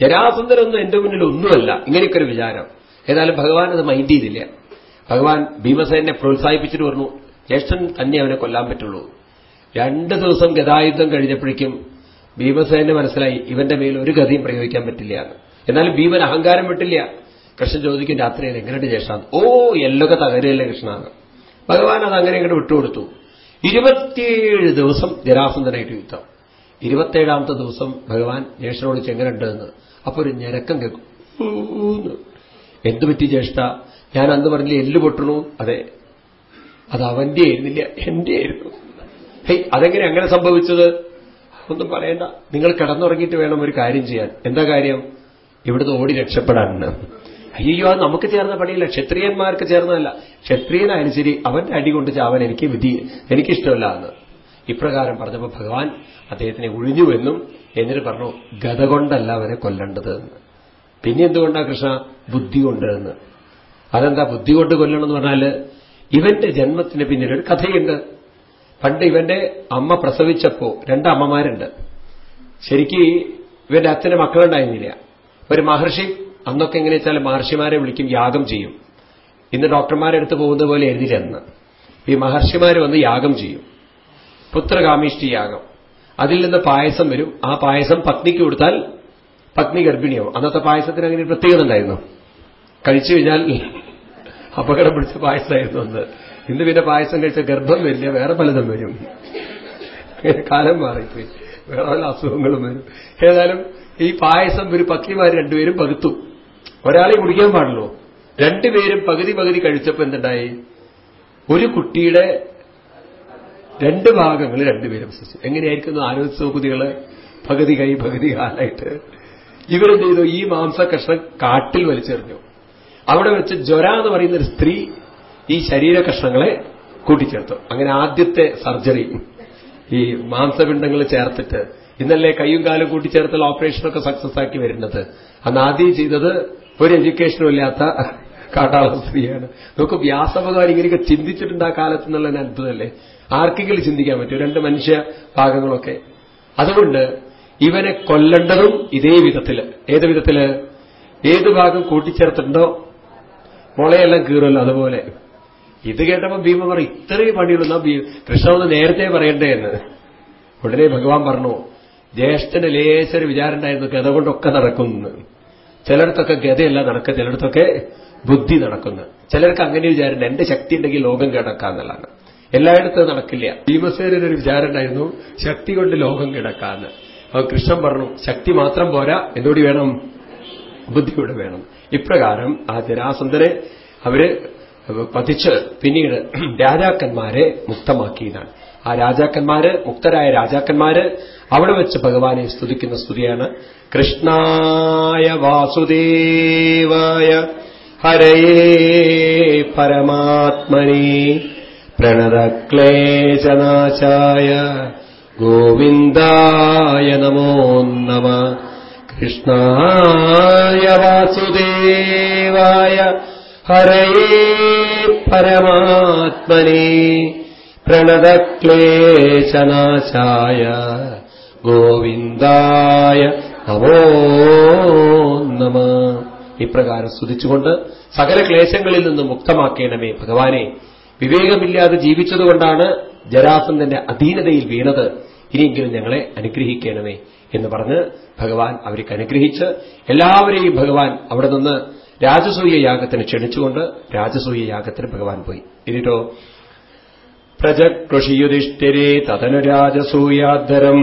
ജരാസന്ധനൊന്നും എന്റെ മുന്നിൽ ഒന്നുമല്ല. ഇങ്ങനെയൊക്കെ ഒരു വിചാരം. ഏതായാലും ഭഗവാൻ അത് മൈൻഡ് ചെയ്തില്ല. ഭഗവാൻ ഭീമസേനെ പ്രോത്സാഹിപ്പിച്ചിട്ട് പറഞ്ഞു ജ്യേഷ്ഠൻ തന്നെ അവനെ കൊല്ലാൻ പറ്റുള്ളൂ. രണ്ട് ദിവസം ഗതായുദ്ധം കഴിഞ്ഞപ്പോഴേക്കും ഭീമസേന മനസ്സിലായി ഇവന്റെ മേൽ ഒരു ഗതിയും പ്രയോഗിക്കാൻ പറ്റില്ല എന്ന്. എന്നാലും ഭീമൻ അഹങ്കാരം വിട്ടില്ല. കൃഷ്ണൻ ചോദിക്കും രാത്രിയിൽ എങ്ങനെയുണ്ട് ജ്യേഷ്ഠ? ഓ എല്ലൊക്കെ തകരയല്ലേ കൃഷ്ണാണ് ഭഗവാൻ അത് അങ്ങനെ ഇങ്ങോട്ട് വിട്ടുകൊടുത്തു. ഇരുപത്തിയേഴ് ദിവസം ജരാസന്ധനായിട്ട് യുദ്ധം. ഇരുപത്തേഴാമത്തെ ദിവസം ഭഗവാൻ ജ്യേഷ്ഠനോട് ചെങ്ങനുണ്ട് എന്ന്? അപ്പൊ ഒരു ഞരക്കം കേൾക്കും. എന്തു പറ്റി ജ്യേഷ്ഠ? ഞാൻ അന്ന് പറഞ്ഞില്ല എല്ല് പൊട്ടണു? അതെ. അത് അവന്റെ ആയിരുന്നില്ല എന്റെ ആയിരുന്നു. ഹേയ് അതെങ്ങനെ അങ്ങനെ സംഭവിച്ചത്? ഒന്നും പറയണ്ട. നിങ്ങൾ കിടന്നുറങ്ങിയിട്ട് വേണം ഒരു കാര്യം ചെയ്യാൻ. എന്താ കാര്യം? ഇവിടുന്ന് ഓടി രക്ഷപ്പെടാൻ. അയ്യോ അത് നമുക്ക് ചേർന്ന പണിയില്ല. ക്ഷത്രിയന്മാർക്ക് ചേർന്നതല്ല. ക്ഷത്രിയനായാലും ശരി അവന്റെ അടി കൊണ്ട് ചാവാൻ എനിക്ക് വിധി എനിക്കിഷ്ടമല്ല എന്ന്. ഇപ്രകാരം പറഞ്ഞപ്പോൾ ഭഗവാൻ അദ്ദേഹത്തിനെ ഒഴിഞ്ഞുവെന്നും എന്നിട്ട് പറഞ്ഞു ഗത കൊണ്ടല്ല അവനെ കൊല്ലേണ്ടത് എന്ന്. പിന്നെ എന്തുകൊണ്ടാ കൃഷ്ണ? ബുദ്ധി കൊണ്ട് എന്ന്. അതെന്താ ബുദ്ധി കൊണ്ട് കൊല്ലണം എന്ന് പറഞ്ഞാൽ ഇവന്റെ ജന്മത്തിന് പിന്നിൽ ഒരു കഥയുണ്ട്. പണ്ട് ഇവന്റെ അമ്മ പ്രസവിച്ചപ്പോ രണ്ടമ്മമാരുണ്ട് ശരിക്ക് ഇവന്റെ അച്ഛന് മക്കളുണ്ടായിരുന്നില്ല. ഒരു മഹർഷി അന്നൊക്കെ എങ്ങനെ വെച്ചാൽ മഹർഷിമാരെ വിളിക്കും യാഗം ചെയ്യും. ഇന്ന് ഡോക്ടർമാരെ അടുത്ത് പോകുന്ന പോലെ എഴുതില്ല ഈ മഹർഷിമാർ വന്ന് യാഗം ചെയ്യും. പുത്രകാമിഷ്ടി യാഗം. അതിൽ നിന്ന് പായസം വരും. ആ പായസം പത്നിക്ക് കൊടുത്താൽ പത്നി ഗർഭിണിയാവും. അന്നത്തെ പായസത്തിന് അങ്ങനെ പ്രത്യേകത ഉണ്ടായിരുന്നു. കഴിച്ചു കഴിഞ്ഞാൽ അപകടം പിടിച്ച പായസമായിരുന്നു അന്ന്. ഇന്ന് പിന്നെ പായസം കഴിച്ച ഗർഭം വരില്ല വേറെ പലതും വരും. കാലം മാറിപ്പോയി. വേറെ പല അസുഖങ്ങളും വരും. ഏതായാലും ഈ പായസം ഒരു പത്നിമാർ രണ്ടുപേരും പകുത്തു. ഒരാളെ കുടിക്കാൻ പാടുള്ളൂ. രണ്ടുപേരും പകുതി പകുതി കഴിച്ചപ്പോ എന്തുണ്ടായി? ഒരു കുട്ടിയുടെ രണ്ട് ഭാഗങ്ങൾ രണ്ടുപേരും എങ്ങനെയായിരിക്കുന്നു ആരോഗ്യ കുതികൾ പകുതി കൈ പകുതി കാലായിട്ട്. ഇവരെന്ത് ചെയ്തു? ഈ മാംസ കഷ്ണം കാട്ടിൽ വലിച്ചെറിഞ്ഞു. അവിടെ വെച്ച് ജ്വര എന്ന് പറയുന്ന ഒരു സ്ത്രീ ഈ ശരീര കഷ്ണങ്ങളെ കൂട്ടിച്ചേർത്തു. അങ്ങനെ ആദ്യത്തെ സർജറി ഈ മാംസപിണ്ഡങ്ങൾ ചേർത്തിട്ട് ഇന്നല്ലേ കൈയും കാലും കൂട്ടിച്ചേർത്തുള്ള ഓപ്പറേഷനൊക്കെ സക്സസ് ആക്കി വരുന്നത്. അന്ന് ആദ്യം ചെയ്തത് ഒരു എഡ്യൂക്കേഷനും ഇല്ലാത്ത കാട്ടാള സ്ത്രീയാണ്. നമുക്ക് വ്യാസഭഗവാൻ ഇങ്ങനെയൊക്കെ ചിന്തിച്ചിട്ടുണ്ട് ആ കാലത്ത് എന്നുള്ള അത്ഭുതമല്ലേ? ആർക്കെങ്കിലും ചിന്തിക്കാൻ പറ്റും രണ്ട് മനുഷ്യ ഭാഗങ്ങളൊക്കെ. അതുകൊണ്ട് ഇവനെ കൊല്ലേണ്ടതും ഇതേ വിധത്തിൽ. ഏത് വിധത്തിൽ? ഏത് ഭാഗം കൂട്ടിച്ചേർത്തിട്ടുണ്ടോ? മുളയെല്ലാം കീറുമല്ലോ അതുപോലെ. ഇത് കേട്ടപ്പോ ഭീമ പറയും ഇത്രയും പണിയുള്ള കൃഷ്ണ ഒന്ന് നേരത്തെ പറയണ്ടേ എന്ന്. ഉടനെ ഭഗവാൻ പറഞ്ഞു ജ്യേഷ്ഠന് ലേശര് വിചാരണ്ടായിരുന്നു ഗത കൊണ്ടൊക്കെ നടക്കുന്നു. ചിലയിടത്തൊക്കെ ഗതയല്ല നടക്കുക ചിലയിടത്തൊക്കെ ബുദ്ധി നടക്കുന്നു. ചിലർക്ക് അങ്ങനെ വിചാരമുണ്ട് എന്റെ ശക്തി ഉണ്ടെങ്കിൽ ലോകം കിടക്കാന്നുള്ളതാണ് എല്ലായിടത്തും നടക്കില്ല. ഭീമസേനൊരു ഒരു ഉണ്ടായിരുന്നു ശക്തി കൊണ്ട് ലോകം കിടക്കാന്ന്. അപ്പൊ കൃഷ്ണൻ പറഞ്ഞു ശക്തി മാത്രം പോരാ എന്തുകൂടി വേണം? ബുദ്ധി വേണം. ഇപ്രകാരം ആ ജരാസന്ധനെ അവർ പതിച്ച് പിന്നീട് രാജാക്കന്മാരെ മുക്തമാക്കിയതാണ്. ആ രാജാക്കന്മാര് മുക്തരായ രാജാക്കന്മാര് അവിടെ വെച്ച് ഭഗവാനെ സ്തുതിക്കുന്ന സ്തുതിയാണ്. കൃഷ്ണായ വാസുദേവായ ഹരയേ പരമാത്മനി പ്രണതക്ലേശനാശായ ഗോവിന്ദായ നമോ നമ. കൃഷ്ണായ വാസുദേവായ ഹരയേ പരമാത്മനി പ്രണതക്ലേശനാശായ ഗോവിന്ദായ നമോ നമ. ഇപ്രകാരം സ്തുതിച്ചുകൊണ്ട് സകല ക്ലേശങ്ങളിൽ നിന്നും മുക്തമാക്കേണമേ ഭഗവാനെ. വിവേകമില്ലാതെ ജീവിച്ചതുകൊണ്ടാണ് ജരാസന്ധന്റെ അധീനതയിൽ വീണത്. ഇനിയെങ്കിലും ഞങ്ങളെ അനുഗ്രഹിക്കണമേ എന്ന് പറഞ്ഞ് ഭഗവാൻ അവർക്ക് അനുഗ്രഹിച്ച് എല്ലാവരെയും ഭഗവാൻ അവിടെ നിന്ന് രാജസൂയ യാഗത്തിന് ക്ഷണിച്ചുകൊണ്ട് രാജസൂയ യാഗത്തിന് ഭഗവാൻ പോയി. എന്നിട്ടോ പ്രജകൃഷിയുധിഷ്ഠിരേ തതനു രാജസൂയാദ്ധരം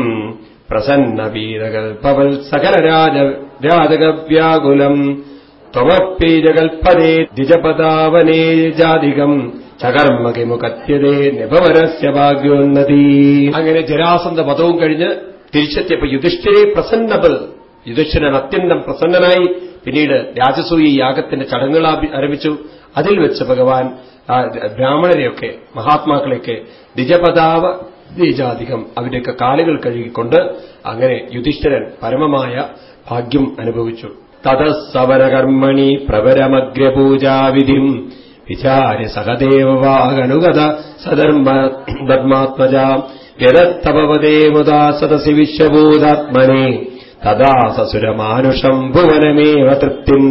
പ്രസന്ന വീരകൽപവൽ സകല രാജ രാജകവ്യാകുലം. ത്വമപ്പീജകൽപ്പതേ ദ്വിജപദാവനേ ജാതികം. ചകർമ്മകിമുഖത്യതേ നിഭവരസ്യ ഭാഗ്യോന്നതി. അങ്ങനെ ജരാസന്ത പദവും കഴിഞ്ഞ് തിരിച്ചെത്തിയപ്പോ യുധിഷ്ഠിരെ പ്രസന്നബൽ. യുധിഷ്ഠിരൻ അത്യന്തം പ്രസന്നനായി. പിന്നീട് രാജസൂയി യാഗത്തിന്റെ ചടങ്ങുകൾ ആരംഭിച്ചു. അതിൽ വെച്ച് ഭഗവാൻ ബ്രാഹ്മണരെയൊക്കെ മഹാത്മാക്കളെയൊക്കെ ദ്വിജപതാവ ദ്വിജാധികം അവരുടെയൊക്കെ കാലുകൾ കഴുകിക്കൊണ്ട് അങ്ങനെ യുധിഷ്ഠിരൻ പരമമായ ഭാഗ്യം അനുഭവിച്ചു. തതസവനകർമ്മണി പ്രവരമഗ്രപൂജാവിധിം വിചാര്യ സഹദേവവാഗനുഗത സധർമ്മ ധർമാത്മജ യഥത്തപവദേമുദാ സദസി വിശ്വഭൂതാത്മനെ. തഥാ സസുരമാനുഷം ഭുവനമേവ തൃപ്തിം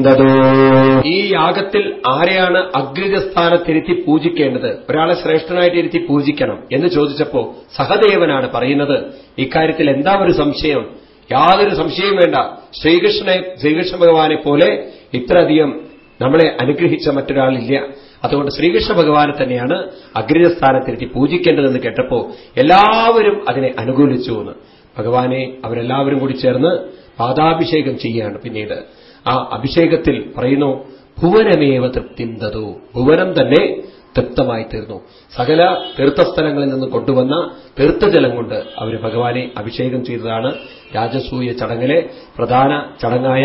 ഈ യാഗത്തിൽ ആരെയാണ് അഗ്രജസ്ഥാനത്തിരുത്തി പൂജിക്കേണ്ടത്? ഒരാളെ ശ്രേഷ്ഠനായിട്ട് ഇരുത്തി പൂജിക്കണം എന്ന് ചോദിച്ചപ്പോ സഹദേവനാണ് പറയുന്നത്. ഇക്കാര്യത്തിൽ എന്താ ഒരു സംശയം? യാതൊരു സംശയവും വേണ്ട. ശ്രീകൃഷ്ണനെ ശ്രീകൃഷ്ണ ഭഗവാനെ പോലെ ഇത്രയധികം നമ്മളെ അനുഗ്രഹിച്ച മറ്റൊരാളില്ല അതുകൊണ്ട് ശ്രീകൃഷ്ണ ഭഗവാനെ തന്നെയാണ് അഗ്രജസ്ഥാനത്തിരുത്തി പൂജിക്കേണ്ടതെന്ന് കേട്ടപ്പോ എല്ലാവരും അതിനെ അനുകൂലിച്ചു എന്ന്. ഭഗവാനെ അവരെല്ലാവരും കൂടി ചേർന്ന് പാദാഭിഷേകം ചെയ്യുകയാണ് പിന്നീട്. ആ അഭിഷേകത്തിൽ പറയുന്നു ഭുവനമേവ തൃപ്തിന്തതു ഭുവനം തന്നെ തൃപ്തമായി തീർന്നു. സകല തീർത്ഥസ്ഥലങ്ങളിൽ നിന്ന് കൊണ്ടുവന്ന തീർത്ഥജലം കൊണ്ട് അവർ ഭഗവാനെ അഭിഷേകം ചെയ്തതാണ് രാജസൂയ ചടങ്ങിലെ പ്രധാന ചടങ്ങായ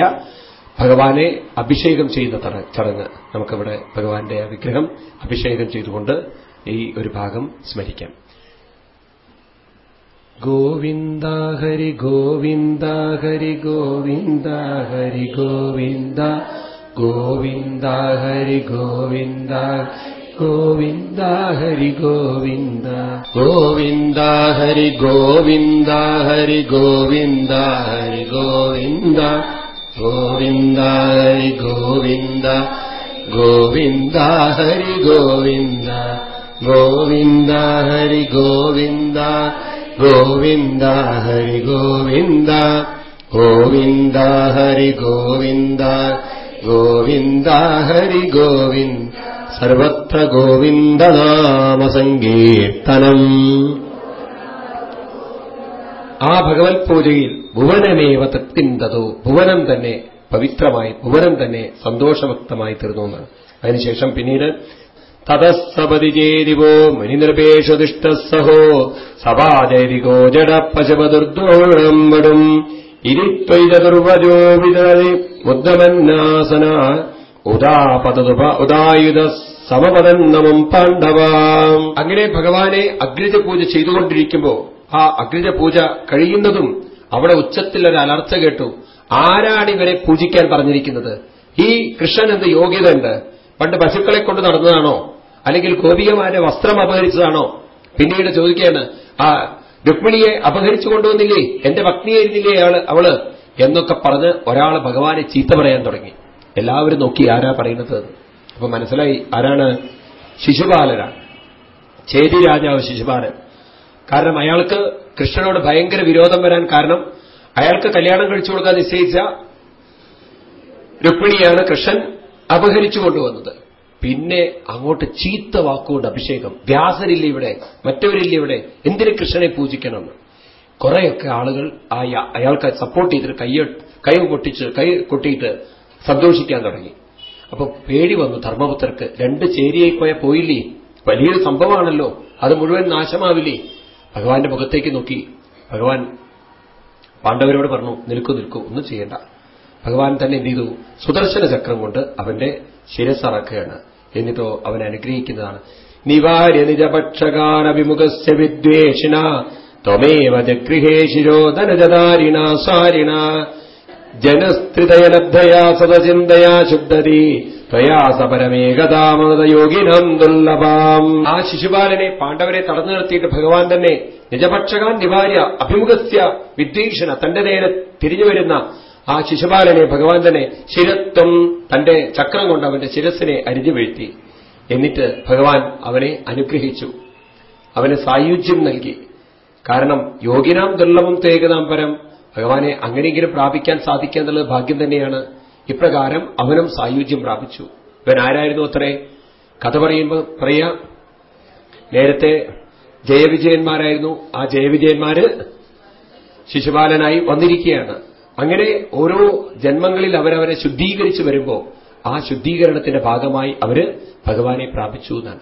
ഭഗവാനെ അഭിഷേകം ചെയ്യുന്ന ചടങ്ങ്. നമുക്കിവിടെ ഭഗവാന്റെ വിഗ്രഹം അഭിഷേകം ചെയ്തുകൊണ്ട് ഈ ഒരു ഭാഗം സ്മരിക്കാം. ഗോവിന്ദ ഹരി ഗോവിന്ദ ഹരി ഗോവിന്ദ ഹരി ഗോവിന്ദ ഗോവിന്ദ ഹരി ഗോവിന്ദ ഗോവിന്ദ ഹരി ഗോവിന്ദ ഗോവിന്ദ ഹരി ഗോവിന്ദ ഹരി ഗോവിന്ദ ഹരി ഗോവിന്ദ ഗോവിന്ദ ഹരി ഗോവിന്ദ ഗോവിന്ദ ഹരി ഗോവിന്ദ ഗോവിന്ദ ഹരി ഗോവിന്ദ ഗോവിന്ദ ഹരി ഗോവിന്ദ ഗോവിന്ദ ഹരി ഗോവിന്ദ ഗോവിന്ദ ഹരി ഗോവിന്ദ സർവത്ര ഗോവിന്ദനാമസങ്കീർത്തനം ആ ഭഗവത് പൂജയിൽ ഭുവനമേവ തൃപ്തിന്തതോ ഭുവനം തന്നെ പവിത്രമായി ഭുവനം തന്നെ സന്തോഷവക്തമായി തീർന്നു എന്നാണ്. അതിനുശേഷം പിന്നീട് തതസ്സപതിചേരിവോ മുനിനിർപേഷുദിഷ്ടസഹോ സഭാചരികോ ജഡ പശുപദുർദ്രോഴമ്പടും ഇരിത്വൈതദുർവജോ വിതറി മുദ്ദമന്നാസന ഉദാപതുപ ഉദായുധ സമപതന്നമം പാണ്ഡവ. അങ്ങനെ ഭഗവാനെ അഗ്രജ പൂജ ചെയ്തുകൊണ്ടിരിക്കുമ്പോ ആ അഗ്രജ പൂജ കഴിയുന്നതും അവിടെ ഉച്ചത്തിൽ ഒരു അലർച്ച കേട്ടു. ആരാണ് ഇവരെ പൂജിക്കാൻ പറഞ്ഞിരിക്കുന്നത്? ഈ കൃഷ്ണൻ എന്ത് യോഗ്യതയുണ്ട്? പണ്ട് പശുക്കളെ കൊണ്ട് നടന്നതാണോ? അല്ലെങ്കിൽ ഗോപികമാരെ വസ്ത്രം അപഹരിച്ചതാണോ? പിന്നീട് ചോദിക്കുകയാണ് ആ രുക്മിണിയെ അപഹരിച്ചു കൊണ്ടുവന്നില്ലേ? എന്റെ ഭക്തിയായിരുന്നില്ലേ അവൾ? അവൾ? എന്നൊക്കെ പറഞ്ഞ് ഒരാൾ ഭഗവാനെ ചീത്ത പറയാൻ തുടങ്ങി. എല്ലാവരും നോക്കി ആരാ പറയുന്നത്? അപ്പൊ മനസ്സിലായി ആരാണ്? ശിശുപാലനാണ് ചേതി രാജാവ് ശിശുപാലൻ. കാരണം അയാൾക്ക് കൃഷ്ണനോട് ഭയങ്കര വിരോധം വരാൻ കാരണം അയാൾക്ക് കല്യാണം കഴിച്ചു കൊടുക്കാൻ നിശ്ചയിച്ച രുക്മിണിയാണ് കൃഷ്ണൻ അപഹരിച്ചു കൊണ്ടുവന്നത്. പിന്നെ അങ്ങോട്ട് ചീത്ത വാക്കുകൊണ്ട് അഭിഷേകം. വ്യാസരില്ല ഇവിടെ? മറ്റവരില്ല ഇവിടെ? എന്തിന് കൃഷ്ണനെ പൂജിക്കണമെന്ന്? കുറെയൊക്കെ ആളുകൾ അയാൾക്ക് സപ്പോർട്ട് ചെയ്തിട്ട് കൈ കൈ പൊട്ടിച്ച് കൈ കൊട്ടിയിട്ട് സന്തോഷിക്കാൻ തുടങ്ങി. അപ്പൊ പേടി വന്നു ധർമ്മപുത്രർക്ക്. രണ്ട് ചേരിയായി പോയ പോയില്ലേ? വലിയൊരു സംഭവമാണല്ലോ. അത് മുഴുവൻ നാശമാവില്ലേ? ഭഗവാന്റെ മുഖത്തേക്ക് നോക്കി. ഭഗവാൻ പാണ്ഡവരോട് പറഞ്ഞു നിൽക്കൂ നിൽക്കൂ. ഒന്നും ചെയ്യണ്ട. ഭഗവാൻ തന്നെ എന്ത് ചെയ്തു? സുദർശന ചക്രം കൊണ്ട് അവന്റെ ശിരസറക്കുകയാണ് എന്നിട്ടോ അവൻ അനുഗ്രഹിക്കുന്നതാണ്. നിവാര്യ നിജപക്ഷകാനഭിമുഖസ്യ വിദ്വേഷിണ ത്വമേവ ജഗൃഹേ ശിരോധനജതാരിണ സാരിണ. ജനസ്ത്രിതയലബ്ധയാ സതചിന്തയാ ശുദ്ധതി ത്വയാ സപരമേകതാമതയോഗിനം ദുർലഭാം. ആ ശിശുപാലനെ പാണ്ഡവരെ തടഞ്ഞു നിർത്തിയിട്ട് ഭഗവാൻ തന്നെ നിജപക്ഷകാൻ നിവാര്യ അഭിമുഖസ്യ വിദ്വേഷണ തന്റെ നേരെ തിരിഞ്ഞു വരുന്ന ആ ശിശുപാലനെ ഭഗവാൻ തന്നെ ശിരത്വം തന്റെ ചക്രം കൊണ്ട് അവന്റെ ശിരസിനെ അരിഞ്ഞു വീഴ്ത്തി. എന്നിട്ട് ഭഗവാൻ അവനെ അനുഗ്രഹിച്ചു. അവന് സായുജ്യം നൽകി. കാരണം യോഗിനാം ദുർലഭം തേകനാം പരം. ഭഗവാനെ അങ്ങനെയെങ്കിലും പ്രാപിക്കാൻ സാധിക്കുക എന്നുള്ളത് ഭാഗ്യം തന്നെയാണ്. ഇപ്രകാരം അവനും സായുജ്യം പ്രാപിച്ചു. ഇവൻ ആരായിരുന്നു അത്രേ? കഥ പറയുമ്പോൾ പറയാ നേരത്തെ ജയവിജയന്മാരായിരുന്നു. ആ ജയവിജയന്മാര് ശിശുപാലനായി വന്നിരിക്കുകയാണ്. അങ്ങനെ ഓരോ ജന്മങ്ങളിൽ അവരവരെ ശുദ്ധീകരിച്ചു വരുമ്പോൾ ആ ശുദ്ധീകരണത്തിന്റെ ഭാഗമായി അവർ ഭഗവാനെ പ്രാപിച്ചു എന്നാണ്.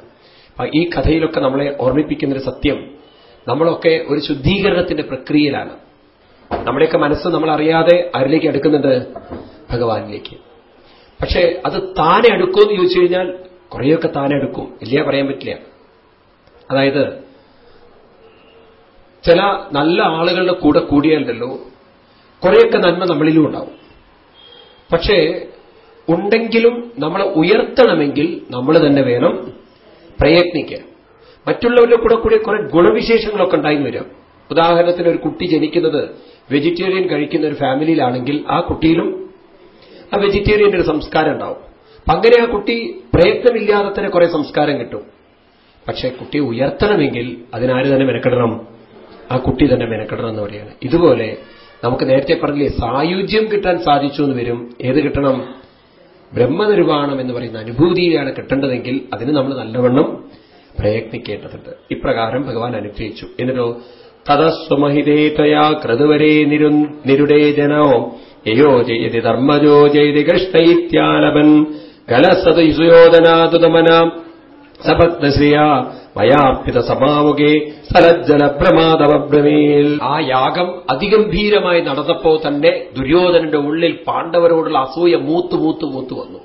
ഈ കഥയിലൊക്കെ നമ്മളെ ഓർമ്മിപ്പിക്കുന്നൊരു സത്യം നമ്മളൊക്കെ ഒരു ശുദ്ധീകരണത്തിന്റെ പ്രക്രിയയിലാണ്. നമ്മുടെയൊക്കെ മനസ്സ് നമ്മൾ അറിയാതെ ആരിലേക്ക് അടുക്കുന്നുണ്ട് ഭഗവാനിലേക്ക്. പക്ഷേ അത് താനെ അടുക്കുമെന്ന് ചോദിച്ചു കഴിഞ്ഞാൽ കുറേയൊക്കെ താനെ അടുക്കും. ഇല്ല പറയാൻ പറ്റില്ല. അതായത് ചില നല്ല ആളുകളുടെ കൂടെ കൂടിയാലല്ലോ കുറേയൊക്കെ നന്മ നമ്മളിലും ഉണ്ടാവും. പക്ഷേ ഉണ്ടെങ്കിലും നമ്മളെ ഉയർത്തണമെങ്കിൽ നമ്മൾ തന്നെ വേണം പ്രയത്നിക്കാൻ. മറ്റുള്ളവരുടെ കൂടെ കൂടെ കുറെ ഗുണവിശേഷങ്ങളൊക്കെ ഉണ്ടായി വരാം. ഉദാഹരണത്തിന് ഒരു കുട്ടി ജനിക്കുന്നത് വെജിറ്റേറിയൻ കഴിക്കുന്ന ഒരു ഫാമിലിയിലാണെങ്കിൽ ആ കുട്ടിയിലും ആ വെജിറ്റേറിയന്റെ ഒരു സംസ്കാരം ഉണ്ടാവും. അങ്ങനെ ആ കുട്ടി പ്രയത്നമില്ലാതെ തന്നെ കുറെ സംസ്കാരം കിട്ടും. പക്ഷേ കുട്ടിയെ ഉയർത്തണമെങ്കിൽ അതിനാര് തന്നെ മെനക്കെടണം? ആ കുട്ടി തന്നെ മെനക്കെടണം എന്ന് പറയാണ് ഇതുപോലെ നമുക്ക് നേരത്തെ പറഞ്ഞില്ലേ സായുജ്യം കിട്ടാൻ സാധിച്ചു എന്ന് വരും. ഏത് കിട്ടണം? ബ്രഹ്മനിർവാണം എന്ന് പറയുന്ന അനുഭൂതിയാണ് കിട്ടേണ്ടതെങ്കിൽ അതിന് നമ്മൾ നല്ലവണ്ണം പ്രയത്നിക്കേണ്ടതുണ്ട്. ഇപ്രകാരം ഭഗവാൻ അനുഗ്രഹിച്ചു. എന്നിട്ടോ തതസ്വമഹിതേതയാ ക്രതുവരേ നിരുടേ ജനോ യയോ ജയതി ധർമ്മജോ ജയതി കൃഷ്ണ ഇത്യാലപൻ കലസത സുയോധനാതുതമനാം സപത്നശ്രിയ മയാർപ്പിത സമാമുഖേ ആ യാഗം അതിഗംഭീരമായി നടന്നപ്പോ തന്നെ ദുര്യോധനന്റെ ഉള്ളിൽ പാണ്ഡവരോടുള്ള അസൂയ മൂത്തു മൂത്തു മൂത്തു വന്നു.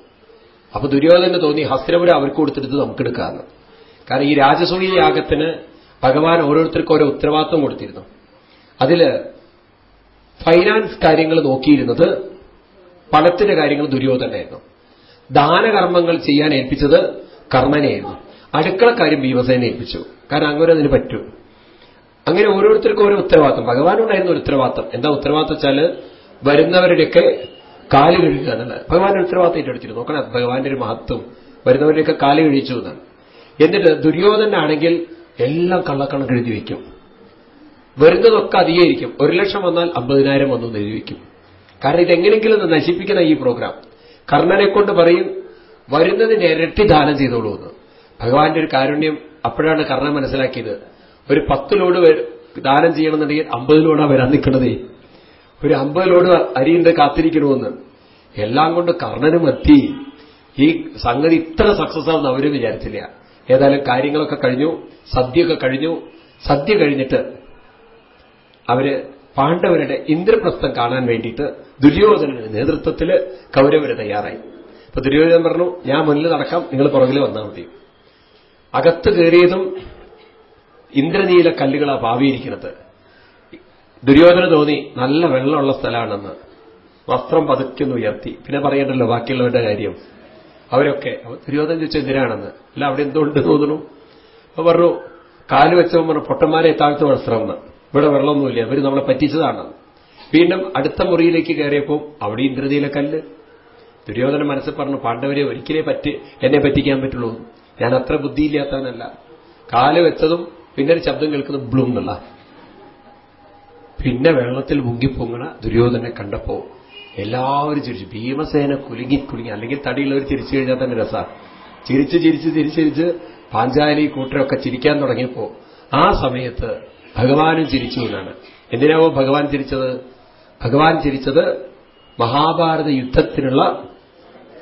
അപ്പൊ ദുര്യോധന തോന്നി ഹസ്രപുരം അവർക്ക് കൊടുത്തിട്ട് നമുക്കെടുക്കാമെന്ന് കാരണം ഈ രാജസൂയ യാഗത്തിന് ഭഗവാൻ ഓരോരുത്തർക്കും ഓരോ ഉത്തരവാദിത്വം കൊടുത്തിരുന്നു. അതിൽ ഫൈനാൻസ് കാര്യങ്ങൾ നോക്കിയിരുന്നത് പണത്തിന്റെ കാര്യങ്ങൾ ദുര്യോധനായിരുന്നു ദാനകർമ്മങ്ങൾ ചെയ്യാൻ ഏൽപ്പിച്ചത് കർണനെയായിരുന്നു അടുക്കളക്കാര്യം ഭീമസേനെ ഏൽപ്പിച്ചു. കാരണം അങ്ങനെ അതിന് പറ്റൂ. അങ്ങനെ ഓരോരുത്തർക്കും ഓരോ ഉത്തരവാദിത്തം. ഭഗവാനുണ്ടായിരുന്ന ഒരു ഉത്തരവാദിത്തം. എന്താ ഉത്തരവാദിത്തം വെച്ചാൽ വരുന്നവരുടെയൊക്കെ കാൽ കഴുകുക എന്നുള്ളത് ഭഗവാന്റെ ഉത്തരവാദിത്തം ഏറ്റെടുത്തിരുന്നു. നോക്കണം ഭഗവാന്റെ ഒരു മഹത്വം. വരുന്നവരുടെയൊക്കെ കാൽ കഴിച്ചു എന്നാണ്. എന്നിട്ട് ദുര്യോധന ആണെങ്കിൽ എല്ലാം കള്ളക്കണക്ക് എഴുതി വയ്ക്കും. വരുന്നതൊക്കെ അധികരിക്കും ഒരു ലക്ഷം വന്നാൽ അമ്പതിനായിരം വന്നു എഴുതി വയ്ക്കും. കാരണം ഇതെങ്ങനെങ്കിലും നശിപ്പിക്കുന്ന ഈ പ്രോഗ്രാം. കർണനെ കൊണ്ട് പറയും വരുന്നതിന് ഇരട്ടി ദാനം ചെയ്തോളൂ എന്ന്. ഭഗവാന്റെ ഒരു കാരുണ്യം അപ്പോഴാണ് കർണ മനസ്സിലാക്കിയത്. ഒരു പത്ത് ലോഡ് ദാനം ചെയ്യണമെന്നുണ്ടെങ്കിൽ അമ്പത് ലോഡാണ് വരാൻ നിൽക്കണതേ. ഒരു അമ്പത് ലോഡ് അരിയുണ്ട് കാത്തിരിക്കണമെന്ന്. എല്ലാം കൊണ്ട് കർണനും എത്തി. ഈ സംഗതി ഇത്ര സക്സസ് ആവുന്ന അവരും വിചാരിച്ചില്ല. ഏതായാലും കാര്യങ്ങളൊക്കെ കഴിഞ്ഞു. സദ്യയൊക്കെ കഴിഞ്ഞു. സദ്യ കഴിഞ്ഞിട്ട് അവർ പാണ്ഡവരുടെ ഇന്ദ്രപ്രസ്ഥം കാണാൻ വേണ്ടിയിട്ട് ദുര്യോധനന്റെ നേതൃത്വത്തിൽ കൗരവര് തയ്യാറായി. അപ്പൊ ദുര്യോധനൻ പറഞ്ഞു ഞാൻ മുന്നിൽ നടക്കാം. നിങ്ങൾ പുറകിൽ വന്നാൽ മതി. അകത്ത് കയറിയതും ഇന്ദ്രനീല കല്ലുകളാ പാവിയിരിക്കുന്നത്. ദുര്യോധന തോന്നി നല്ല വെള്ളമുള്ള സ്ഥലമാണെന്ന്. വസ്ത്രം പതുക്കൊന്ന് ഉയർത്തി. പിന്നെ പറയേണ്ടല്ലോ ബാക്കിയുള്ളവരുടെ കാര്യം. അവരൊക്കെ ദുര്യോധന ചോദിച്ച എന്തിനാണെന്ന്. അല്ല അവിടെ എന്തുകൊണ്ട് തോന്നുന്നു? അപ്പൊ പറഞ്ഞു കാൽ വെച്ചവൻ പറഞ്ഞു പൊട്ടന്മാരെ താഴ്ത്തു വസ്ത്രം എന്ന്. ഇവിടെ വെള്ളമൊന്നുമില്ല. അവർ നമ്മളെ പറ്റിച്ചതാണ്. വീണ്ടും അടുത്ത മുറിയിലേക്ക് കയറിയപ്പോൾ അവിടെ ഇന്ദ്രനീല കല്ല്. ദുര്യോധന മനസ്സിൽ പറഞ്ഞു പാണ്ഡവരെ ഒരിക്കലേ പറ്റി എന്നെ പറ്റിക്കാൻ പറ്റുള്ളൂ. ഞാൻ അത്ര ബുദ്ധിയില്ലാത്തവനല്ല. കാൽ വെച്ചതും പിന്നെ ഒരു ശബ്ദം കേൾക്കുന്നത് ബ്ലൂം എന്നുള്ള. പിന്നെ വെള്ളത്തിൽ മുങ്ങിപ്പൊങ്ങണ ദുര്യോധനെ കണ്ടപ്പോ എല്ലാവരും ചിരിച്ചു. ഭീമസേന കുലുങ്ങി കുലുങ്ങി. അല്ലെങ്കിൽ തടിയുള്ളവർ ചിരിച്ചു കഴിഞ്ഞാൽ തന്നെ രസ. ചിരിച്ച് ചിരിച്ച് ചിരിച്ച് ചിരിച്ച് പാഞ്ചാലി കൂട്ടരൊക്കെ ചിരിക്കാൻ തുടങ്ങിയപ്പോ ആ സമയത്ത് ഭഗവാനും ചിരിച്ചു എന്നാണ്. എന്തിനാവോ ഭഗവാൻ ചിരിച്ചത്? ഭഗവാൻ ചിരിച്ചത് മഹാഭാരത യുദ്ധത്തിനുള്ള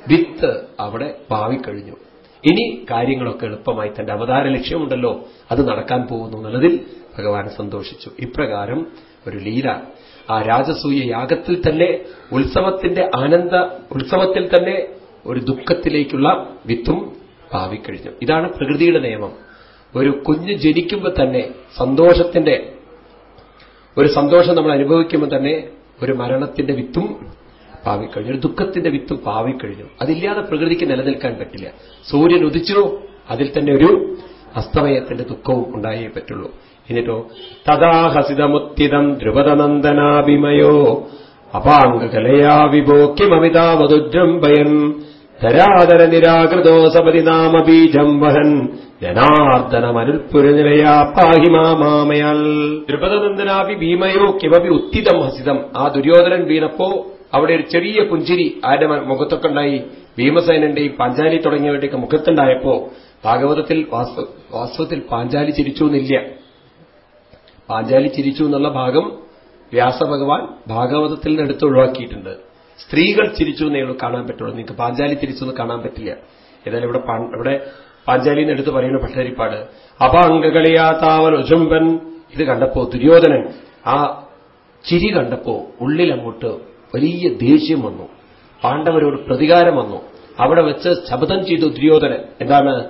വിത്ത് അവിടെ പാവിക്കഴിഞ്ഞു. ഇനി കാര്യങ്ങളൊക്കെ എളുപ്പമായി തന്റെ അവതാര ലക്ഷ്യമുണ്ടല്ലോ അത് നടക്കാൻ പോകുന്നു എന്നുള്ളതിൽ ഭഗവാൻ സന്തോഷിച്ചു. ഇപ്രകാരം ഒരു ലീല. ആ രാജസൂയ യാഗത്തിൽ തന്നെ ഉത്സവത്തിന്റെ ആനന്ദ ഉത്സവത്തിൽ തന്നെ ഒരു ദുഃഖത്തിലേക്കുള്ള വിത്തും പാവിക്കഴിഞ്ഞു. ഇതാണ് പ്രകൃതിയുടെ നിയമം. ഒരു കുഞ്ഞ് ജനിക്കുമ്പോൾ തന്നെ സന്തോഷത്തിന്റെ ഒരു സന്തോഷം നമ്മൾ അനുഭവിക്കുമ്പോൾ തന്നെ ഒരു മരണത്തിന്റെ വിത്തും പാവിക്കഴിഞ്ഞു. ദുഃഖത്തിന്റെ വിത്ത് പാവിക്കഴിഞ്ഞു. അതില്ലാതെ പ്രകൃതിക്ക് നിലനിൽക്കാൻ പറ്റില്ല. സൂര്യൻ ഉദിച്ചു അതിൽ തന്നെ ഒരു അസ്തമയത്തിന്റെ ദുഃഖവും ഉണ്ടായേ പറ്റുള്ളൂ. എന്നിട്ടോ തഥാഹസിതമുത്തിതം ധ്രുപദനന്ദനാഭിമയോ അപാംഗകലയാ വിഭോക്യമമിതാവതുജംബയൻ ധരാധര നിരാകൃതോ സപതി നാമബീജം വഹൻ. ജനാർദ്ദനമനുൽപുരനിലയാ പാഹി മാമയാൽ. ദ്രുപദനന്ദനാഭി ഭീമയോ കിമപി ഉത്തിതം ഹസിതം. ആ ദുര്യോധനൻ വീണപ്പോ അവിടെ ഒരു ചെറിയ പുഞ്ചിരി ആരുടെ മുഖത്തൊക്കെ ഉണ്ടായി. ഭീമസേനന്റെയും പാഞ്ചാലി തുടങ്ങിയവരുടെയൊക്കെ മുഖത്തുണ്ടായപ്പോ ഭാഗവതത്തിൽ വാസ്തവത്തിൽ പാഞ്ചാലി ചിരിച്ചു എന്നില്ല. പാഞ്ചാലി ചിരിച്ചു എന്നുള്ള ഭാഗം വ്യാസഭഗവാൻ ഭാഗവതത്തിൽ നിന്ന് എടുത്ത് ഒഴിവാക്കിയിട്ടുണ്ട്. സ്ത്രീകൾ ചിരിച്ചു എന്നേ കാണാൻ പറ്റുള്ളൂ. നിങ്ങൾക്ക് പാഞ്ചാലി ചിരിച്ചു എന്ന് കാണാൻ പറ്റില്ല. ഏതായാലും ഇവിടെ ഇവിടെ പാഞ്ചാലിന്ന് എടുത്ത് പറയുന്ന ഭട്ടരിപ്പാട് അപാംഗകളിയാത്താവൻ ഉജുംബൻ ഇത് കണ്ടപ്പോ ദുര്യോധനൻ ആ ചിരി കണ്ടപ്പോ ഉള്ളിലങ്ങോട്ട് വലിയ ദേഷ്യം വന്നു. പാണ്ഡവരോട് പ്രതികാരം വന്നു. അവിടെ വെച്ച് ശബ്ദം ചെയ്തു ദുര്യോധനൻ. എന്താണ്?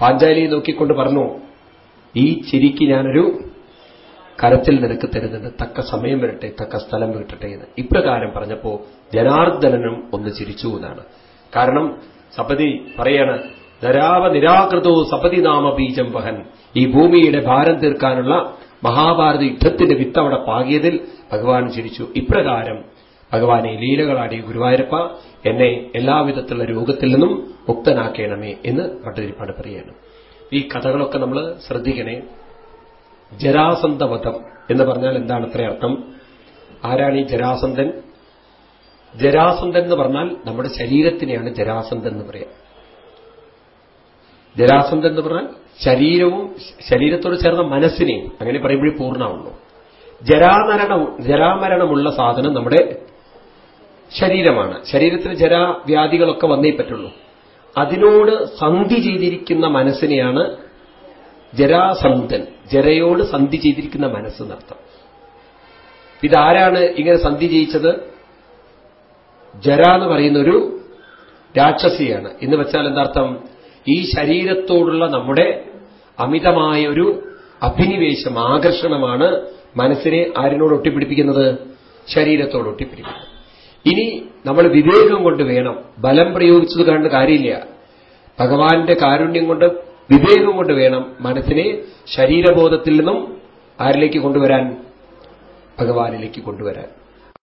പാഞ്ചാലിയെ നോക്കിക്കൊണ്ട് പറഞ്ഞു ഈ ചിരിക്ക് ഞാനൊരു കരത്തിൽ നിനക്ക് തരുന്നുണ്ട് തക്ക സമയം വരട്ടെ തക്ക സ്ഥലം കിട്ടട്ടെ എന്ന്. ഇപ്രകാരം പറഞ്ഞപ്പോ ജനാർദ്ദനനും ഒന്ന് ചിരിച്ചു എന്നാണ്. കാരണം സപതി പറയാണ് ധരാവ നിരാകൃതോ സപതി നാമ ബീജം വഹൻ. ഈ ഭൂമിയുടെ ഭാരം തീർക്കാനുള്ള മഹാഭാരത യുദ്ധത്തിന്റെ വിത്തവിടെ പാകിയതിൽ ഭഗവാൻ ചിരിച്ചു. ഇപ്രകാരം ഭഗവാനെ ലീലകളാടി ഗുരുവായൂരപ്പ എന്നെ എല്ലാവിധത്തിലുള്ള രോഗത്തിൽ നിന്നും മുക്തനാക്കണമേ എന്ന് ഭട്ടതിരിപ്പാട് പറയാണ്. ഈ കഥകളൊക്കെ നമ്മൾ ശ്രദ്ധിക്കണേ. ജരാസന്ധവധം എന്ന് പറഞ്ഞാൽ എന്താണ് അത്ര അർത്ഥം? ആരാണ് ഈ ജരാസന്ധൻ? ജരാസന്ധൻ എന്ന് പറഞ്ഞാൽ നമ്മുടെ ശരീരത്തിനെയാണ് ജരാസന്ധൻ എന്ന് പറയാം. ജരാസന്ധൻ എന്ന് പറഞ്ഞാൽ ശരീരവും ശരീരത്തോട് ചേർന്ന മനസ്സിനെയും അങ്ങനെ പറയുമ്പോഴേ പൂർണമാവുള്ളൂ. ജരാമരണം ജരാമരണമുള്ള സാധനം നമ്മുടെ ശരീരമാണ്. ശരീരത്തിൽ ജരാവ്യാധികളൊക്കെ വന്നേ പറ്റുള്ളൂ. അതിനോട് സന്ധി ചെയ്തിരിക്കുന്ന മനസ്സിനെയാണ് ജരാസന്ധൻ. ജരയോട് സന്ധി ചെയ്തിരിക്കുന്ന മനസ്സ് എന്നർത്ഥം ഇതാരാണ് ഇങ്ങനെ സന്ധി ചെയ്യിച്ചത്? ജര എന്ന് പറയുന്ന ഒരു രാക്ഷസിയാണ്. എന്ന് വെച്ചാൽ എന്താർത്ഥം? ഈ ശരീരത്തോടുള്ള നമ്മുടെ അമിതമായ ഒരു അഭിനിവേശം ആകർഷണമാണ് മനസ്സിനെ ആരിനോട് ഒട്ടിപ്പിടിപ്പിക്കുന്നത്? ശരീരത്തോട് ഒട്ടിപ്പിടിപ്പിക്കുന്നത്. ഇനി നമ്മൾ വിവേകം കൊണ്ട് വേണം. ബലം പ്രയോഗിച്ചത് കണ്ട് കാര്യമില്ല. ഭഗവാന്റെ കാരുണ്യം കൊണ്ട് വിവേകം കൊണ്ട് വേണം മനസ്സിനെ ശരീരബോധത്തിൽ നിന്നും ആരിലേക്ക് കൊണ്ടുവരാൻ ഭഗവാനിലേക്ക് കൊണ്ടുവരാൻ.